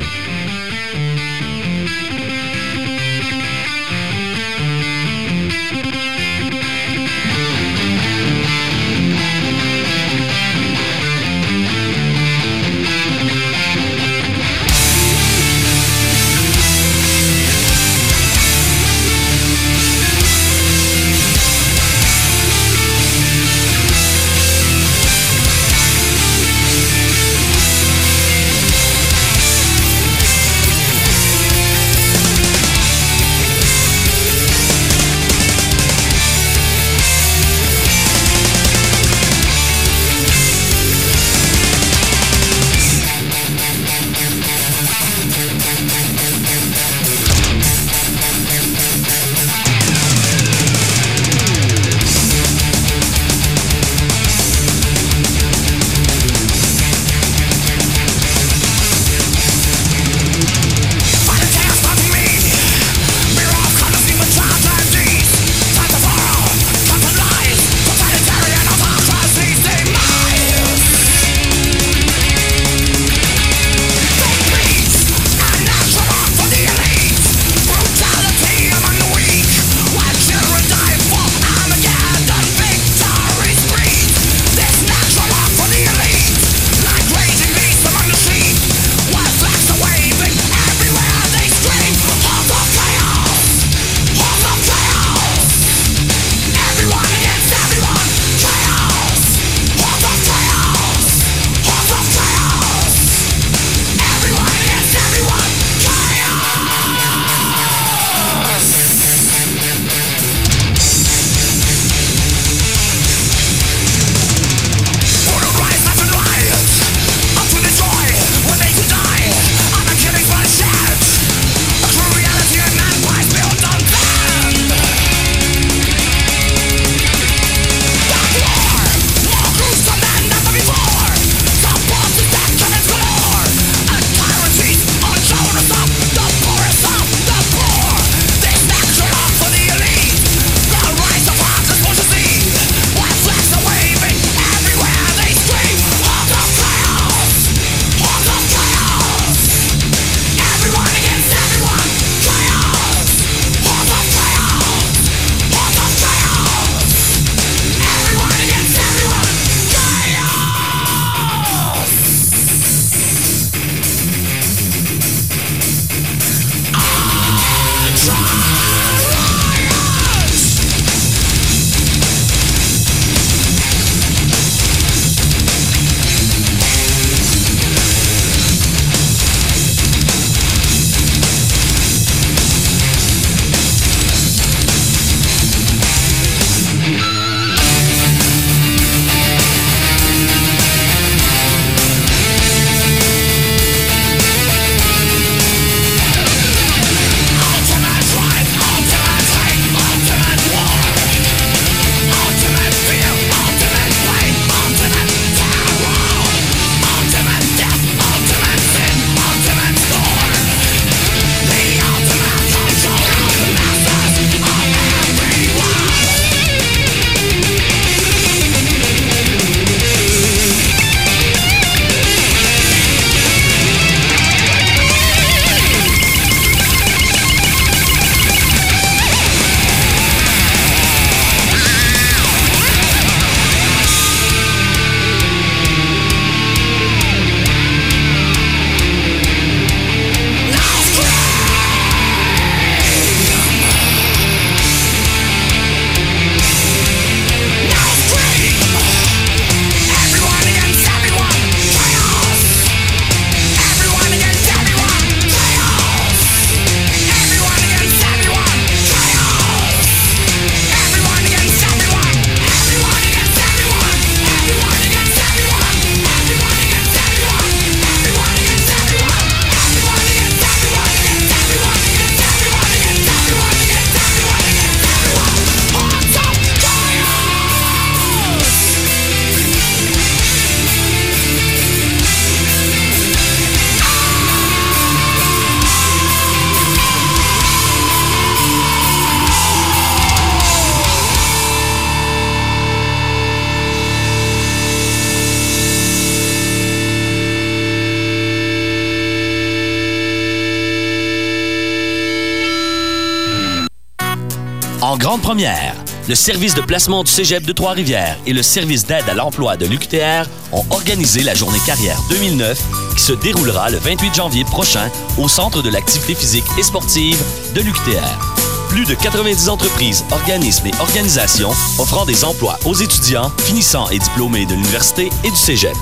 [SPEAKER 7] Première, le service de placement du Cégep de Trois-Rivières et le service d'aide à l'emploi de l'UQTR ont organisé la journée carrière 2009 qui se déroulera le 28 janvier prochain au Centre de l'activité physique et sportive de l'UQTR. Plus de 90 entreprises, organismes et organisations offrant des emplois aux étudiants, finissants et diplômés de l'université et du Cégep.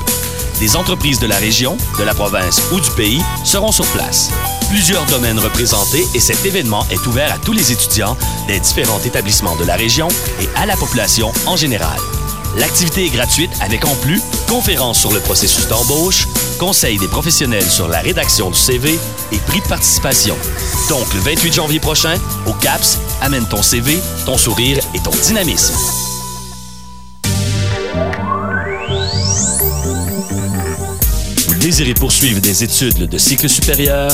[SPEAKER 7] Des entreprises de la région, de la province ou du pays seront sur place. Plusieurs domaines représentés et cet événement est ouvert à tous les étudiants des différents établissements de la région et à la population en général. L'activité est gratuite avec en plus conférences sur le processus d'embauche, conseils des professionnels sur la rédaction du CV et prix de participation. Donc le 28 janvier prochain, au CAPS, amène ton CV, ton sourire et ton dynamisme. Vous désirez poursuivre des études de cycle supérieur?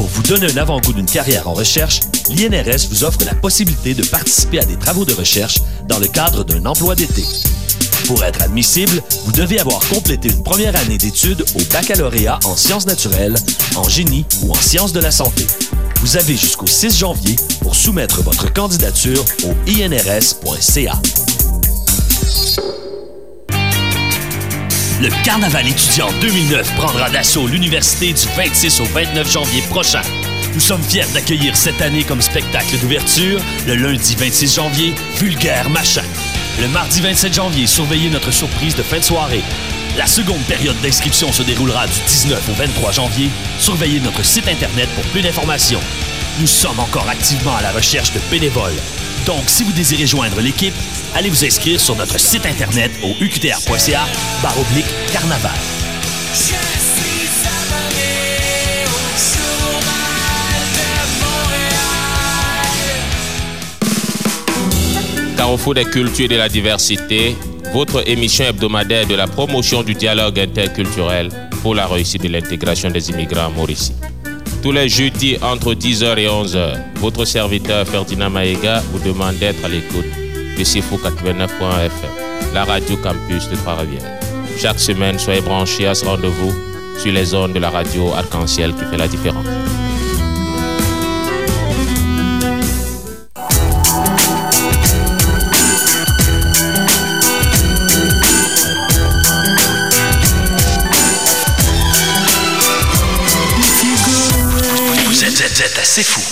[SPEAKER 7] Pour vous donner un avant-goût d'une carrière en recherche, l'INRS vous offre la possibilité de participer à des travaux de recherche dans le cadre d'un emploi d'été. Pour être admissible, vous devez avoir complété une première année d'études au baccalauréat en sciences naturelles, en génie ou en sciences de la santé. Vous avez jusqu'au 6 janvier pour soumettre votre candidature au inrs.ca. Le Carnaval étudiant 2009 prendra d'assaut l'université du 26 au 29 janvier prochain. Nous sommes fiers d'accueillir cette année comme spectacle d'ouverture le lundi 26 janvier Vulgaire Machin. Le mardi 27 janvier, surveillez notre surprise de fin de soirée. La seconde période d'inscription se déroulera du 19 au 23 janvier. Surveillez notre site internet pour plus d'informations. Nous sommes encore activement à la recherche de bénévoles. Donc, si vous désirez joindre l'équipe, allez vous inscrire sur notre site internet au uqtr.ca oblique carnaval.
[SPEAKER 30] Carrefour des cultures et de la diversité, votre émission hebdomadaire de la promotion du dialogue interculturel pour la réussite de l'intégration des immigrants à Mauricie. Tous les jeudis entre 10h et 11h, votre serviteur Ferdinand Maïga vous demande d'être à l'écoute de Sifo 89.fm, la radio campus de Trois-Rivières. Chaque semaine, soyez branchés à ce rendez-vous sur les ondes de la radio Arc-en-Ciel qui fait la différence.
[SPEAKER 7] Assez fou.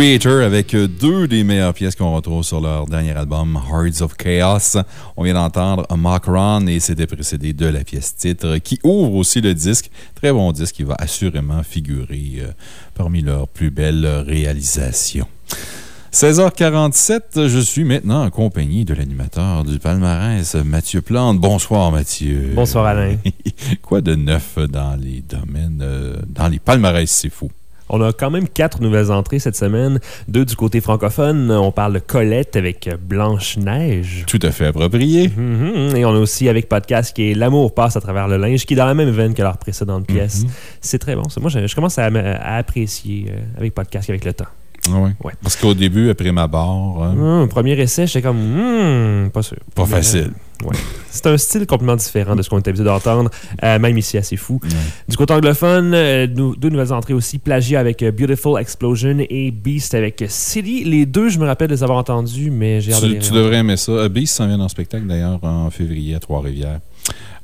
[SPEAKER 2] Creator avec euh, deux des meilleures pièces qu'on retrouve sur leur dernier album, Hearts of Chaos. On vient d'entendre Run et c'était précédé de la pièce titre qui ouvre aussi le disque. Très bon disque qui va assurément figurer euh, parmi leurs plus belles réalisations. 16h47, je suis maintenant en compagnie de l'animateur du palmarès, Mathieu Plante. Bonsoir, Mathieu.
[SPEAKER 31] Bonsoir, Alain.
[SPEAKER 2] Quoi de neuf dans les domaines, euh, dans les palmarès, c'est fou?
[SPEAKER 31] On a quand même quatre nouvelles entrées cette semaine. Deux du côté francophone. On parle de Colette avec Blanche-Neige.
[SPEAKER 2] Tout à fait approprié.
[SPEAKER 31] Mhm. Et on a aussi avec Podcast qui est L'amour passe à travers le linge, qui est dans la même veine que leur précédente pièce.
[SPEAKER 2] Mhm.
[SPEAKER 31] C'est très bon. Moi, je, je commence à, à apprécier euh, avec Podcast avec le temps.
[SPEAKER 2] Ah ouais. Parce qu'au début, après ma barre, hein,
[SPEAKER 31] Hum, premier essai, j'étais comme, hmm, pas sûr.
[SPEAKER 2] Pas
[SPEAKER 31] Mais,
[SPEAKER 2] facile.
[SPEAKER 31] euh, ouais. C'est un style complètement différent de ce qu'on est habitué d'entendre, euh, même ici assez fou. Du côté anglophone, euh, deux nouvelles entrées aussi, Plagiat avec Beautiful Explosion et Beast avec City. Les deux, je me rappelle de les avoir entendus, mais j'ai hâte de
[SPEAKER 2] tu, tu devrais aimer ça. Beast s'en vient en spectacle d'ailleurs en février à Trois-Rivières.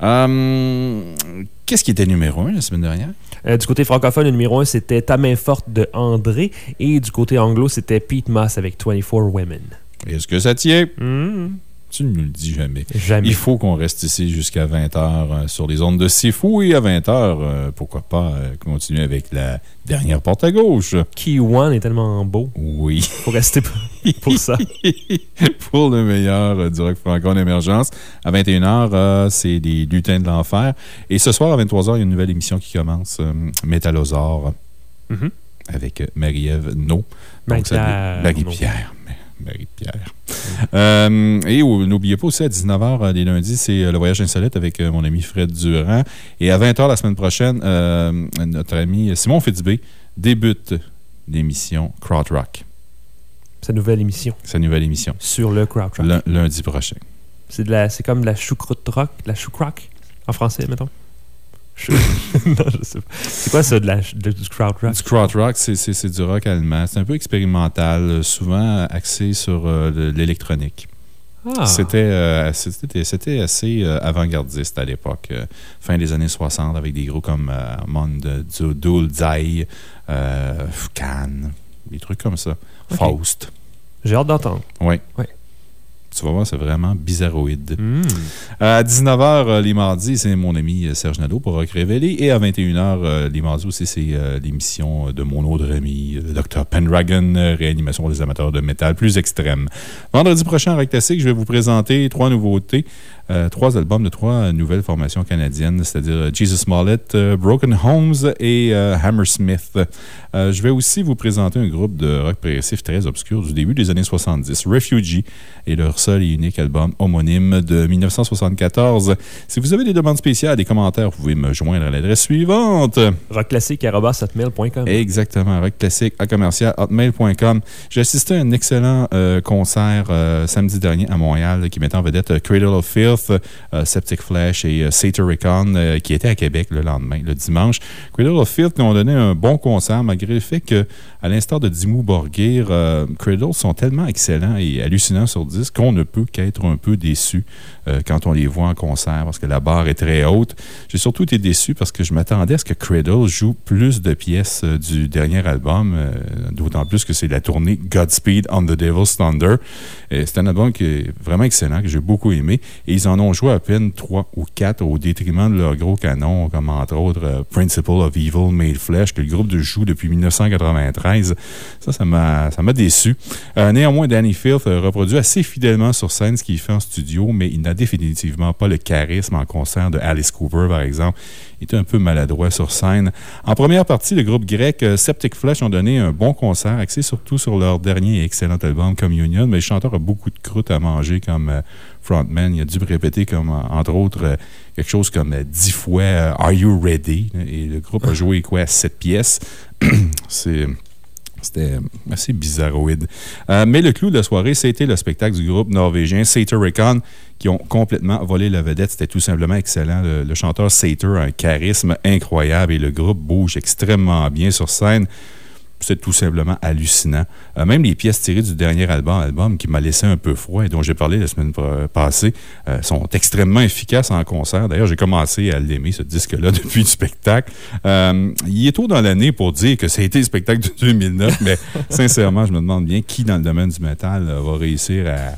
[SPEAKER 2] Euh, Qu'est-ce qui était numéro un la semaine dernière?
[SPEAKER 31] Euh, du côté francophone, le numéro 1, c'était Ta main forte de André. Et du côté anglo, c'était Pete Moss avec 24 Women.
[SPEAKER 2] Est-ce que ça tient?
[SPEAKER 31] Hmm.
[SPEAKER 2] Tu ne nous le dis jamais.
[SPEAKER 31] Jamais.
[SPEAKER 2] Il faut qu'on reste ici jusqu'à 20h sur les ondes de C'est Fou et à 20h, pourquoi pas euh, continuer avec la dernière porte à gauche.
[SPEAKER 31] Key One est tellement beau.
[SPEAKER 2] Oui.
[SPEAKER 31] Faut rester pour, ça.
[SPEAKER 2] pour le meilleur euh, du rock franco en émergence. À 21h, euh, c'est des lutins de l'enfer. Et ce soir, à 23h, il y a une nouvelle émission qui commence, euh, Métallosaure,
[SPEAKER 31] Mhm.
[SPEAKER 2] avec euh, Marie-Ève No.
[SPEAKER 31] Marie-Pierre
[SPEAKER 2] Marie-Pierre. Marie-Pierre. Euh, et n'oubliez pas aussi, à 19h, euh, les lundis, c'est euh, le voyage insolite avec euh, mon ami Fred Durand. Et à 20h la semaine prochaine, euh, notre ami Simon Fitzbé débute l'émission Krautrock.
[SPEAKER 31] Sa nouvelle émission.
[SPEAKER 2] Sa nouvelle émission.
[SPEAKER 31] Sur le Krautrock.
[SPEAKER 2] Lun- lundi prochain.
[SPEAKER 31] C'est de la- c'est comme de la choucroute rock, la choucrock en français, mettons. Chou- non, je sais pas. C'est quoi ça, de la, de- du krautrock?
[SPEAKER 2] Du krautrock, c'est- c'est c'est du rock allemand. C'est un peu expérimental, euh, souvent axé sur euh, le- l'électronique.
[SPEAKER 31] Ah.
[SPEAKER 2] C'était euh, c'était- c'était assez euh, avant-gardiste à l'époque, euh, fin des années 60, avec des groupes comme euh, Mond, Dul Zai, euh, Cannes, des trucs comme ça. Faust.
[SPEAKER 31] J'ai hâte d'entendre.
[SPEAKER 2] Oui.
[SPEAKER 31] Ouais.
[SPEAKER 2] Tu vas voir, c'est vraiment bizarroïde.
[SPEAKER 31] Hmm.
[SPEAKER 2] À 19h, les mardis, c'est mon ami euh, Serge Nadeau pour Rock Révélé. Et à 21h, euh, les mardis aussi, c'est euh, l'émission de mon autre ami, euh, le Dr. Pendragon, euh, réanimation des amateurs de métal plus extrême. Vendredi prochain, à Rock Classique, je vais vous présenter trois nouveautés. Euh, trois albums de trois nouvelles formations canadiennes, c'est-à-dire euh, Jesus Smollett, euh, Broken Homes et Hammersmith. Je vais aussi vous présenter un groupe de rock progressif très obscur du début des années 70, Refugee, et leur seul et unique album homonyme de 1974. Si vous avez des demandes spéciales, des commentaires, vous pouvez me joindre à l'adresse suivante.
[SPEAKER 31] Rockclassique.com.
[SPEAKER 2] Exactement, rock classique à commercial hotmail.com. J'ai assisté à un excellent euh, concert euh, samedi dernier à Montréal qui mettait en vedette Cradle of Filth, euh, Septic Flesh et euh, Satyrican euh, qui était à Québec le lendemain, le dimanche. Cradle of Filth nous ont donné un bon concert malgré le fait que, à l'instar de Dimmu Borgir, Cradle sont tellement excellents et hallucinants sur disque qu'on ne peut qu'être un peu déçu quand on les voit en concert parce que la barre est très haute. J'ai surtout été déçu parce que je m'attendais à ce que Cradle joue plus de pièces du dernier album, d'autant plus que c'est la tournée Godspeed on the Devil's Thunder. C'est un album qui est vraiment excellent, que j'ai beaucoup aimé. Et ils en ont joué à peine trois ou quatre au détriment de leurs gros canons, comme entre autres euh, Principle of Evil, Made Flesh, que le groupe joue depuis 1993. Ça, ça m'a ça m'a déçu. Euh, néanmoins, Danny Filth euh, reproduit assez fidèlement sur scène ce qu'il fait en studio, mais il n'a définitivement pas le charisme en concert de Alice Cooper, par exemple. Il était un peu maladroit sur scène. En première partie, le groupe grec euh, Septic Flesh ont donné un bon concert, axé surtout sur leur dernier et excellent album Communion, mais le chanteur a beaucoup de croûte à manger comme euh, frontman. Il a dû répéter, comme, euh, entre autres, quelque chose comme dix fois Are You Ready? Et le groupe a joué quoi? Sept pièces. C'est. C'était assez bizarroïde. Euh, mais le clou de la soirée, c'était le spectacle du groupe norvégien Satyrican qui ont complètement volé la vedette. C'était tout simplement excellent. Le, le chanteur Satyr a un charisme incroyable et le groupe bouge extrêmement bien sur scène. C'est tout simplement hallucinant. Euh, même les pièces tirées du dernier album, album qui m'a laissé un peu froid et dont j'ai parlé la semaine passée, euh, sont extrêmement efficaces en concert. D'ailleurs, j'ai commencé à l'aimer, ce disque-là, depuis le spectacle. Euh, il est tôt dans l'année pour dire que ça a été le spectacle de 2009, mais sincèrement, je me demande bien qui, dans le domaine du métal, va réussir à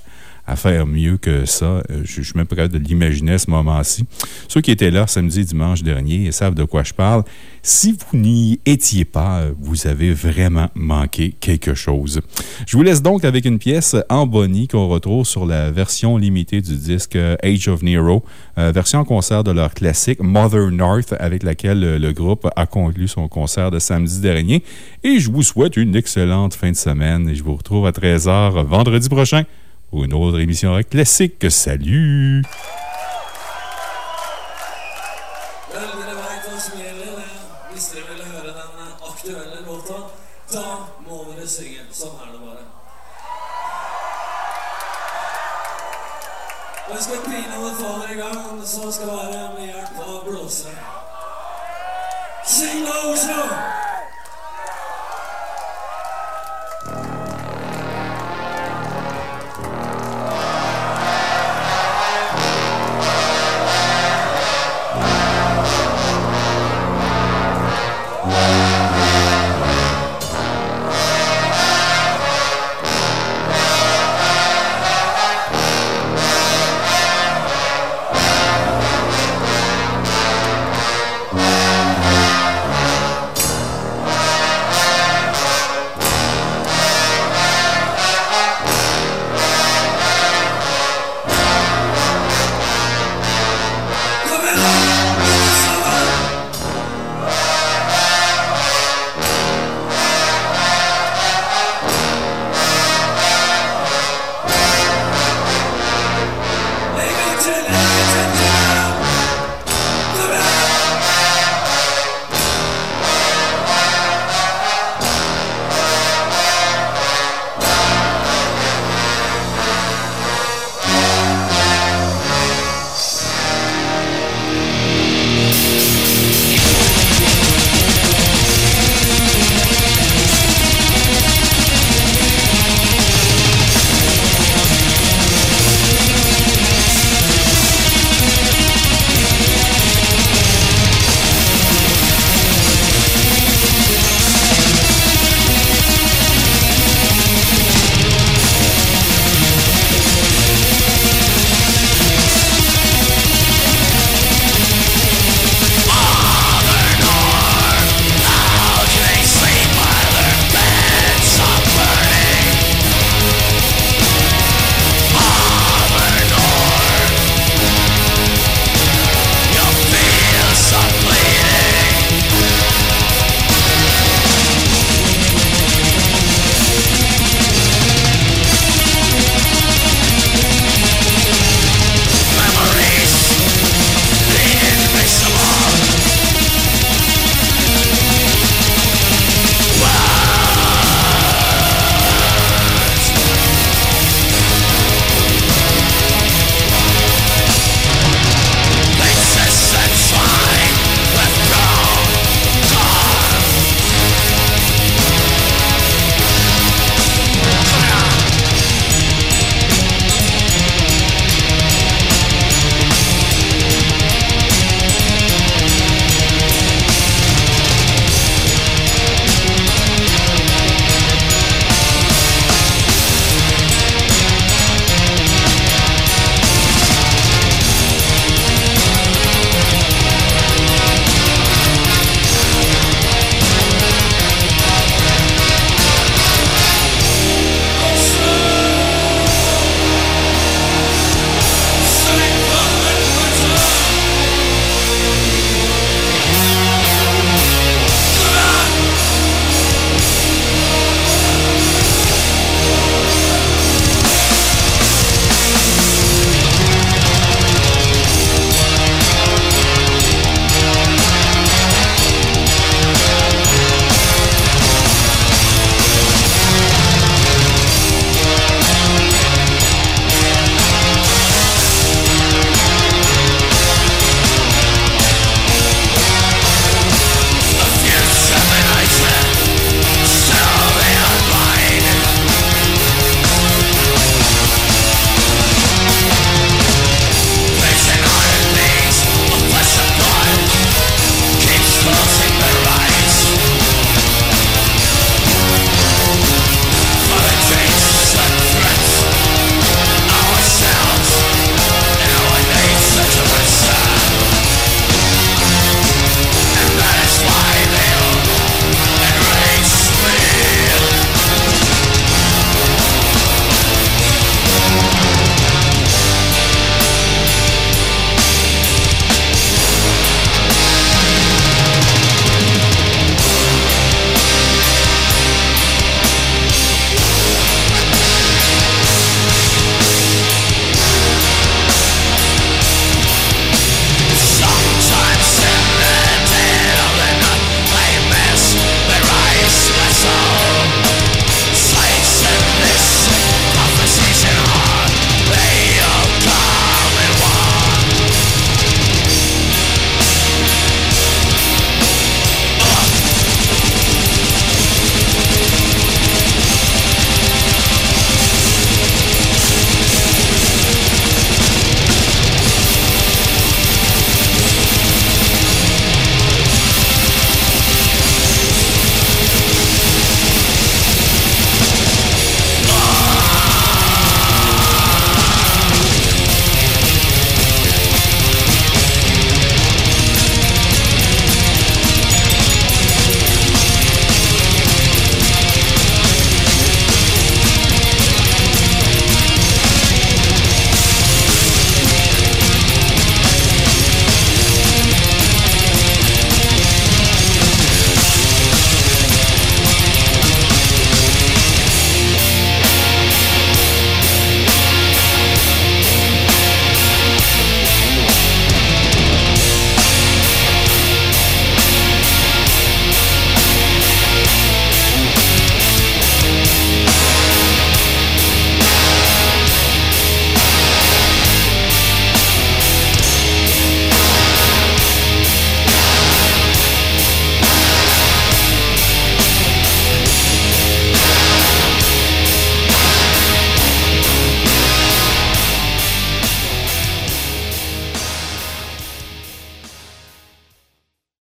[SPEAKER 2] à faire mieux que ça. Euh, Je, je suis même pas capable de l'imaginer à ce moment-ci. Ceux qui étaient là samedi et dimanche dernier savent de quoi je parle. Si vous n'y étiez pas, vous avez vraiment manqué quelque chose. Je vous laisse donc avec une pièce en bonnie qu'on retrouve sur la version limitée du disque Age of Nero, euh, version concert de leur classique Mother North, avec laquelle euh, le groupe a conclu son concert de samedi dernier. Et je vous souhaite une excellente fin de semaine et je vous retrouve à 13h vendredi prochain pour une autre émission classique. Salut!